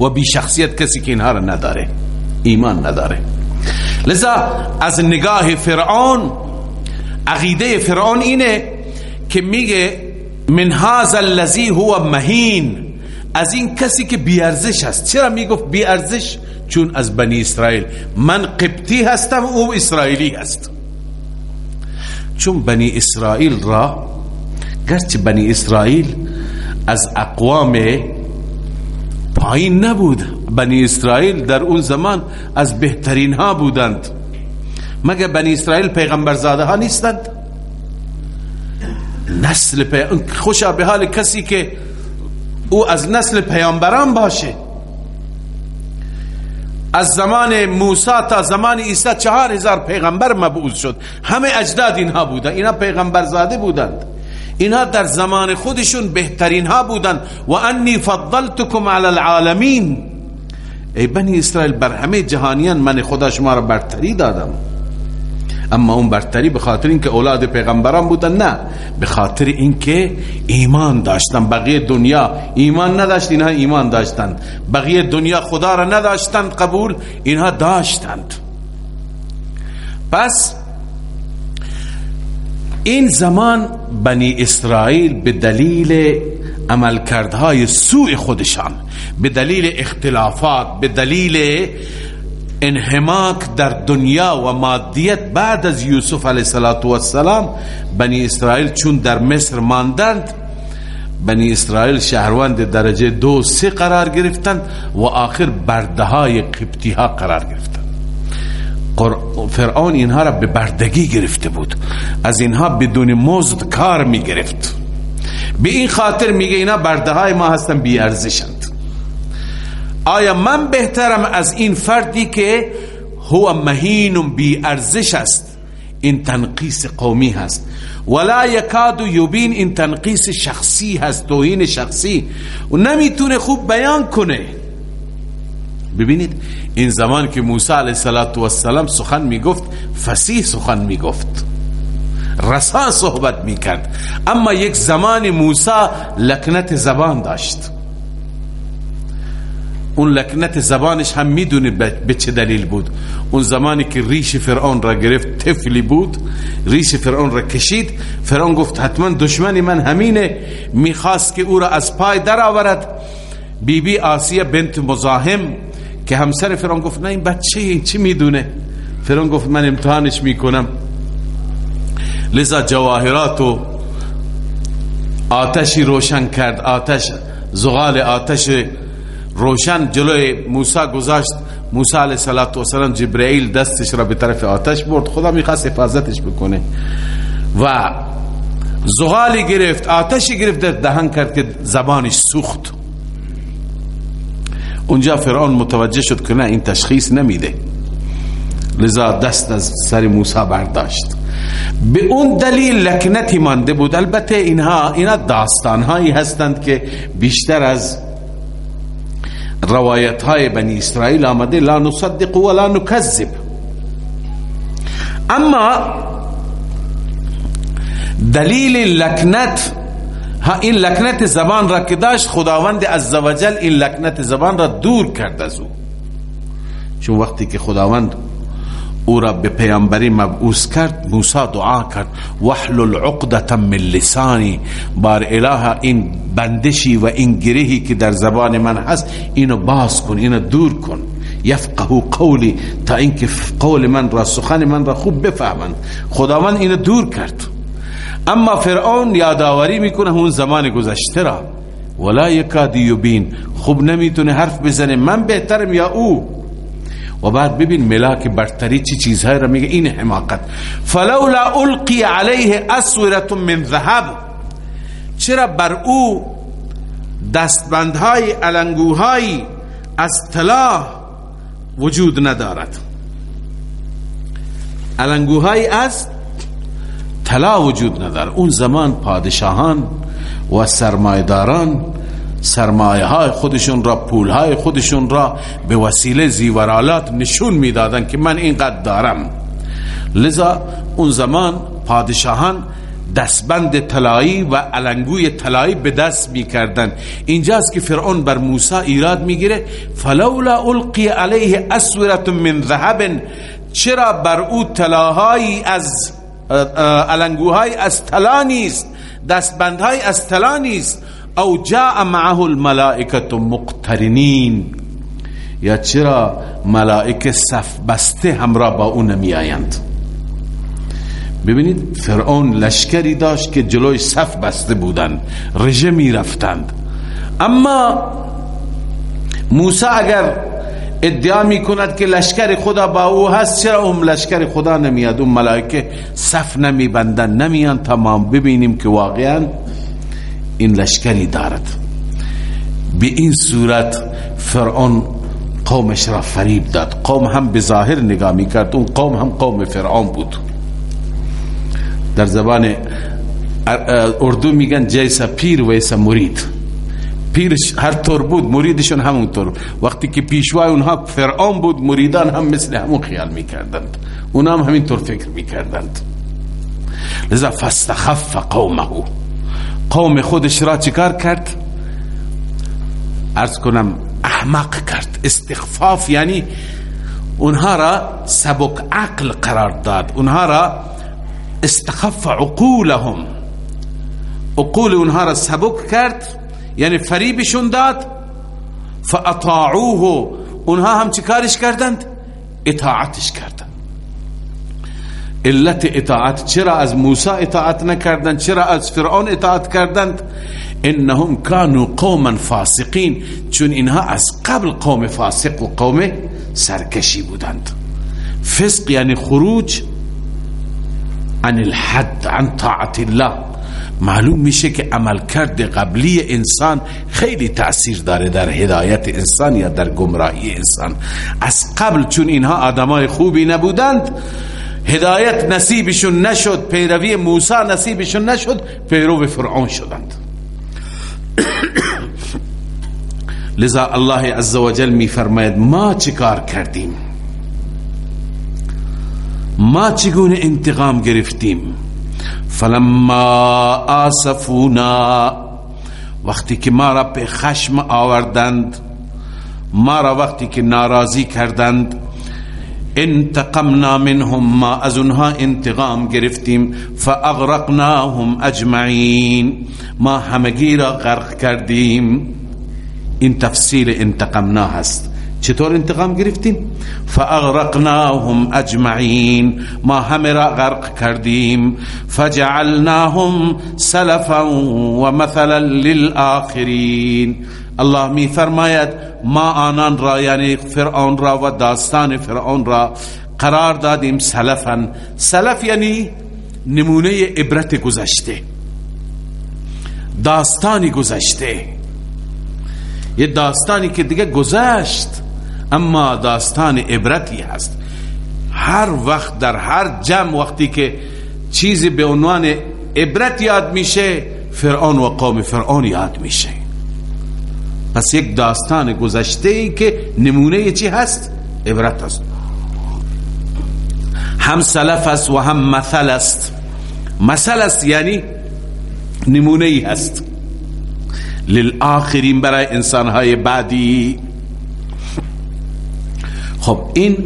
Speaker 1: و بی شخصیت کسی که اینها را نداره. ایمان نداره. لذا از نگاه فرعون عقیده فرعون اینه که میگه من هذا الذي هو مهین. از این کسی که بیارزش است. چرا می‌گفت بیارزش؟ چون از بنی اسرائیل. من قبطی هستم او اسرائیلی هست چون بنی اسرائیل را گرچه بنی اسرائیل از اقوام پایین نبود. بنی اسرائیل در اون زمان از بهترین ها بودند. مگه بنی اسرائیل پیغمبر زاده ها نیستند؟ نسل خوشا به حال کسی که او از نسل پیامبران باشه. از زمان موسی تا زمان عیسی چهار هزار پیغمبر مبعوث شد. همه اجداد اینها بودن. اینا پیغمبر زاده بودند. اینها در زمان خودشون بهترین ها بودن و انی فضلتکم علی العالمین. ای بنی اسرائیل بر همه جهانیان من خدا شما را برتری دادم. اما اون برتری به خاطر اینکه اولاد پیغمبران بودن نه. به خاطر اینکه ایمان داشتن. بقیه دنیا ایمان نداشت اینها ایمان داشتند بقیه دنیا خدا را نداشتند قبول اینها داشتند. پس این زمان بنی اسرائیل به دلیل عملکردهای سوء خودشان به دلیل اختلافات به دلیل انحماک در دنیا و مادیت بعد از یوسف علیه السلام بنی اسرائیل چون در مصر ماندند بنی اسرائیل شهروند درجه دو سه قرار گرفتند و آخر برده های قبطی ها قرار گرفتند. فرعون اینها را به بردگی گرفته بود. از اینها بدون مزد کار می گرفت به این خاطر میگه اینا برده های ما هستن بی ارزشند آیا من بهترم از این فردی که هو مهین بی ارزش است؟ این تنقیس قومی هست. ولا یکاد یبین این تنقیس شخصی هست توهین شخصی. و نمی‌تونه خوب بیان کنه. ببینید این زمان که موسی علیه السلام سخن می‌گفت فسیح سخن می‌گفت. رسا صحبت می‌کرد. اما یک زمان موسی لکنت زبان داشت. اون لکنت زبانش هم می‌دونه به چه دلیل بود. اون زمانی که ریش فرعون را گرفت طفلی بود ریش فرعون را کشید. فرعون گفت حتما دشمنی من همینه. می‌خواست که او را از پای در آورد بی بی آسیه بنت مزاحم که همسر فرعون گفت نه این بچه چی می‌دونه؟ فرعون گفت من امتحانش می‌کنم. لذا جواهرات و آتشی روشن کرد. آتش زغال آتش روشن جلوی موسی گذاشت. موسی علیه السلام جبرائیل دستش را به طرف آتش برد. خدا می‌خواست حفاظتش بکنه. و زغالی گرفت آتشی گرفت در دهن کرد که زبانش سوخت. اونجا فرعون متوجه شد که نه این تشخیص نمیده. لذا دست از سر موسی برداشت. به اون دلیل لکنتی مانده بود. البته اینها اینا داستان هایی هستند که بیشتر از روایت های بنی اسرائیل آمده لا نصدق ولا نکذب. اما دلیل لکنت این لکنت زبان را که داشت خداوند عزوجل این لکنت زبان را دور کرد از او. چون وقتی که خداوند او را به پیامبری مبعوث کرد موسی دعا کرد وحلل عقدة من لسانی. بار اله این بندشی و این گرهی که در زبان من هست اینو باز کن اینو دور کن. یفقهو قولی تا اینکه قول من را سخن من را خوب بفهمند. خداوند اینو دور کرد. اما فرعون یادآوری می‌کنه اون زمان گذشته را. ولا یکادی یبین. خوب نمی‌تونه حرف بزنه من بهترم یا او؟ و بعد ببین ملاک برتری چی چیزهای را میگه این حماقت. فلولا القی علیه اسورت من ذهب. چرا بر او دستبندهای علنگوهای از طلا وجود ندارد؟ علنگوهای از طلا وجود ندارد. اون زمان پادشاهان و سرمایداران سرمایه های خودشون را پول های خودشون را به وسیله زیورالات نشون می‌دادن که من اینقدر دارم. لذا اون زمان پادشاهان دستبند طلایی و علنگوی طلایی به دست می‌کردن. اینجاست که فرعون بر موسی ایراد می‌گیره. فلولا القی علیه اسورت من ذهب. چرا بر او طلاهایی از علنگوهای از طلا نیست؟ دستبندهای از طلا نیست؟ او جاء معه الملائکت مقترنین. یا چرا ملائکه صف بسته همراه با اون نمی آیند ببینید فرعون لشکری داشت که جلوی صف بسته بودند رژه می رفتند اما موسی اگر ادعا می کند که لشکر خدا با او هست چرا اون لشکر خدا نمیاد؟ اون ملائکه صف نمی بندن نمیان تمام. ببینیم که واقعا این لشکری دارد. به این صورت فرعون قومش را فریب داد. قوم هم به ظاهر نگاه می کرد اون قوم هم قوم فرعون بود. در زبان اردو میگن جیسا پیر و ایسا مرید. پیرش هر طور بود مریدشون همون طور وقتی که پیشوای اونها فرعون بود مریدان هم مثل همون خیال می‌کردند. اونا هم همین طور فکر می‌کردند. لذا فاستخف قومه. قوم خودش را چیکار کرد؟ ارز کنم احمق کرد. استخفاف یعنی اونها را سبک عقل قرار داد. اونها را استخف عقولهم. عقول اونها را سبک کرد یعنی فریبشون داد فاطاعوه. اونها هم چیکارش کردند؟ اطاعتش کردند. علت اطاعت چرا از موسی اطاعت نکردند چرا از فرعون اطاعت کردند؟ انهم كانوا قوما فاسقین چون اینها از قبل قوم فاسق و قوم سرکشی بودند. فسق یعنی خروج عن الحد عن طاعت الله. معلوم میشه که عملکرد قبلی انسان خیلی تأثیر داره در هدایت انسان یا در گمراهی انسان. از قبل چون اینها آدمای خوبی نبودند هدایت نصیبشون نشد پیروی موسی نصیبشون نشد پیرو فرعون شدند. لذا الله عزوجل می فرماید ما چیکار کردیم؟ ما چگونه انتقام گرفتیم؟ فلما آسفونا وقتی که ما را به خشم آوردند ما را وقتی که ناراضی کردند انتقمنا منهم ما از اونها انتقام گرفتیم فاغرقناهم اجمعین ما همگی را غرق کردیم. این تفصیل انتقمنا هست. چطور انتقام گرفتیم؟ فاغرقناهم اجمعین ما همه را غرق کردیم. فجعلناهم سلفا و مثلا للآخرین. الله می فرماید ما آنان را یعنی فرعون را و داستان فرعون را قرار دادیم سلفا. سلف یعنی نمونه عبرت گذشته داستانی گذشته. یه داستانی که دیگه گذشت اما داستان عبرتی هست. هر وقت در هر جمع وقتی که چیزی به عنوان عبرت یاد میشه فرعون و قوم فرعون یاد میشه. پس یک داستان گذشته ای که نمونه چی هست؟ عبرت است هم سلف است و هم مثل است. مثل است یعنی نمونه ای هست. للآخرین برای انسانهای بعدی. خب این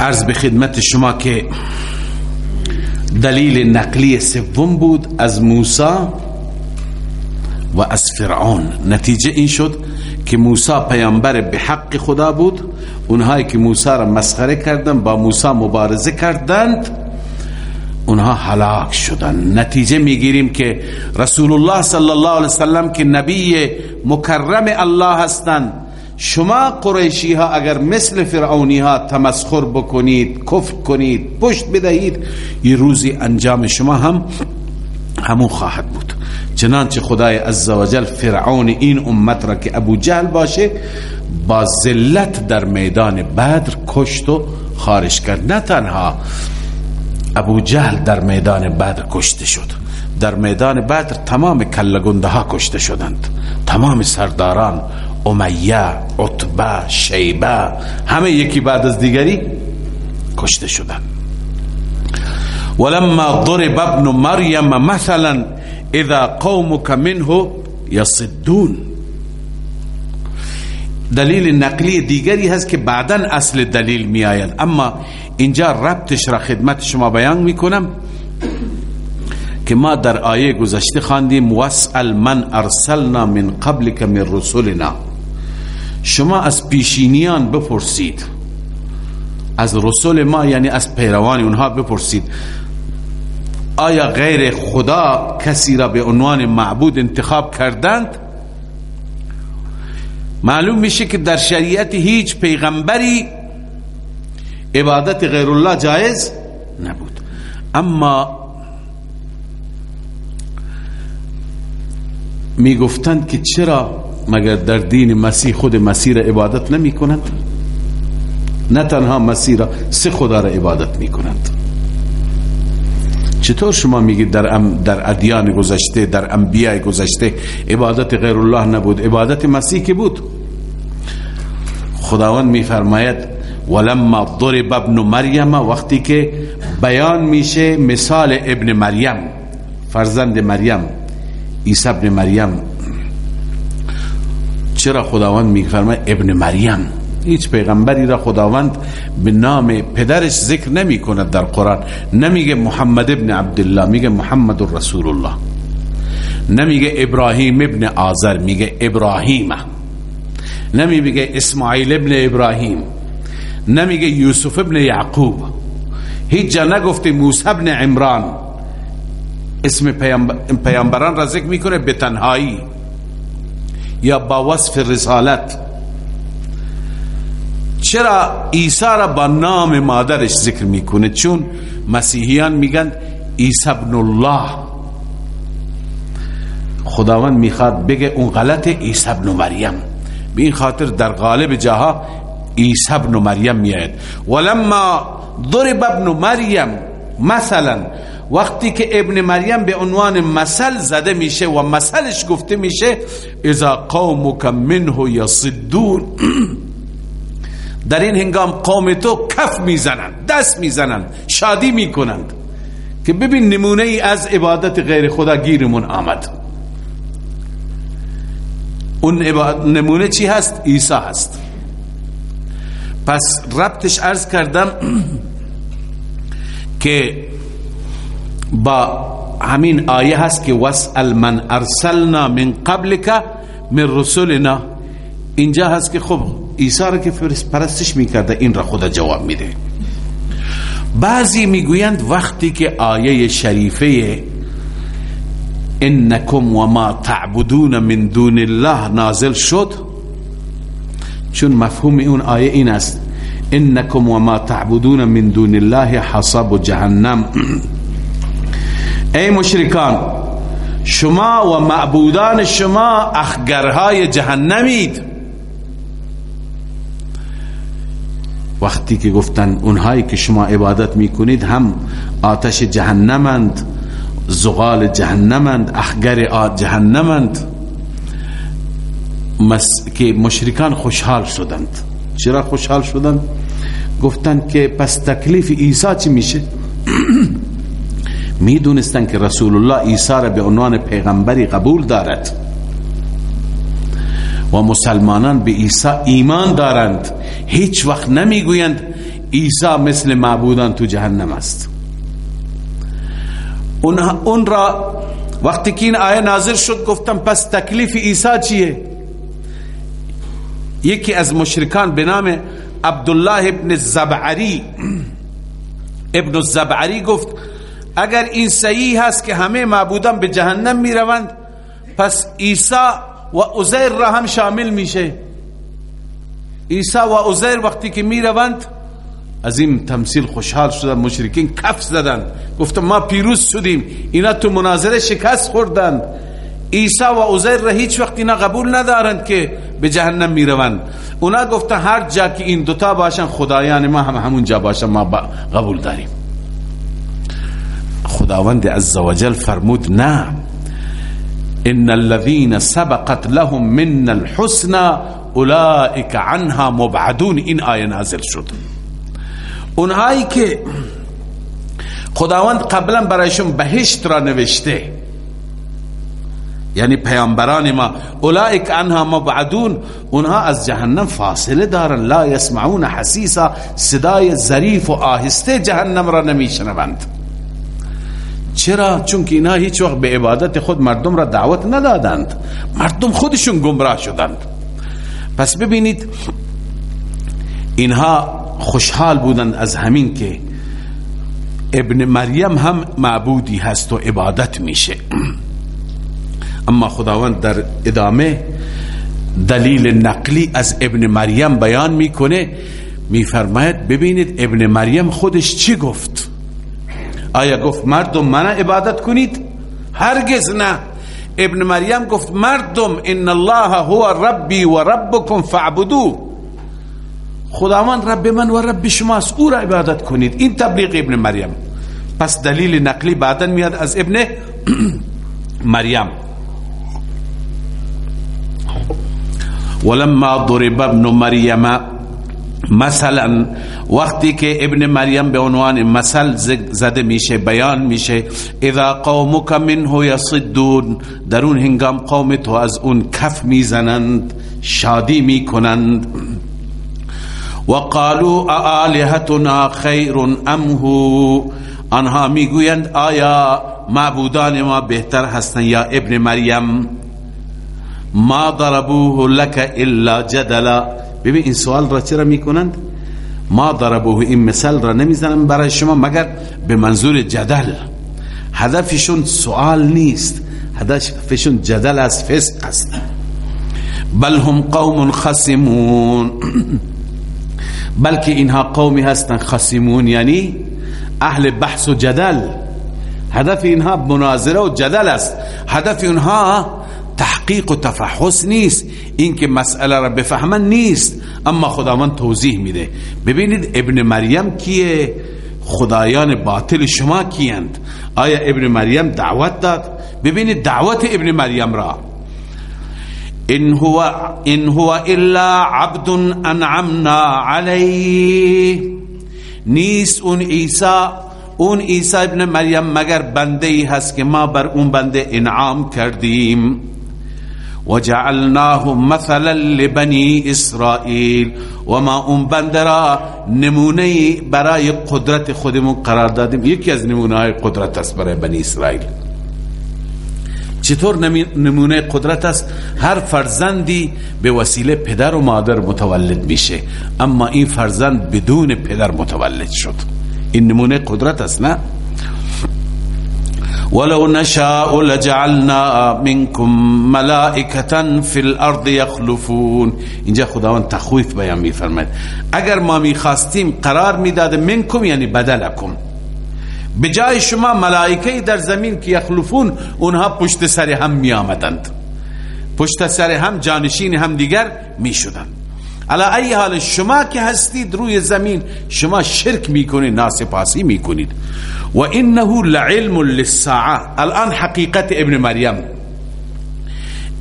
Speaker 1: عرض به خدمت شما که دلیل نقلی سوم بود از موسی و از فرعون. نتیجه این شد که موسی پیامبر به حق خدا بود. اونهایی که موسی را مسخره کردند با موسی مبارزه کردند اونها هلاک شدند. نتیجه می‌گیریم که رسول الله صلی الله علیه وسلم که نبی مکرم الله هستند. شما قریشی ها اگر مثل فرعونی ها تمسخر بکنید کفر کنید پشت بدهید یه روزی انجام شما هم همون خواهد بود. چنانچه خدای عزوجل فرعون این امت را که ابو جهل باشه با ذلت در میدان بدر کشت و خارج کرد. نه تنها ابو جهل در میدان بدر کشته شد در میدان بدر تمام کلگنده ها کشته شدند. تمام سرداران امیه عطبه شیبه همه یکی بعد از دیگری کشته شدند. ولما ضرب ابن مریم مثلا اذا قومك منه یصدون دلیل نقلی دیگری هست که بعدا اصل دلیل می آید اما اینجا ربطش را خدمت شما بیان می کنم که ما در آیه گذشته خواندیم واسأل من ارسلنا من قبلك من رسولنا شما از پیشینیان بپرسید از رسول ما یعنی از پیروان اونها بپرسید آیا غیر خدا کسی را به عنوان معبود انتخاب کردند؟ معلوم میشه که در شریعت هیچ پیغمبری عبادت غیر الله جایز نبود. اما می‌گفتند که چرا مگر در دین مسیح خود مسیح را عبادت نمی کنند نه تنها مسیح را سه خدا را عبادت می کنند چطور شما میگید در ام در ادیان گذشته در انبیاء گذشته عبادت غیر الله نبود؟ عبادت مسیح کی بود؟ خداوند میفرماید ولما ضرب ابن مریم وقتی که بیان میشه مثال ابن مریم فرزند مریم عیسی ابن مریم. چرا خداوند میفرماید ابن مریم؟ هیچ پیغمبری را خداوند به نام پدرش ذکر نمی کند در قرآن. نمیگه محمد ابن عبدالله میگه محمد رسول الله نمیگه ابراهیم ابن آذر میگه ابراهیم نمیگه اسماعیل ابن ابراهیم. نمیگه یوسف ابن یعقوب. هیچ جا نگفته موسی ابن عمران. اسم پیامبران را ذکر می‌کنه به تنهایی. یا با وصف رسالت. چرا عیسی را با نام مادرش ذکر می‌کنه؟ چون مسیحیان میگن عیسی ابن الله. خداوند می‌خواد بگه اون غلط عیسی ابن مریم. به این خاطر در غالب جاها عیسی ابن مریم میاد ولما ضرب ابن مریم مثلا وقتی که ابن مریم به عنوان مثل زده میشه و مثلش گفته میشه اذا قومک منه یصدون. در این هنگام قوم تو کف می‌زنند دست می‌زنند شادی می‌کنند که ببین نمونه ای از عبادت غیر خدا گیرمون آمد. اون نمونه چی هست؟ عیسی هست. پس ربطش ارز کردم که با همین آیه هست که وسأل من ارسلنا من قبلك من رسولنا. اینجا هست که خب عیسی را که پرستش می‌کرده این را خدا جواب میده. بعضی می‌گویند وقتی که آیه شریفه انکم و ما تعبدون من دون الله نازل شد چون مفهوم اون آیه این است انکم و ما تعبدون من دون الله حصب جهنم. ای مشرکان شما و معبودان شما اخگرهای جهنمید. وقتی که گفتن اونهایی که شما عبادت می‌کنید هم آتش جهنمند زغال جهنمند اخگر جهنمند مس... که مشرکان خوشحال شدند. چرا خوشحال شدند؟ گفتند که پس تکلیف عیسی چی میشه؟ می‌دونستن که رسول الله عیسی را به عنوان پیغمبری قبول دارد. و مسلمانان به عیسی ایمان دارند. هیچ وقت نمی‌گویند عیسی مثل معبودان تو جهنم است. اون را وقتی که این آیه نازل شد گفتم پس تکلیف عیسی چیه؟ یکی از مشرکان به نام عبدالله ابن زبعری ابن الزبعری گفت اگر این صحیح هست که همه معبودان به جهنم می روند پس عیسی و عزیر را هم شامل میشه. عیسی و عزیر وقتی که می روند از این تمثیل خوشحال شدن مشرکین کف زدن. گفتم ما پیروز شدیم. اینا تو مناظره شکست خوردن. عیسی و عزیر را هیچ وقت اینا قبول ندارند که به جهنم می روند اونا گفتن هر جا که این دوتا باشن خدایان ما هم همون جا باشن ما قبول داریم. خداوند عزوجل فرمود نه. ان الذين سبقت لهم من الحسنى اولئك عنها مبعدون۔ این آیه نازل شد۔ اونهایی که خداوند قبلا برایشون بهشت را نوشته۔ یعنی پیامبران ما۔ اولئک عنها مبعدون۔ اونها از جهنم فاصله دارن۔ لا يسمعون حسیسا۔ صدای ظریف و آهسته جهنم را نمیشنوند۔ چرا؟ چون که اینا هیچ وقت به عبادت خود مردم را دعوت ندادند. مردم خودشون گمراه شدند. پس ببینید اینها خوشحال بودند از همین که ابن مریم هم معبودی هست و عبادت میشه. اما خداوند در ادامه دلیل نقلی از ابن مریم بیان می‌کنه میفرماید ببینید ابن مریم خودش چی گفت؟ آیا گفت مردم من عبادت کنید؟ هرگز نه. ابن مریم گفت مردم ان الله هو ربی و ربکم فعبدو خداوند رب من و رب شماست او را عبادت کنید. این تبلیغ ابن مریم. پس دلیل نقلی بعدا میاد از ابن مریم. ولما ضرب ابن مریم مثلا وقتی که ابن مریم به عنوان مثل زده میشه بیان میشه اذا قومک منه یصدون. در اون هنگام قوم تو از اون کف می‌زنند شادی می‌کنند. وقالوا آلهتنا خیر ام هو؟ آنها می‌گویند آیا معبودان ما بهتر هستند یا ابن مریم؟ ما ضربوه لك الا جدلا. ببین این سوال را چرا می‌کنند؟ ما ضربوه این مثال را نمی‌زنن برای شما مگر به منظور جدل. هدفشون سوال نیست. هدفشون جدل از فسق است. بل هم قوم خصمون. بلکه اینها قومی هستن خصمون یعنی اهل بحث و جدل. هدف اینها مناظره و جدل است. هدف اینها تحقیق و تفحص نیست. این که مسئله را بفهمن نیست. اما خداوند توضیح میده. ببینید ابن مریم کیه؟ خدایان باطل شما کیند آیا ابن مریم دعوت داد؟ ببینید دعوت ابن مریم را. ان هو ان هو الا عبد انعمنا علیه. نیست اون عیسی. اون عیسی ابن مریم مگر بنده ای هست که ما بر اون بنده انعام کردیم؟ و جعلناه مثلا لبنی اسرائیل. و ما اون بنده را نمونه برای قدرت خودمون قرار دادیم. یکی از نمونه های قدرت است برای بنی اسرائیل. چطور نمونه قدرت است؟ هر فرزندی به وسیله پدر و مادر متولد میشه. اما این فرزند بدون پدر متولد شد. این نمونه قدرت است نه؟ ولو نشاء لجعلنا منكم ملائكه في الارض يخلفون. اینجا خداوند تخویف بیان میفرماید. اگر ما می‌خواستیم قرار می‌داد منکم یعنی بدلکم. به جای شما ملائکه در زمین که یخلفون اونها پشت سر هم می آمدند پشت سر هم جانشین هم دیگر می شدند علا ای حال شما که هستید روی زمین شما شرک می‌کنید ناسپاسی می‌کنید. و انه لعلم للساعه. الان حقیقت ابن مریم.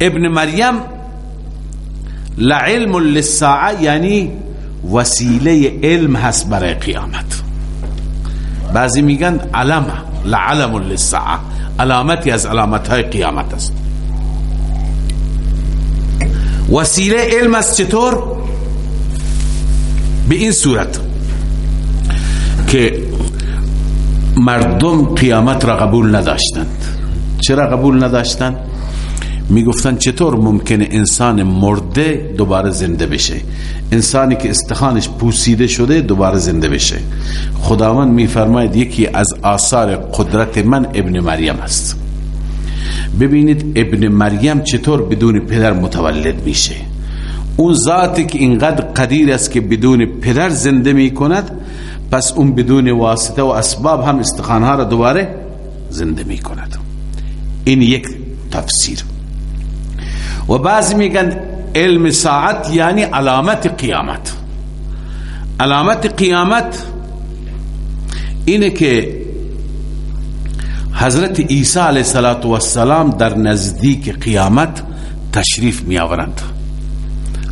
Speaker 1: ابن مریم لعلم للساعه یعنی وسیله علم هست برای قیامت. بعضی میگن علم لعلم للساعه. علامتی از علامت های قیامت است. وسیله علم است چطور؟ به این صورت که مردم قیامت را قبول نداشتند. چرا قبول نداشتند؟ می‌گفتن چطور ممکنه انسان مرده دوباره زنده بشه؟ انسانی که استخانش پوسیده شده دوباره زنده بشه. خداوند میفرماید یکی از آثار قدرت من ابن مریم است. ببینید ابن مریم چطور بدون پدر متولد میشه. اون ذاتی که اینقدر قدیر است که بدون پدر زنده می کند پس اون بدون واسطه و اسباب هم استخانها را دوباره زنده می کند این یک تفسیر. و بعضی میگن علم ساعت یعنی علامت قیامت. علامت قیامت اینه که حضرت عیسی علیه السلام در نزدیک قیامت تشریف می آورند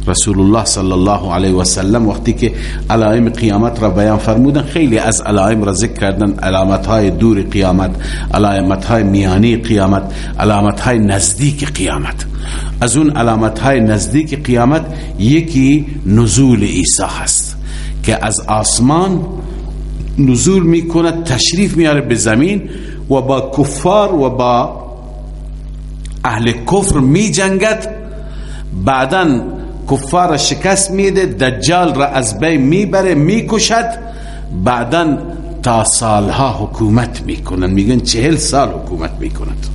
Speaker 1: رسول الله صلی الله علیه و سلم وقتی که علائم قیامت را بیان فرمودن خیلی از علائم را ذکر کردن علامت های دور قیامت علامت های میانی قیامت علامت های نزدیک قیامت از اون علامت های نزدیک قیامت یکی نزول عیسی هست که از آسمان نزول می‌کنه تشریف میاره به زمین و با کفار و با اهل کفر می جنگد بعدا کفار شکست میده دجال را از بین می‌بره می‌کشد. بعدا تا سالها حکومت می‌کنن میگن چهل سال حکومت می‌کند.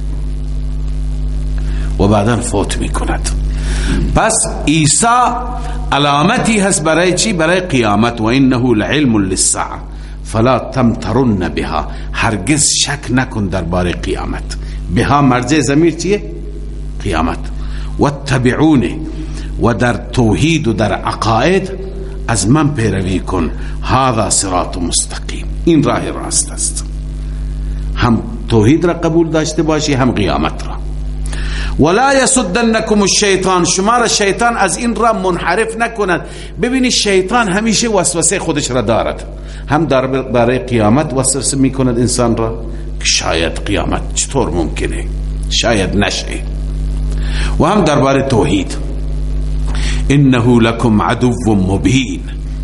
Speaker 1: و بعدا فوت می‌کند. پس عیسی علامتی هست برای چی؟ برای قیامت. و انه لعلم للساعه فلا تمترن بها. هرگز شک نکن درباره قیامت. بها مرجع زمیر چیه؟ قیامت. واتبعونه و در توحید و در عقاید از من پیروی کن. هذا صراط مستقیم. این راه راست است. هم توحید را قبول داشته باشی هم قیامت را. ولا یسدنکم الشیطان. شما را شیطان از این را منحرف نکند. ببینید شیطان همیشه وسوسه خودش را دارد. هم در برای قیامت وسوسه می‌کند انسان را. شاید قیامت چطور ممکنه؟ شاید نشه و هم درباره توحید. انه لکم عدو مبین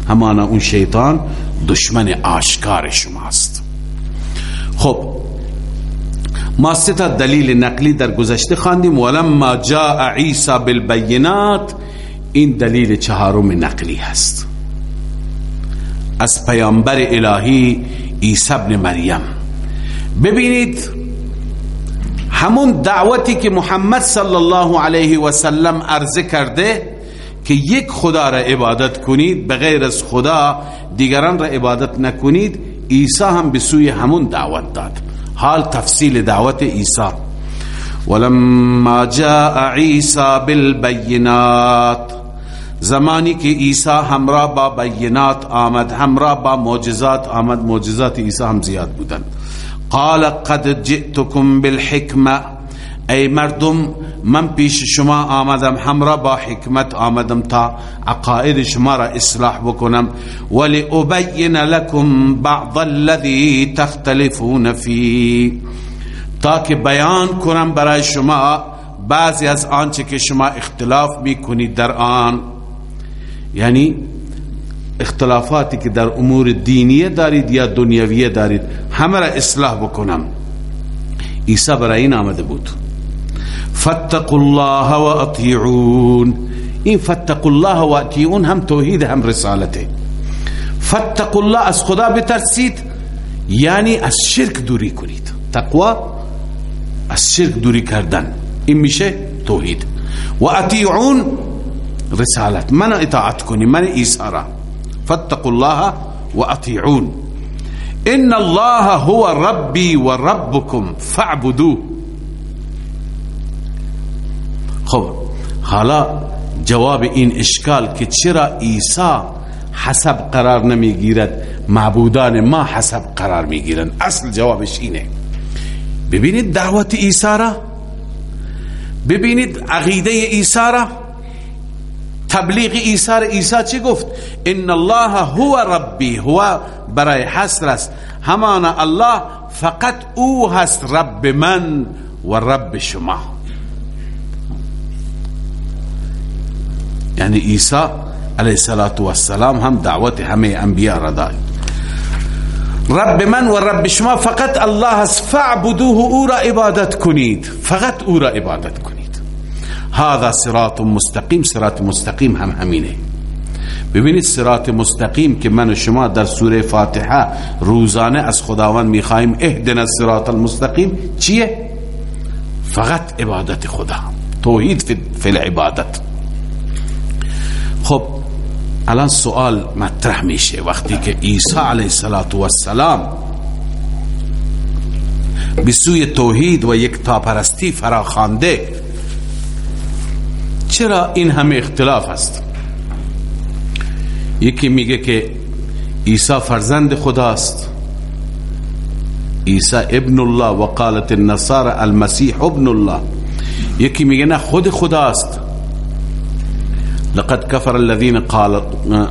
Speaker 1: همانا اون شیطان دشمن آشکار شماست. خب ما ستا دلیل نقلی در گذشته خواندیم. ولما جاء عیسی بالبینات این دلیل چهارم نقلی هست. از پیامبر الهی عیسی ابن مریم. ببینید همون دعوتی که محمد صلی الله علیه و سلم عرضه کرده که یک خدا را عبادت کنید به غیر از خدا دیگران را عبادت نکنید. عیسی هم به سوی همون دعوت داد. حال تفصیل دعوت عیسی. ولما جاء عیسی بالبینات زمانی که عیسی همراه با بینات آمد همراه با معجزات آمد معجزات عیسی هم زیاد بودن قال قد جئتكم بالحکمه ای مردم من پیش شما آمدم همراه با حکمت آمدم تا عقاید شما را اصلاح بکنم. ولی ابین لکم بعض الذي تختلفون فی. تا که بیان کنم برای شما بعضی از آنچه که شما اختلاف می‌کنید در آن. یعنی اختلافاتی که در امور دینیه دارید یا دنیویه دارید همه را اصلاح بکنم. عیسی برای این آمده بود. فاتقوا الله و اطیعون این فاتقوا الله و اطیعون هم توحید هم رسالته. فاتقوا الله از خدا بترسید یعنی از شرک دوری کنید. تقوا از شرک دوری کردن. این میشه توحید. و اطیعون رسالت. من اطاعت کنی من ایسارا فاتقوا الله و اطیعون إن الله هو ربی و ربکم فاعبدوه. خب حالا جواب این اشکال که چرا عیسی حسب قرار نمی‌گیرد معبودان ما حسب قرار می‌گیرن؟ اصل جوابش اینه. ببینید دعوت عیسی را؟ ببینید عقیده عیسی را؟ تبلیغ عیسی را؟ عیسی چی گفت؟ ان الله هو ربی هو برای حسر است. همانا الله فقط او هست رب من و رب شما. یعنی عیسی علیه السلام هم دعوت همه انبیاء را داد. رب من و رب شما فقط الله است فعبدوه او را عبادت کنید. فقط او را عبادت کنید. هذا صراط مستقیم صراط مستقیم هم همینه. ببینید صراط مستقیم که من و شما در سوره فاتحه روزانه از خداوند می‌خواهیم. اهدنا الصراط المستقیم چیه؟ فقط عبادت خدا. توحید فی العبادت. خب الان سوال مطرح میشه. وقتی که عیسی علیه السلام به سوی توحید و یک تاپرستی فراخوانده چرا این همه اختلاف است؟ یکی میگه که عیسی فرزند خداست. عیسی ابن الله و قالت النصارى المسیح ابن الله. یکی میگه نه خود خداست. لقد كفر الذين قال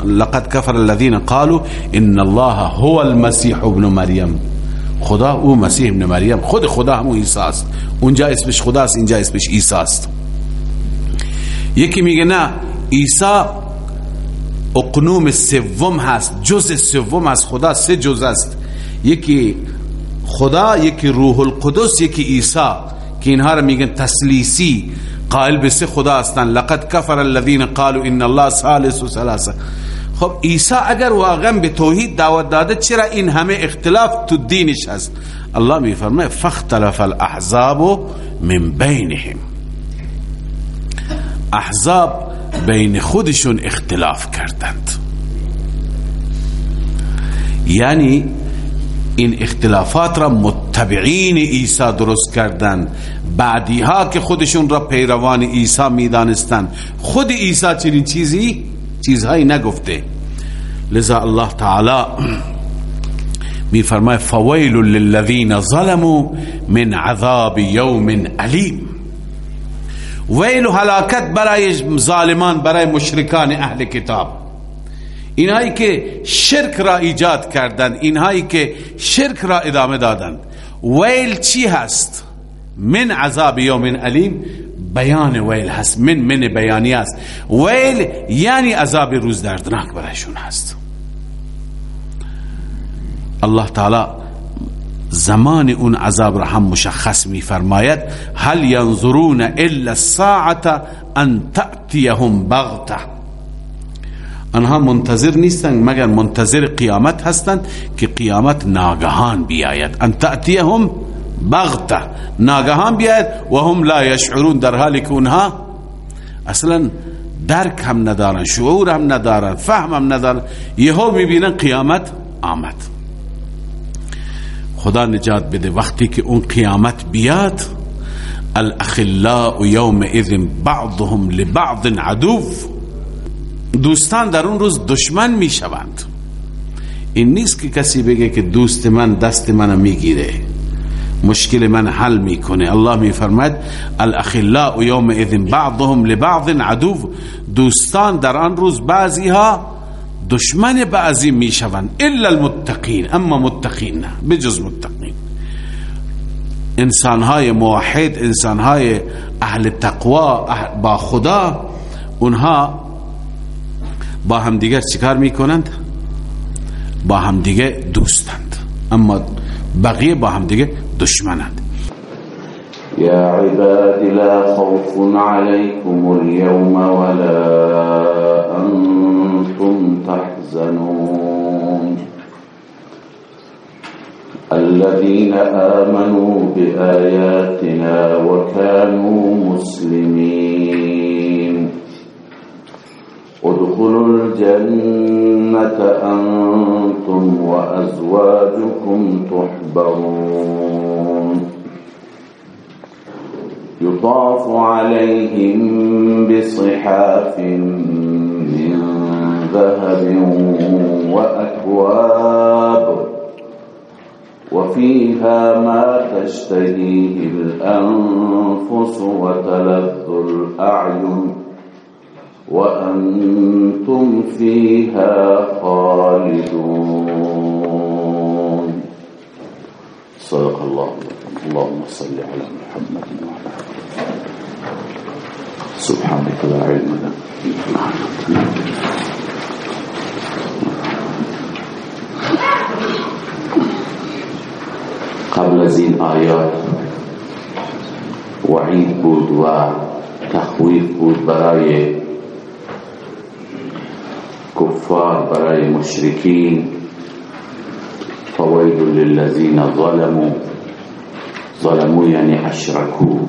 Speaker 1: لقد كفر الذين قالوا ان الله هو المسيح ابن مريم. خدا او مسیح ابن مریم. خود خدا همون عیسی است. اونجا اسمش خدا است اینجا اسمش عیسی است. یکی میگه نه عیسی اقنوم سوم هست جز سوم از خدا سه جز است. یکی خدا یکی روح القدس یکی عیسی که اینها رو میگن تسلیسی قائل به سه خدا هستن. لقد کفر الذين قالوا ان الله ثالث و ثلاثه. خب عیسی اگر واقعا به توحید دعوت داده چرا این همه اختلاف تو دینش هست؟ الله میفرمه فاختلف الاحزاب من بینهم. احزاب بین خودشون اختلاف کردند. یعنی این اختلافات را متبعین عیسی درست کردند. بعدی ها که خودشون را پیروان عیسی می‌دانستند. خود عیسی چنین چیزی چیزهایی نگفته. لذا الله تعالی می فرمای فویل للذین ظلموا من عذاب یوم علیم. ویل و هلاکت برای ظالمان برای مشرکان اهل کتاب. اینهایی که شرک را ایجاد کردند اینهایی که شرک را ادامه دادند. ویل چی هست؟ من عذاب یوم علیم بیان ویل هست. من من بیانی است. ویل یعنی عذاب روز دردناک برایشون هست. الله تعالی زمان اون عذاب را هم مشخص می فرماید هل ينظرون الا الساعه ان تأتيهم بغته آنها منتظر نیستند مگر منتظر قیامت هستند که قیامت ناگهان بیاید. ان بغته ناگهان بیاید و هم لا یشعرون در حالی که اونها اصلا درک هم ندارن شعور هم ندارن فهم هم ندارن. یهو می‌بینن قیامت آمد. خدا نجات بده. وقتی که اون قیامت بیاد الاخلاء یومئذ بعضهم لبعض عدو. دوستان در اون روز دشمن می‌شوند. این نیست که کسی بگه که دوست من دست منو می‌گیره. مشکل من حل می‌کنه. الله میفرماید الاخلاء یومئذ بعضهم لبعض عدو. دوستان در آن روز بعضی ها دشمن بعضی می‌شوند. الا المتقین. اما متقین نه بجز متقین. انسانهای موحد انسانهای اهل تقوا با خدا اونها با هم دیگر چیکار می‌کنند؟ با هم دیگه دوستند. اما بقیه با هم دیگه دشمنند.
Speaker 2: يا عباد لا خوف عليكم اليوم ولا أنتم تحزنون. الذين آمنوا بآياتنا وكانوا مسلمين. ادخلوا الجنة أنتم وأزواجكم تحبرون. يطاف عليهم بصحاف من ذهب وأكواب وفيها ما تشتهيه الأنفس وتلذ الأعين. وأنتم فيها خالدون. صدق الله اللهم صل على محمد وعلى سبحانك لا علم لنا قبل از این آیات وعید بود و تخویف بود برای كفار برأي مشركين فويل للذين ظلموا. ظلموا يعني أشركوا.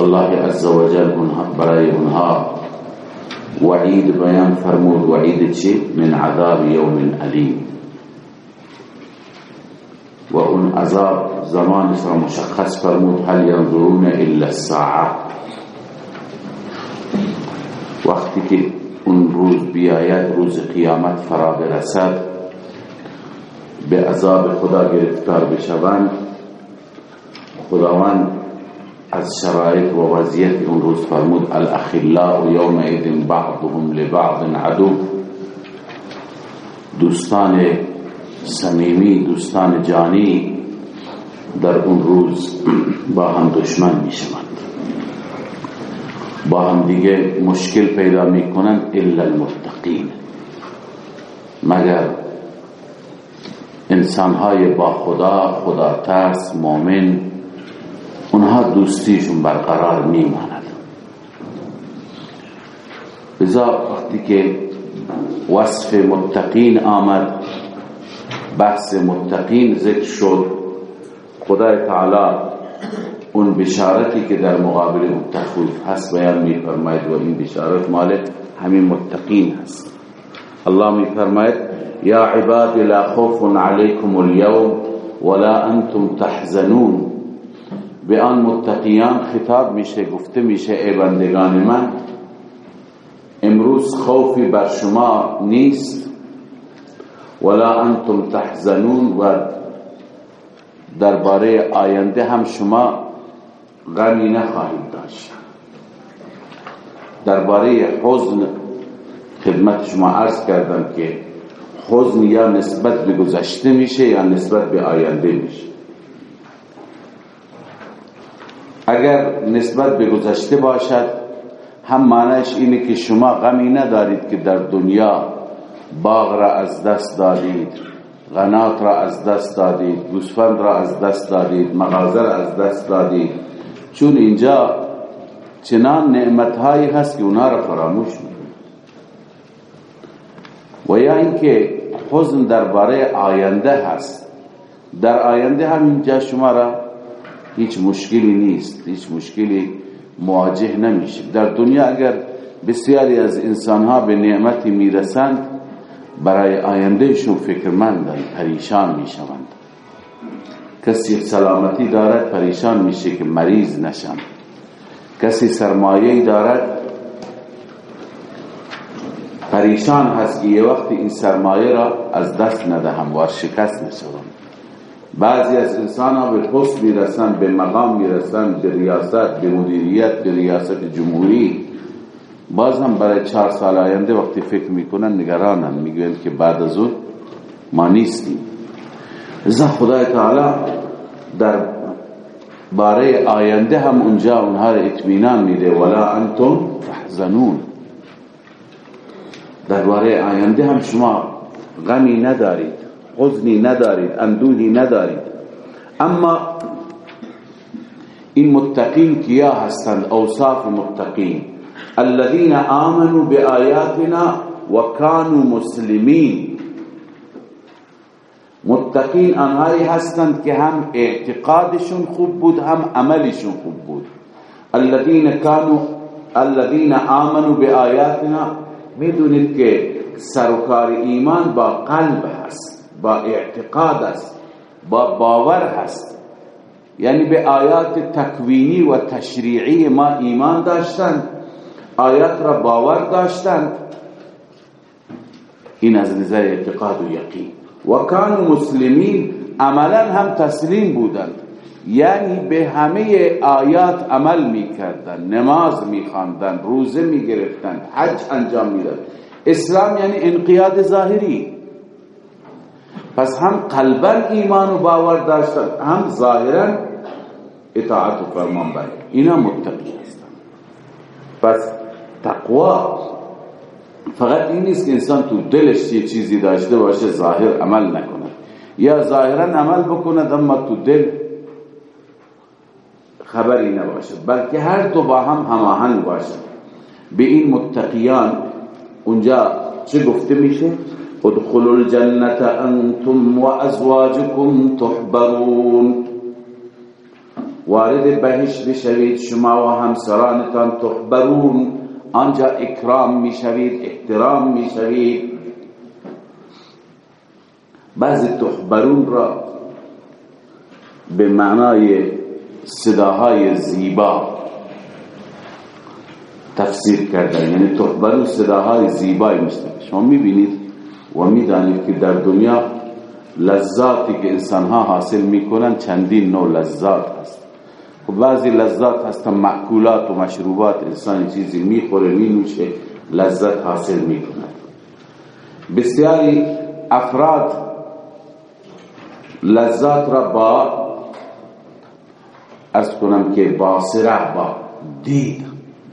Speaker 2: الله عز وجل برأي انها وعيد بيان فرمود. وعيد شيء؟ من عذاب يوم أليم. وأن عذاب زمان مشخص فرمود. هل ينظرون إلا الساعة؟ وقتی که اون روز بیاید روز قیامت فرا برسد به عذاب خدا گرفتار بشوند. خداوند از شرایط و وضعیت اون روز فرمود الاخلاء یومئذ بعضهم لبعض عدو. دوستان صمیمی دوستان جانی در اون روز با هم دشمن می شوند با هم دیگه مشکل پیدا می کنند الا المتقین. مگر انسانهای با خدا خدا ترس مؤمن اونها دوستیشون برقرار میماند. بذا وقتی که وصف متقین آمد بحث متقین ذکر شد خدای تعالی اون بشارتی که در مقابل اون تخویف هست بیان میفرماید و این بشارت مال همین متقین هست. الله میفرماید یا عباد لا خوف علیکم اليوم ولا انتم تحزنون. به آن متقیان خطاب میشه گفته میشه ای بندگان من امروز خوفی بر شما نیست ولا انتم تحزنون. و درباره آینده هم شما غمی نخواهید داشت. درباره حزن خدمت شما عرض کردم که حزن یا نسبت به گذشته میشه یا نسبت به آینده میشه. اگر نسبت به گذشته باشد هم معنیش اینه که شما غمی ندارید که در دنیا باغ را از دست دادید غنات را از دست دادید گوسفند را از دست دادید مغازه را از دست دادید. چون اینجا چنان نعمت هایی هست که اونا را فراموش می‌کنید و یا اینکه حزن درباره آینده هست. در آینده هم اینجا شما را هیچ مشکلی نیست هیچ مشکلی مواجه نمیشه در دنیا اگر بسیاری از انسان ها به نعمتی می‌رسند برای آیندهشون فکرمندن پریشان می‌شوند. کسی سلامتی دارد پریشان میشه که مریض نشم. کسی سرمایه دارد پریشان هست که یه وقتی این سرمایه را از دست ندهم و شکست نشوم. بعضی از انسان ها به پست می‌رسن به مقام می‌رسن به ریاست به مدیریت به ریاست جمهوری. باز هم برای چهار سال آینده وقتی فکر می‌کنن نگرانن. می‌گویند که بعد از اون ما نیستیم. ازا خدای تعالی در باره آینده هم اونجا اونها را اطمینان میده. ولا انتم تحزنون. در باره آینده هم شما غمی ندارید حزنی ندارید اندوهی ندارید. اما این متقین کیا هستند؟ اوصاف متقین. الذين آمنوا بآياتنا وكانوا مسلمين متقین آنهایی هستند که هم اعتقادشون خوب بود هم عملشون خوب بود. الذين كانوا الذين آمنوا بآياتنا می‌دونید که سرکار ایمان با قلب هست با اعتقاد است با باور هست. یعنی به آیات تکوینی و تشریعی ما ایمان داشتند آیات را باور داشتند این از نظر اعتقاد و یقین. و کانو مسلمین عملا هم تسلیم بودند. یعنی به همه آیات عمل می‌کردند نماز میخواندند روزه می‌گرفتند حج انجام می‌دادند اسلام یعنی انقیاد ظاهری. پس هم قلبا ایمان و باور داشتند هم ظاهرا اطاعت و فرمان بر. اینا متقی هستند. پس تقوا فقط این نیست که انسان تو دلش یه چیزی داشته باشه ظاهر عمل نکنه. یا ظاهرا عمل بکنه اما تو دل خبری نباشه. بلکه هر دو با هم هماهنگ باشه. به این متقیان اونجا چه گفته میشه؟ ادخلوا الجنة انتم و ازواجكم تحبرون. وارد بهشت بشوید شما و همسرانتان تحبرون. آنجا اکرام می‌شوید احترام می‌شوید. بعضی تحبرون را به معنای صداهای زیبا تفسیر کردن. یعنی تحبرون صداهای زیبایی میشته شما می‌بینید و می‌دانید که در دنیا لذاتی که انسانها حاصل می‌کنن چندین نوع لذات هست. خب بعضی لذات هستن معکولات و مشروبات. انسان چیزی می‌خوره مینوشه لذت حاصل می‌کنه. بسیاری افراد لذات را با از کنم که باصره با دید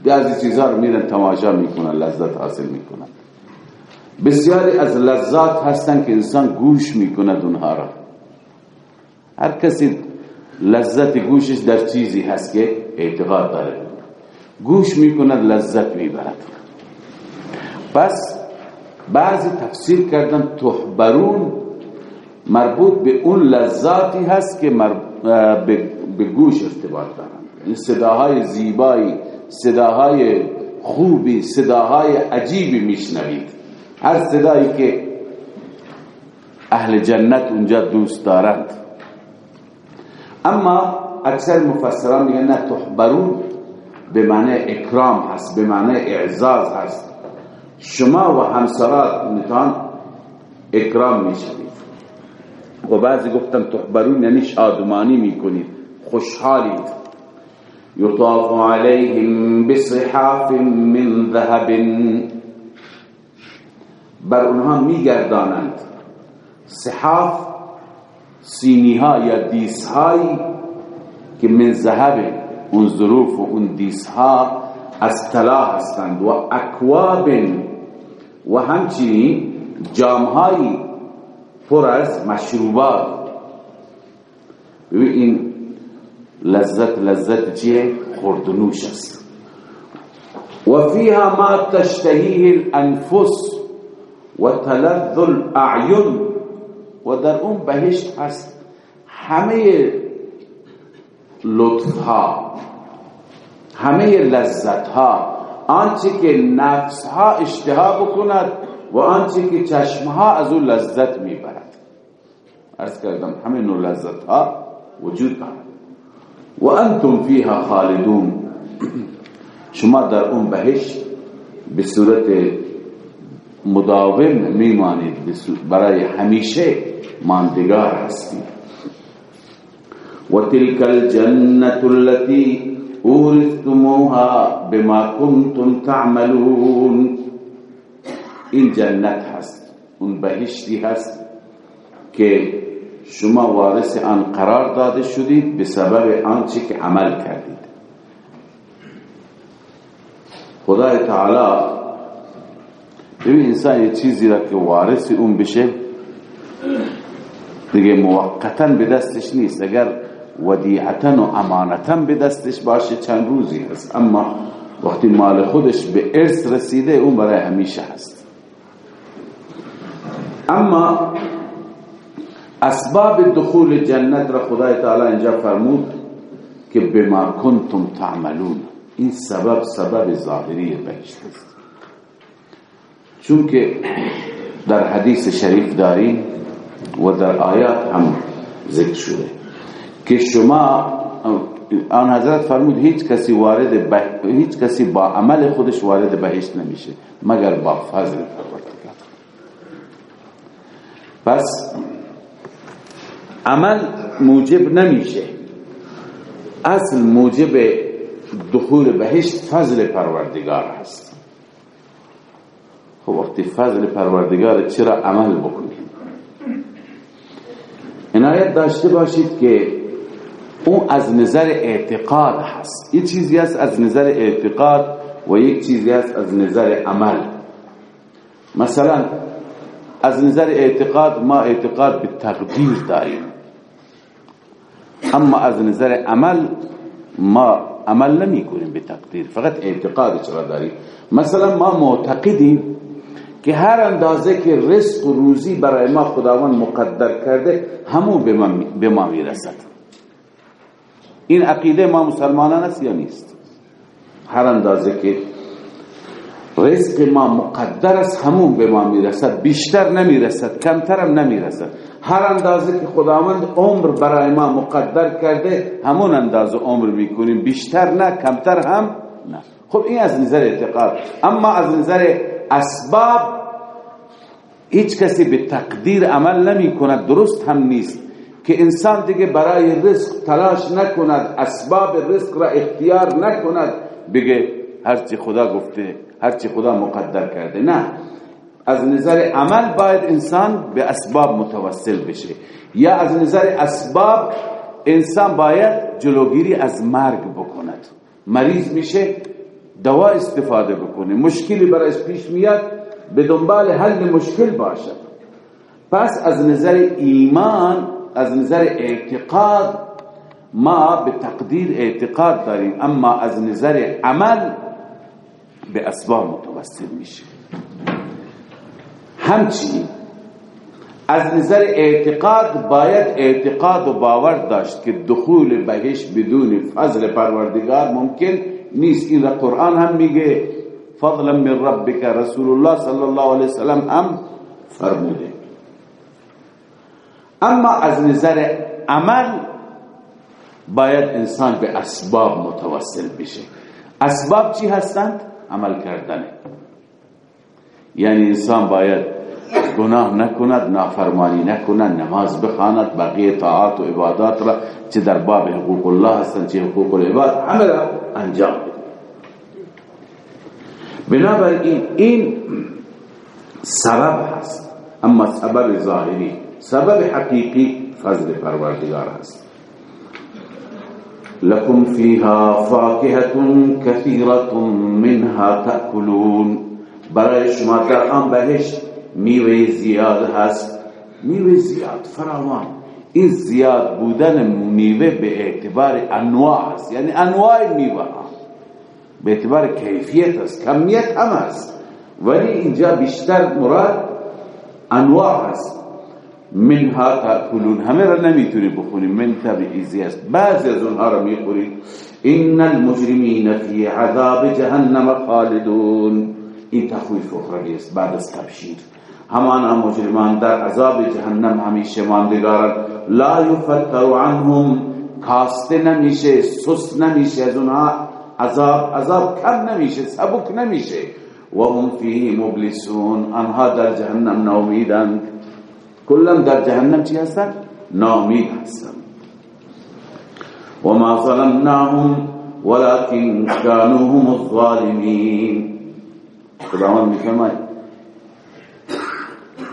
Speaker 2: بعضی چیزها رو میرن تماشا می‌کنن لذت حاصل می‌کنن. بسیاری از لذات هستن که انسان گوش می‌کند اونها را. هر کسی لذت گوشش در چیزی هست که اعتقاد داره. گوش می‌کند لذت می‌برد. پس بعضی تفسیر کردن تحبرون مربوط به اون لذاتی هست که به گوش ارتباط دارن. یعنی صداهای زیبایی صداهای خوبی صداهای عجیبی میشنوید. هر صدایی که اهل جنت اونجا دوست دارند. اما اکثر مفسران میگن نه تحبرون به معنی اکرام هست به معنی اعزاز هست. شما و همسرات نتان اکرام می‌شوید. و بعضی گفتن تحبرون یعنی شادمانی می‌کنید خوشحالید یطاف علیهم بصحاف من ذهب. بر اونها میگردانند. صحاف سینی ها یا دیس هایی که من ذهب اون ظروف و اون دیس ها از طلا هستند و اکواب و همچنین جام هایی پر از مشروبات. ببین این لذت لذت چیه؟ خردنوش است. و فیها ما تشتهیه الانفس و تلذ الاعین و در اون بهشت هست همه لطف ها همه لذت ها آنچه که نفس ها اشتها بکند و آنچه که چشم ها از اون لذت می‌برد. ارز کردم همه نوع لذت ها وجود دارد. و انتم فیها خالدون. شما در اون بهشت به صورت مداوم میمانید. برای همیشه ماندگار هستید. و تلك الجنة التي اورثتموها بما كنتم تعملون. این جنت هست. اون بهشتی هست که شما وارث آن قرار داده شدید به سبب آنچه که عمل کردید. خدای تعالی ببین انسان یه چیزی را که وارث اون بشه دیگه موقتا به دستش نیست اگر ودیعتا و امانتا به دستش باشه چند روزی هست اما وقتی مال خودش به ارث رسیده اون برای همیشه هست اما اسباب دخول جنت را خدای تعالی اینجا فرمود که بما کنتم تعملون این سبب سبب ظاهری بهشت است چون که در حدیث شریف داریم و در آیات هم ذکر شده که شما آن حضرت فرمود هیچ کسی وارد هیچ کسی با عمل خودش وارد بهشت نمیشه مگر با فضل پروردگار. پس عمل موجب نمیشه. اصل موجب دخول بهشت فضل پروردگار هست. خب وقتی فضل پروردگار چرا عمل بکنید عنایت داشته باشید که اون از نظر اعتقاد هست. یک چیزی هست از نظر اعتقاد و یک چیزی هست از نظر عمل. مثلا از نظر اعتقاد ما اعتقاد به تقدیر داریم. اما از نظر عمل ما عمل نمی کنیم به تقدیر. فقط اعتقاد چرا داریم؟ مثلا ما معتقدیم که هر اندازه که رزق و روزی برای ما خداوند مقدر کرده همون به ما می‌رسد. این عقیده ما مسلمانان است یا نیست؟ هر اندازه که رزق ما مقدر است همون به ما می‌رسد. بیشتر نمی‌رسد کمترم نمی‌رسد. هر اندازه که خداوند عمر برای ما مقدر کرده همون اندازه عمر می‌کنیم. بیشتر نه کمتر هم نه. خب این از نظر اعتقاد. اما از نظر اسباب هیچ کسی به تقدیر عمل نمی کند درست هم نیست. که انسان دیگه برای رزق تلاش نکند اسباب رزق را اختیار نکند بگه هرچی خدا گفته هرچی خدا مقدر کرده. نه. از نظر عمل باید انسان به اسباب متوسل بشه. یا از نظر اسباب انسان باید جلوگیری از مرگ بکند. مریض میشه دوا استفاده بکنه. مشکلی برایش پیش میاد به دنبال حل مشکل باشد پس از نظر ایمان از نظر اعتقاد ما به تقدیر اعتقاد داریم. اما از نظر عمل به اسباب متوسل میشه. همچنین از نظر اعتقاد باید اعتقاد و باور داشت که دخول بهش بدون فضل پروردگار ممکن نیست. این قرآن هم میگه فضلا من ربک رسول الله صلی الله علیه وسلم هم فرموده. اما از نظر عمل باید انسان به اسباب متوسل بشه. اسباب چی هستند؟ عمل کردن. یعنی انسان باید گناه نکند نافرمانی نکند نماز بخواند بقیه طاعات و عبادات را چه در باب حقوق الله هستند چه حقوق العباد همه را انجام بنابراین این سبب هست اما سبب ظاهری سبب حقیقی فضل پروردگار هست. لكم فيها فاكهة كثيرة منها تأكلون برای شما در آن بهشت میوه زیاد هست. میوه زیاد فراوان. این زیاد بودن میوه به اعتبار انواع است. یعنی انواع میوه به اعتبار کیفیت است کمیت هم است. ولی اینجا بیشتر مراد انواع است. منها تاکلون همه را نمی‌تونی بخونی. من تبعیزی است بعضی از اونها را می‌خوری. ان المجرمین فی عذاب جهنم خالدون. این تخویف اخرى بعد از تبشیر. همان مجرمان در عذاب جهنم همیشه ماندگارند لا یفتر عنهم کاسته نمیشه سست نمیشه از اونها عذاب عذاب کم نمیشه سبک نمیشه. و هم فیه مبلسون آنها در جهنم نامیدند کلا در جهنم چی هستن؟ نامید هستن و ما ظلمناهم ولكن كانوا هم الظالمين خداوند میفرماید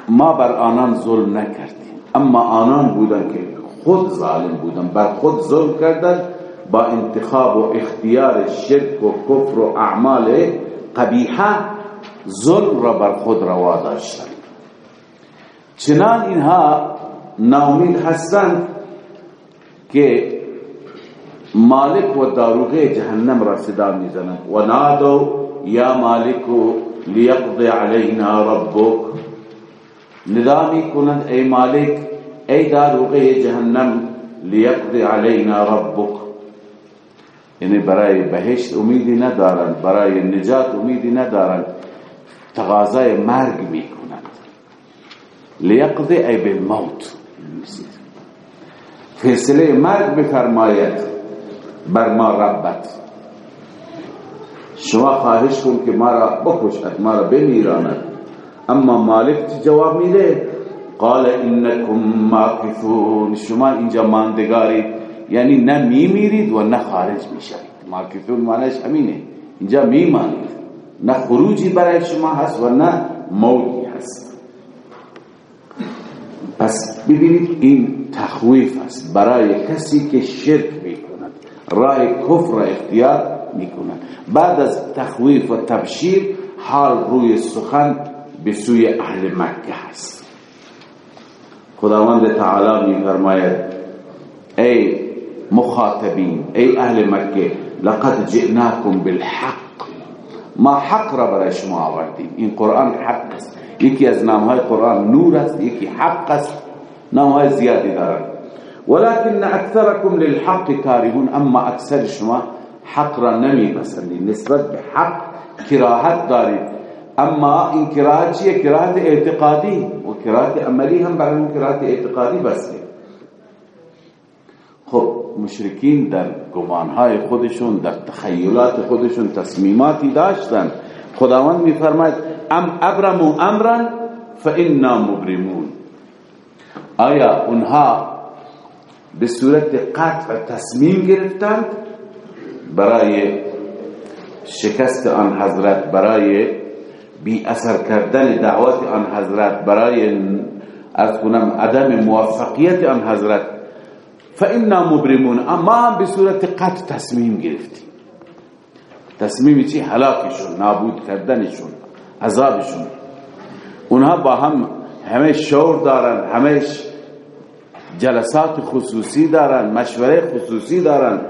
Speaker 2: ما بر آنان ظلم نکردیم. اما آنان بودن که خود ظالم بودن، بر خود ظلم کردن، با انتخاب و اختیار شرک و کفر و اعمال قبیحه ظلم را بر خود روا داشتن. چنان اینها ناامید هستند که مالک و داروغه جهنم را صدا میزنند. و نادو یا مالک لیقضی علینا ربک. ندا کنند ای مالک ای داروغه جهنم لیقضی علینا ربک. یعنی برای بهشت امیدی ندارند برای نجات امیدی ندارند تقاضای مرگ میکنند. لیقضی ای بالموت فیصله مرگ بفرماید بر ما ربت. شما خواهش کن که ما را بکشد ما را بمیراند. اما مالک جواب میده قال انکم ماکثون. شما اینجا ماندگارید یعنی نه میمیرید و نه خارج میشید ماکثون معنیش همینه. اینجا میمانید. نه خروجی برای شما هست و نه موتی هست. پس ببینید این تخویف است. برای کسی که شرک می‌کند راه کفر اختیار می‌کنند بعد از تخویف و تبشیر حال روی سخن به سوی أهل مکه هست. خداوند تعالی میفرماید ای مخاطبین ای أهل مکه لقد جئناكم بالحق. ما حق را برای شما آوردیم. این قرآن حق است. یکی از نامهای قرآن نور است یکی حق است. نامهای زیادی دارد ولكن اکثرکم للحق کارهون اما اکثر شما حق را نمی نسبت به حق کراهت دارید. اما این کراهت چیه کراهت اعتقادی و کراهت عملی هم برای اون کراهت اعتقادی بسته خب مشرکین در گمانهای خودشون در تخیلات خودشون تصمیماتی داشتن. خداوند میفرماید ام ابرمو امرا فانا مبرمون. آیا اونها به صورت قطع تصمیم گرفتند؟ برای شکست آن حضرت برای بی اثر کردن دعوت آن حضرت برای از کنم عدم موفقیت آن حضرت فإنا مبرمون. اما به صورت قطع تصمیم گرفتیم. تصمیم چی؟ حلاکشون نابود کردنشون عذابشون. اونها با هم همه شور دارن همه جلسات خصوصی دارن مشوره خصوصی دارن.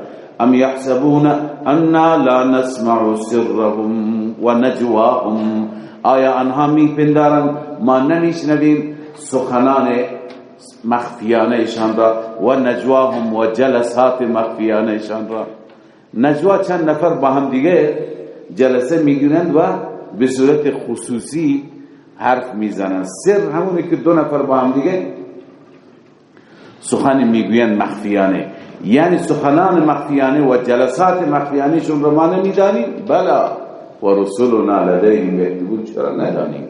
Speaker 2: أم يحسبون أنا لا نسمع سرهم و نجواهم آیا آنها میپندارن ما نمیشنویم؟ سخنان مخفیانه ایشان را و نجواهم و جلسات مخفیانه ایشان را. نجوا چند نفر با هم دیگه جلسه میگیرند و به صورت خصوصی حرف میزنند. سر همونه که دو نفر با هم دیگه سخن میگویند مخفیانه. یعنی سخنان مخفیانه و جلسات مخفیانه شون رو ما نمی‌دانیم. بلا. و رسولنا لدیهم یکتبون چرا ندانیم؟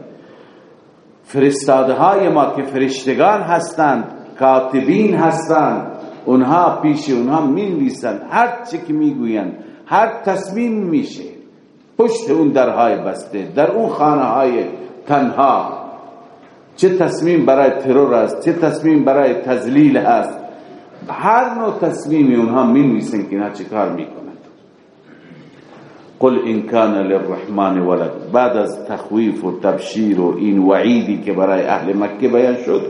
Speaker 2: فرستاده های ما که فرشتگان هستند کاتبین هستند اونها پیش اونها می هر چی که می‌گویند هر تصمیم میشه. پشت اون درهای بسته در اون خانه های تنها. چه تصمیم برای ترور است چه تصمیم برای تزلیل هست هر نوع تصمیمی اونها می نویسن که اینا چه کار می‌کنند قل ان کان للرحمن ولد. بعد از تخویف و تبشیر و این وعیدی که برای اهل مکه بیان شد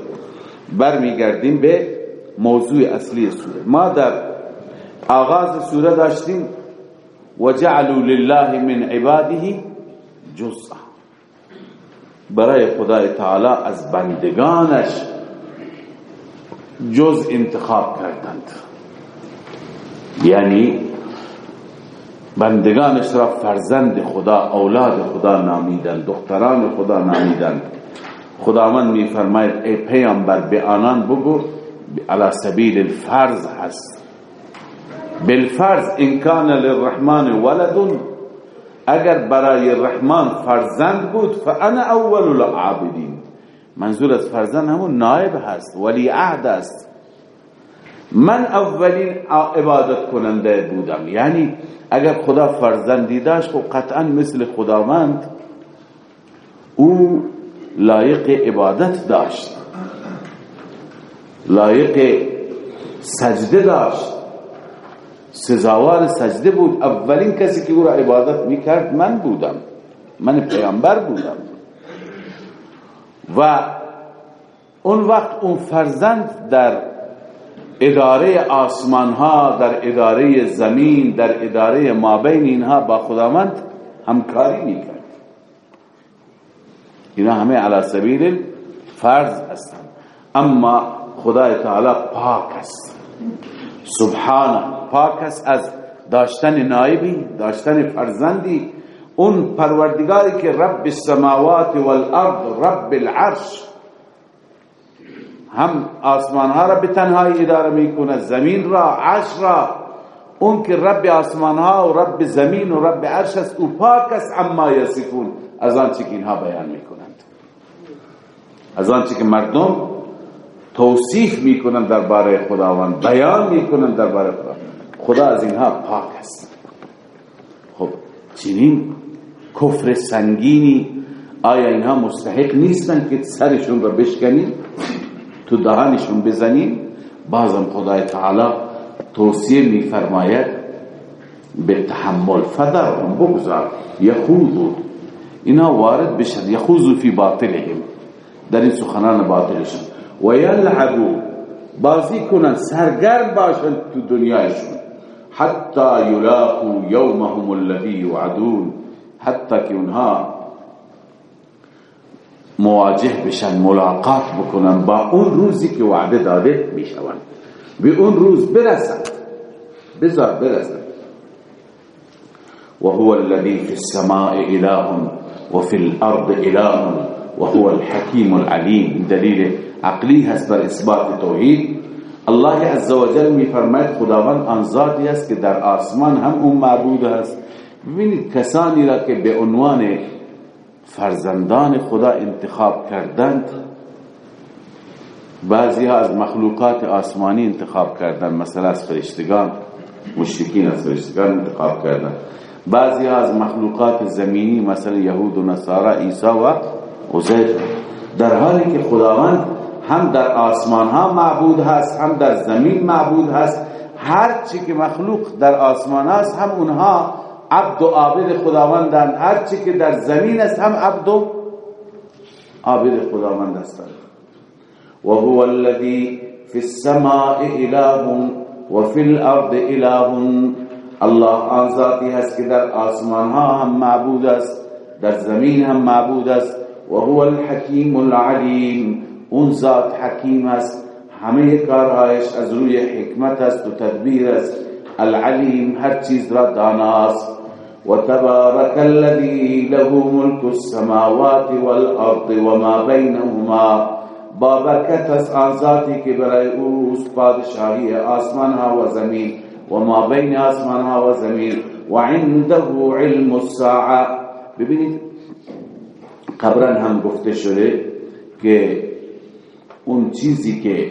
Speaker 2: برمیگردیم به موضوع اصلی سوره. ما در آغاز سوره داشتیم وجعلوا لله من عباده جزءا. برای خدای تعالی از بندگانش جز انتخاب کردند. یعنی بندگانش را فرزند خدا اولاد خدا نامیدند دختران خدا نامیدند. خداوند میفرماید ای پیامبر به آنان بگو علی سبیل الفرض هست. بالفرض ان کان للرحمن ولد اگر برای رحمان فرزند بود فانا اول العابدین. منظور از فرزند همون نائب هست ولی عهد است. من اولین عبادت کننده بودم. یعنی اگر خدا فرزندی داشت خب قطعا مثل خداوند او لایق عبادت داشت لایق سجده داشت سزاوار سجده بود. اولین کسی که او را عبادت می‌کرد من بودم. من پیامبر بودم. و اون وقت اون فرزند در اداره آسمان ها در اداره زمین در اداره مابین اینها با خداوند همکاری می‌کرد. اینا همه علی سبیل فرض هستند. اما خدای تعالی پاک است. سبحانه پاک است از داشتن نایبی داشتن فرزندی اون پروردگاری که رب السماوات والارض رب العرش. هم آسمان ها را به تنهایی اداره می‌کنه زمین را عرش را. اون که رب آسمان ها و رب زمین و رب عرش است او پاک است اما یصفون. از آنچه که اینها بیان می‌کنند. از آنچه که مردم توصیف می‌کنند درباره خداوند بیان می‌کنند درباره خدا خدا از اینها پاک است. خب چنین کفر سنگینی آیا اینها مستحق نیستن که سرشون را بشکنیم؟ تو دهانشون بزنیم؟ بازم خدای تعالی توصیه میفرماید به تحمل فدرهم بگذار. یخوضو اینا وارد بشن. یخوضو فی باطلهم. در این سخنان باطلشون. و یلعبو. بازی کنن. سرگرم باشن تو دنیایشون. حتی یلاقو یومهم الذی یوعدون. حتی که اونها مواجه بشن ملاقات بکنن با اون روزی که وعده داده میشون به اون روز برسن. بذار برسن. وهو الذي في السماء إله وفي الأرض إله وهو الحكيم العليم دلیل عقلی هست بر اثبات توحید. الله عز وجل می خداوند آن ذاتی است که در آسمان هم اون معبود است ببینید کسانی را که به عنوان فرزندان خدا انتخاب کردند بعضی ها از مخلوقات آسمانی انتخاب کردند مثلا از فرشتگان مشرکین از فرشتگان انتخاب کردند. بعضی ها از مخلوقات زمینی مثلا یهود و نصارا عیسی و عزیر. در حالی که خداوند هم در آسمان ها معبود هست هم در زمین معبود هست هر چی که مخلوق در آسمان هست هم اونها عبد و عابد هر چی که در زمین است هم عبد و عابد خداوند هستند. و هو الذي في السماء اله و في الارض اله. الله آن ذاتی هست که در آسمان ها هم معبود است در زمین هم معبود است. و هو الحکیم العلیم. اون ذات حکیم است. همه کارهایش از روی حکمت است و تدبیر است. العلیم هر چیز را داناست. وتبارك الذي له ملك السماوات والارض وما بينهما. بابرکت از آن ذاتی که برای اوست پادشاهی آسمان ها و زمین و ما بین آسمان ها و زمین و عنده علم الساعه ببینید، قبرا هم گفته شده که اون چیزی که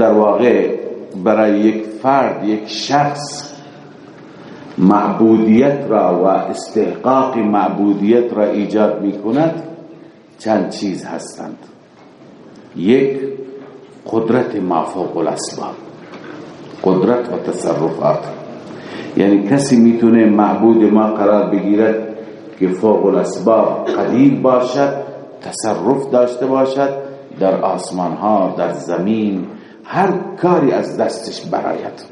Speaker 2: در واقع برای یک فرد، یک شخص معبودیت را و استحقاق معبودیت را ایجاد می کند چند چیز هستند. یک قدرت مافوق الاسباب قدرت و تصرفات. یعنی کسی می‌تونه معبود ما قرار بگیرد که فوق الاسباب قدیر باشد تصرف داشته باشد در آسمان ها در زمین هر کاری از دستش براید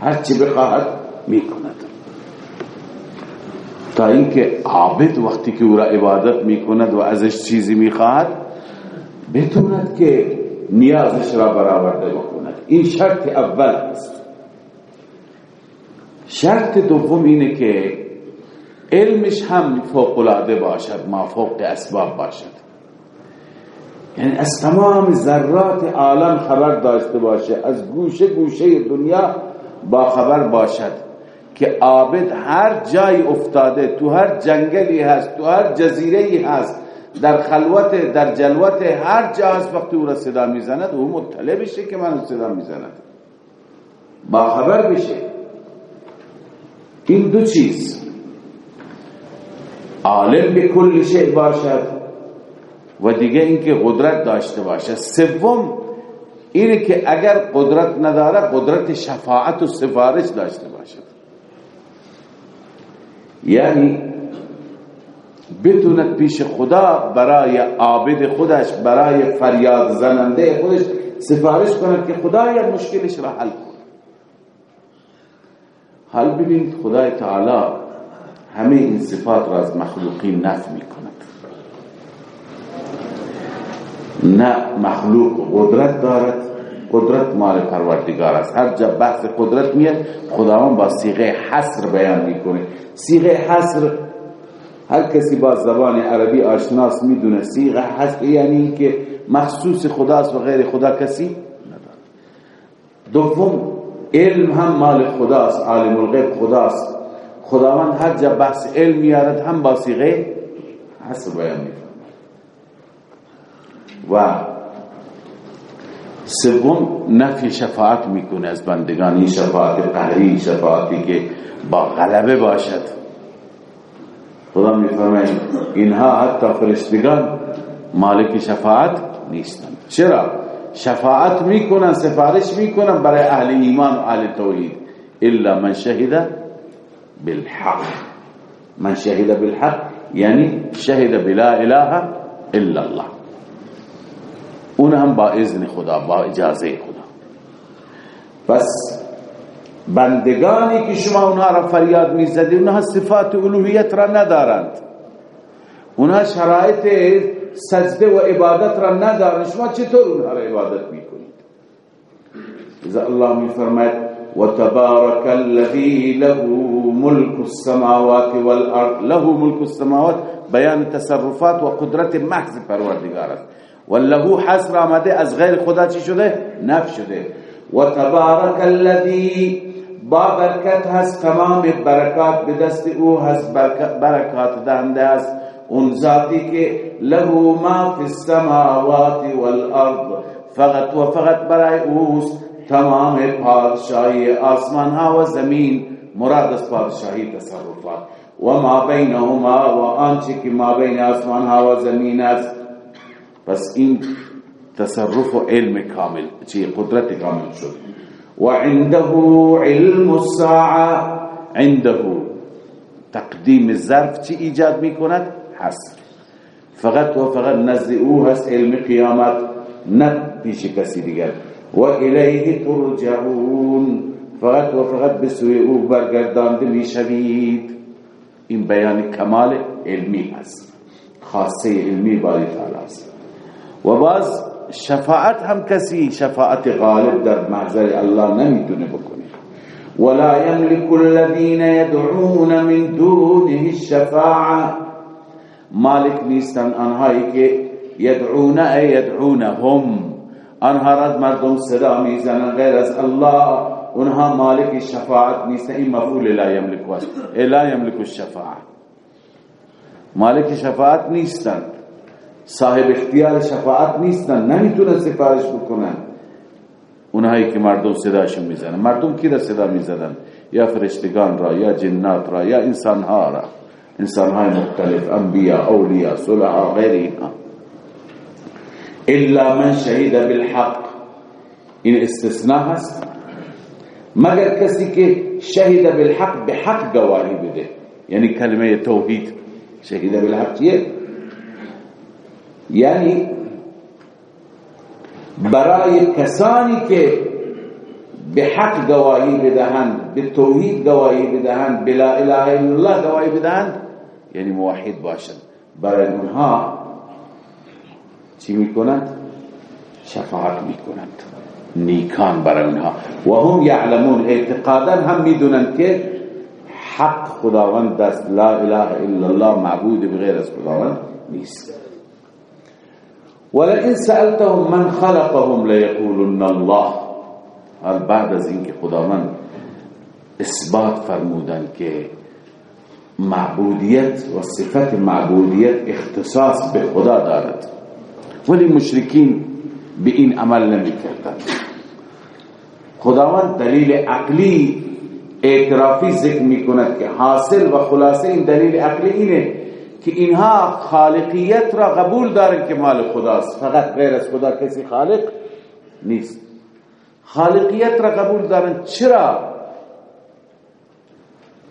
Speaker 2: هر چی بخواهد می‌کند. تا اینکه عابد وقتی که او را عبادت می‌کند و ازش چیزی می‌خواهد بتوند که نیازش را برآورده بکند. این شرط اول است. شرط دوم اینه که علمش هم فوق العاده باشد ما فوق اسباب باشد. یعنی از تمام ذرات عالم خبر داشته باشه از گوشه گوشه دنیا با خبر باشد. که عابد هر جای افتاده تو هر جنگلی هست تو هر جزیره هست در خلوت در جلوت هر جا هست وقتی او را صدا می‌زند او مطلع بشه که من صدا می‌زند. با خبر بشه این دو چیز. عالم به کل شیء باشد و دیگه اینکه قدرت داشته باشه سوم اینه که اگر قدرت نداره قدرت شفاعت و سفارش داشته باشه یعنی بتوند پیش خدا برای عابد خودش برای فریاد زننده خودش سفارش کند که خدای مشکلش را حل کن. حل ببینید خدای تعالی همه این صفات را از مخلوقین نفی می نه مخلوق قدرت دارد قدرت مال پروردگار است. هر جا بحث قدرت میاد خداوند با سیغه حصر بیان می‌کنه سیغه حصر. هر کسی با زبان عربی آشناس می‌دونه سیغه حصر یعنی که مخصوص خداست و غیر خدا کسی دوم علم هم مال خداست عالم الغیب خداست. خداوند هر جا بحث علم میارد هم با سیغه حصر بیان و سوم نفی شفاعت می‌کنه از بندگانی شفاعت قهری شفاعتی که با غلبه باشد. خدا میفرماید اینها حتی فرشتگان مالک شفاعت نیستند. چرا؟ شفاعت می‌کنن سفارش می‌کنن برای اهل ایمان و اهل توحید. الا من شهد بالحق. من شهد بالحق یعنی شهد بلا اله الا الله. اون هم با اذن خدا با اجازه خدا. پس بندگانی که شما اونها را فریاد می‌زدید اونها صفات الوهیت را ندارند. اونها شرایط سجده و عبادت را ندارند. شما چطور اونها را عبادت می‌کنید؟ اذا الله میفرماید وتبارك الذي له ملك السماوات والارض. له ملك السماوات بیان تصرفات و قدرت محض پروردگار است. والله حسر آمده از غیر خدا چی شده؟ نف شده. و تبارک الذی با برکت هست تمام برکات به دست او هست برکات دهنده است. اون ذاتی که له ما فی السماوات والارض فقط و فقط برای اوست. تمام پادشاهی آسمان ها و زمین مراد از پادشاهی تصرفات. و ما بینهما و آنچه که ما بین آسمان ها و زمین است. پس این تصرف و علم کامل چی؟ قدرت کامل شد. و عنده علم الساعة. عنده. تقدیم ظرف چی ایجاد میکند؟ حصر. فقط و فقط نزد أو هست علم قیامت نه پیش کسی دیگر. و الیه ترجعون. فقط و فقط به سوی أو برگردانده میشوید. این بیان کمال علمی خاصه علمی باری تعالی است. و باز شفاعت هم کسی شفاعت غالب در محضر الله نمیتونه بکنه. ولا يملك الذين يدعون من دونه الشفاعة. مالک نیستن آنهایی که یدعون ای یدعون هم آنها رد مردم صدا میزنن غیر از الله. اونها مالک شفاعت نیستن. این مفعول لا یملک لا یملک الشفاعة. مالک شفاعت نیستند صاحب اختیار شفاعت نیستن نمی‌تونن سفارش بکنن. اونهایی که مردم صداشون می‌زنن. مردم کی را صدا می‌زنن یا فرشتگان را یا جنات را یا انسانها را. انسانهای مختلف انبیاء اولیاء صلحا غیر اینها الا من شهید بالحق. این استثناء هست. مگر کسی که شهید بالحق به حق گواهی بده. یعنی کلمه توحید. شهید بالحق چیه؟ یعنی برای کسانی که به حق گواهی بدهند به توحید گواهی بدهند بلا اله الا الله گواهی بدهند یعنی موحد باشند. برای اونها چی میکنند؟ شفاعت میکنند. نیکان برای اونها. و هم یعلمون اعتقادا هم میدونند که حق خداوند دست لا اله الا الله معبود بغیر از خداوند نیست. ولئن سألتهم من خلقهم ليقولن الله. بعد از اینکه خداوند اثبات فرمودن که معبودیت و صفت معبودیت اختصاص به خدا دارد. ولی مشرکین به این عمل نمی کردن خداوند دلیل عقلی اعترافی ذکر می کند که حاصل و خلاصه این دلیل عقلی اینه که اینها خالقیت را قبول دارن که مال خداست. فقط غیر از خدا کسی خالق نیست. خالقیت را قبول دارن چرا؟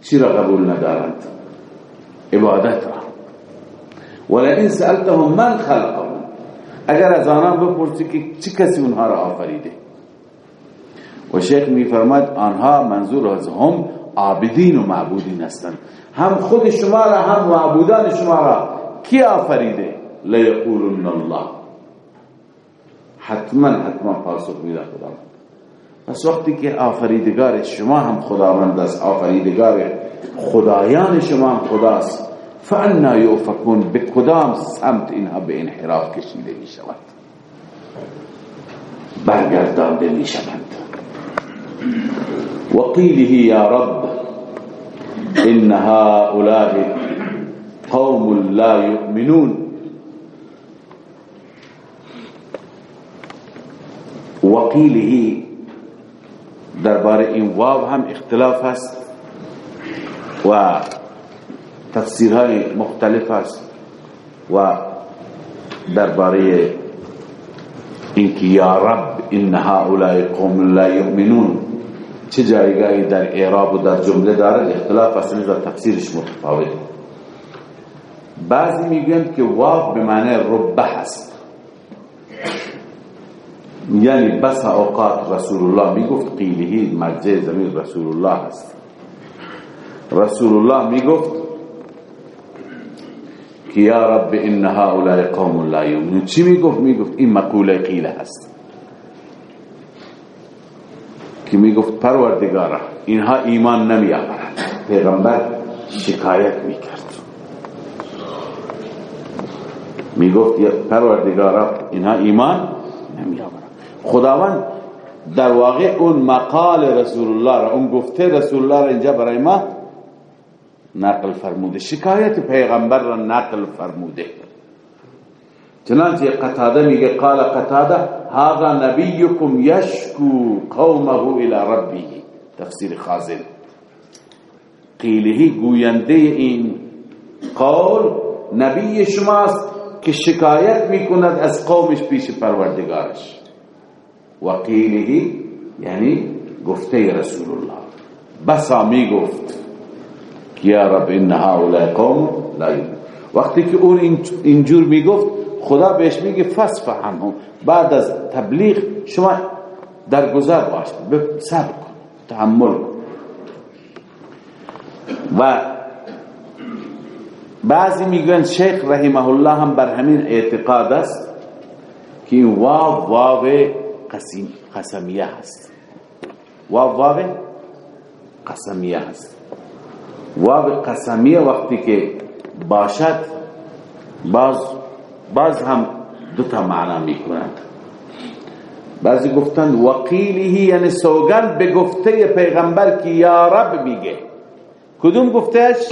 Speaker 2: چرا قبول ندارند؟ عبادت را. ولئن سألتهم من خلقهم اگر از آنها بپرسی که چه کسی اونها را آفریده؟ و شیخ میفرماد آنها منظور از هم عابدین و معبودین هستند. هم خود شما را هم معبودان شما را کی آفریده؟ لیقولن الله. حتما حتما پاسخ میده خدا پس وقتی که آفریدگار شما هم خداوند است آفریدگار خدایان شما هم خداست فانا یؤفکون به کدام سمت اینها به انحراف کشیده می شود برگردانده می شوند وقیله یا رب إن هؤلاء قوم لا يؤمنون. وقیله دربارة این واو هم اختلاف است و تفسیرهای مختلف است و دربارة اینکه یا رب إن هؤلاء قوم لا یؤمنون چه جایگاهی در اعراب و در جمله دارد اختلاف است در تفسیرش متفاوت. بعضی میگن که واو به معنی ربه هست یعنی بس اوقات رسول الله می‌گفت قیلهی مرجع زمین رسول الله هست رسول الله می‌گفت که یا رب ان هؤلاء قوم لا یؤمنون. چی می‌گفت؟ می‌گفت این مقوله قیله هست که می‌گفت پروردگارا اینها ایمان نمی آورند پیغمبر شکایت می‌کرد. می‌گفت پروردگارا اینها ایمان نمی آورند خداوند در واقع اون مقال رسول الله را اون گفته رسول الله را اینجا برای ما نقل فرموده. شکایت پیغمبر را نقل فرموده. چنانچه قتاده میگه قال قتاده هذا نبیكم یشکو قومه إلى ربه. تفسیر خازن. قیلهی گوینده این قول نبی شماست که شکایت میکند از قومش پیش پروردگارش. و قیلهی یعنی گفته رسول الله. بسا میگفت یا رب ان هؤلاء قوم لا وقتی که اون اینجور میگفت خدا بهش میگه فصفحنهم بعد از تبلیغ شما در گذر باش به صبر کن تحمل و بعضی میگن شیخ رحمه الله هم بر همین اعتقاد است که این واو واو قسمیه هست. واو واو قسمیه هست. واو قسمیه وقتی که باشد باز باز هم دو تا معنا می‌کنند بعضی گفتند وقیله یعنی سوگند به گفته پیغمبر که یا رب میگه. کدوم گفتهش؟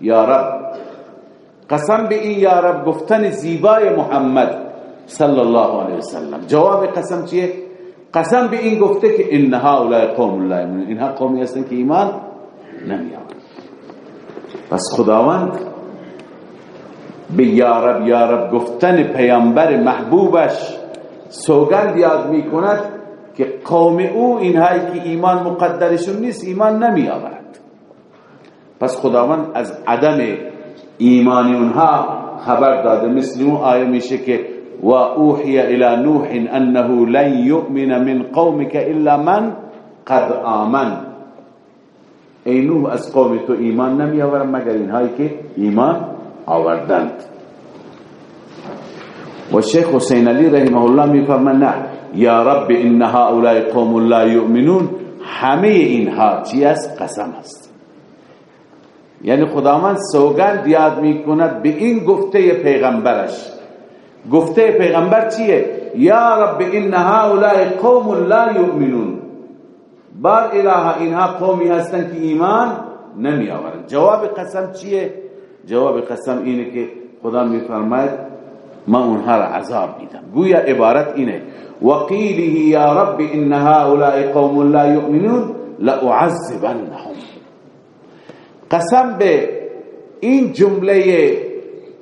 Speaker 2: یا رب. قسم به این یا رب گفتن زیبای محمد صلی الله علیه وسلم. جواب قسم چیه؟ قسم به این گفته که انها اولای قوم الله اینها قومی هستن که ایمان نمیآورند. پس خداوند به یارب یارب گفتن پیامبر محبوبش سوگند یاد می کند که قوم او اینهایی که ایمان مقدرشون نیست ایمان نمی آورد پس خداوند از عدم ایمانی اونها خبر داده. مثل اون آیه میشه که و اوحی الى نوح انه لن یؤمن من قومك الا من قد آمن. ای نوح از قوم تو ایمان نمی آورد مگر اینهایی که ایمان آوردند و شیخ حسین علی رحمه الله میفرماند نه. یا رب ان هؤلاء قوم لا یؤمنون. همه اینها چی است؟ قسم است. یعنی خداوند سوگند یاد می‌کند به این گفته پیغمبرش. گفته پیغمبر چیه؟ یا رب ان هؤلاء قوم لا یؤمنون. بار اله اینها قومی هستن که ایمان نمی آورن جواب قسم چیه؟ جواب قسم اینه که خدا میفرماید ما اونها را عذاب میدم گویا عبارت اینه وقیله یا رب ان هؤلاء قوم لا یؤمنون لأعذبنهم. قسم به این جمله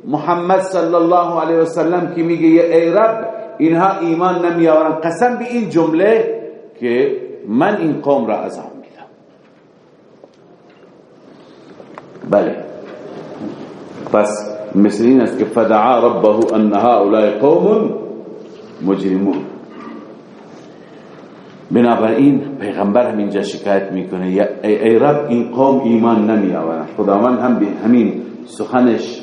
Speaker 2: محمد صلی الله علیه وسلم که میگه ای رب اینها ایمان نمیآورن. قسم به این جمله که من این قوم را عذاب میدم. بله. پس مثل این است که فدعا ربه ان هؤلاء قوم مجرمون. بنابراین پیغمبر همینجا شکایت می‌کنه. ای رب این قوم ایمان نمی آورن خداوند هم به همین سخنش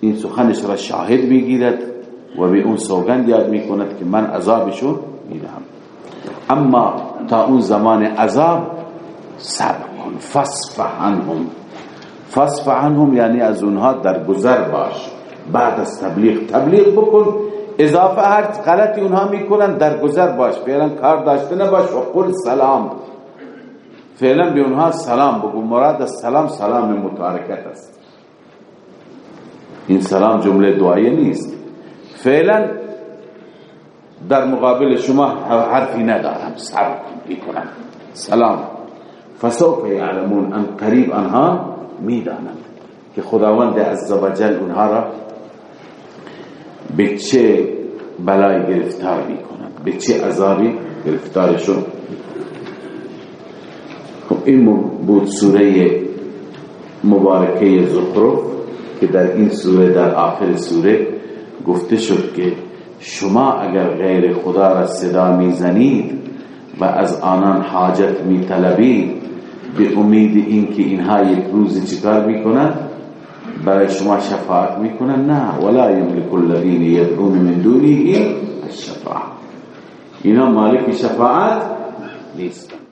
Speaker 2: این سخنش را شاهد می‌گیرد و به اون سوگند یاد می‌کند که من عذابشون می‌دهم. اما تا اون زمان عذاب صبر کن فصفح فصفح عنهم یعنی از اونها در گذر باش. بعد از تبلیغ تبلیغ بکن. اضافه هر غلطی اونها می‌کنن در گذر باش. فعلا کار داشته نباش و قل سلام. فعلا به اونها سلام بگو مراد از سلام سلام متارکت است. این سلام جمله دعایی نیست. فعلا در مقابل شما حرفی ندارم. صبر کنم سلام. فسوف یعلمون ان قریب آنها می‌دانند که خداوند عزوجل اونها را به چه بلای گرفتار می‌کنند به چه عذابی گرفتارشون. خب این بود سوره مبارکه زخرف که در این سوره در آخر سوره گفته شد که شما اگر غیر خدا را صدا می‌زنید و از آنان حاجت میطلبید به امید اینکه اینها یک روز چیکار می‌کنند برای شما شفاعت می‌کنن؟ نه. ولا یملک الذین یدعون من دونه الشفاعه. اینا مالک شفاعت نیستن.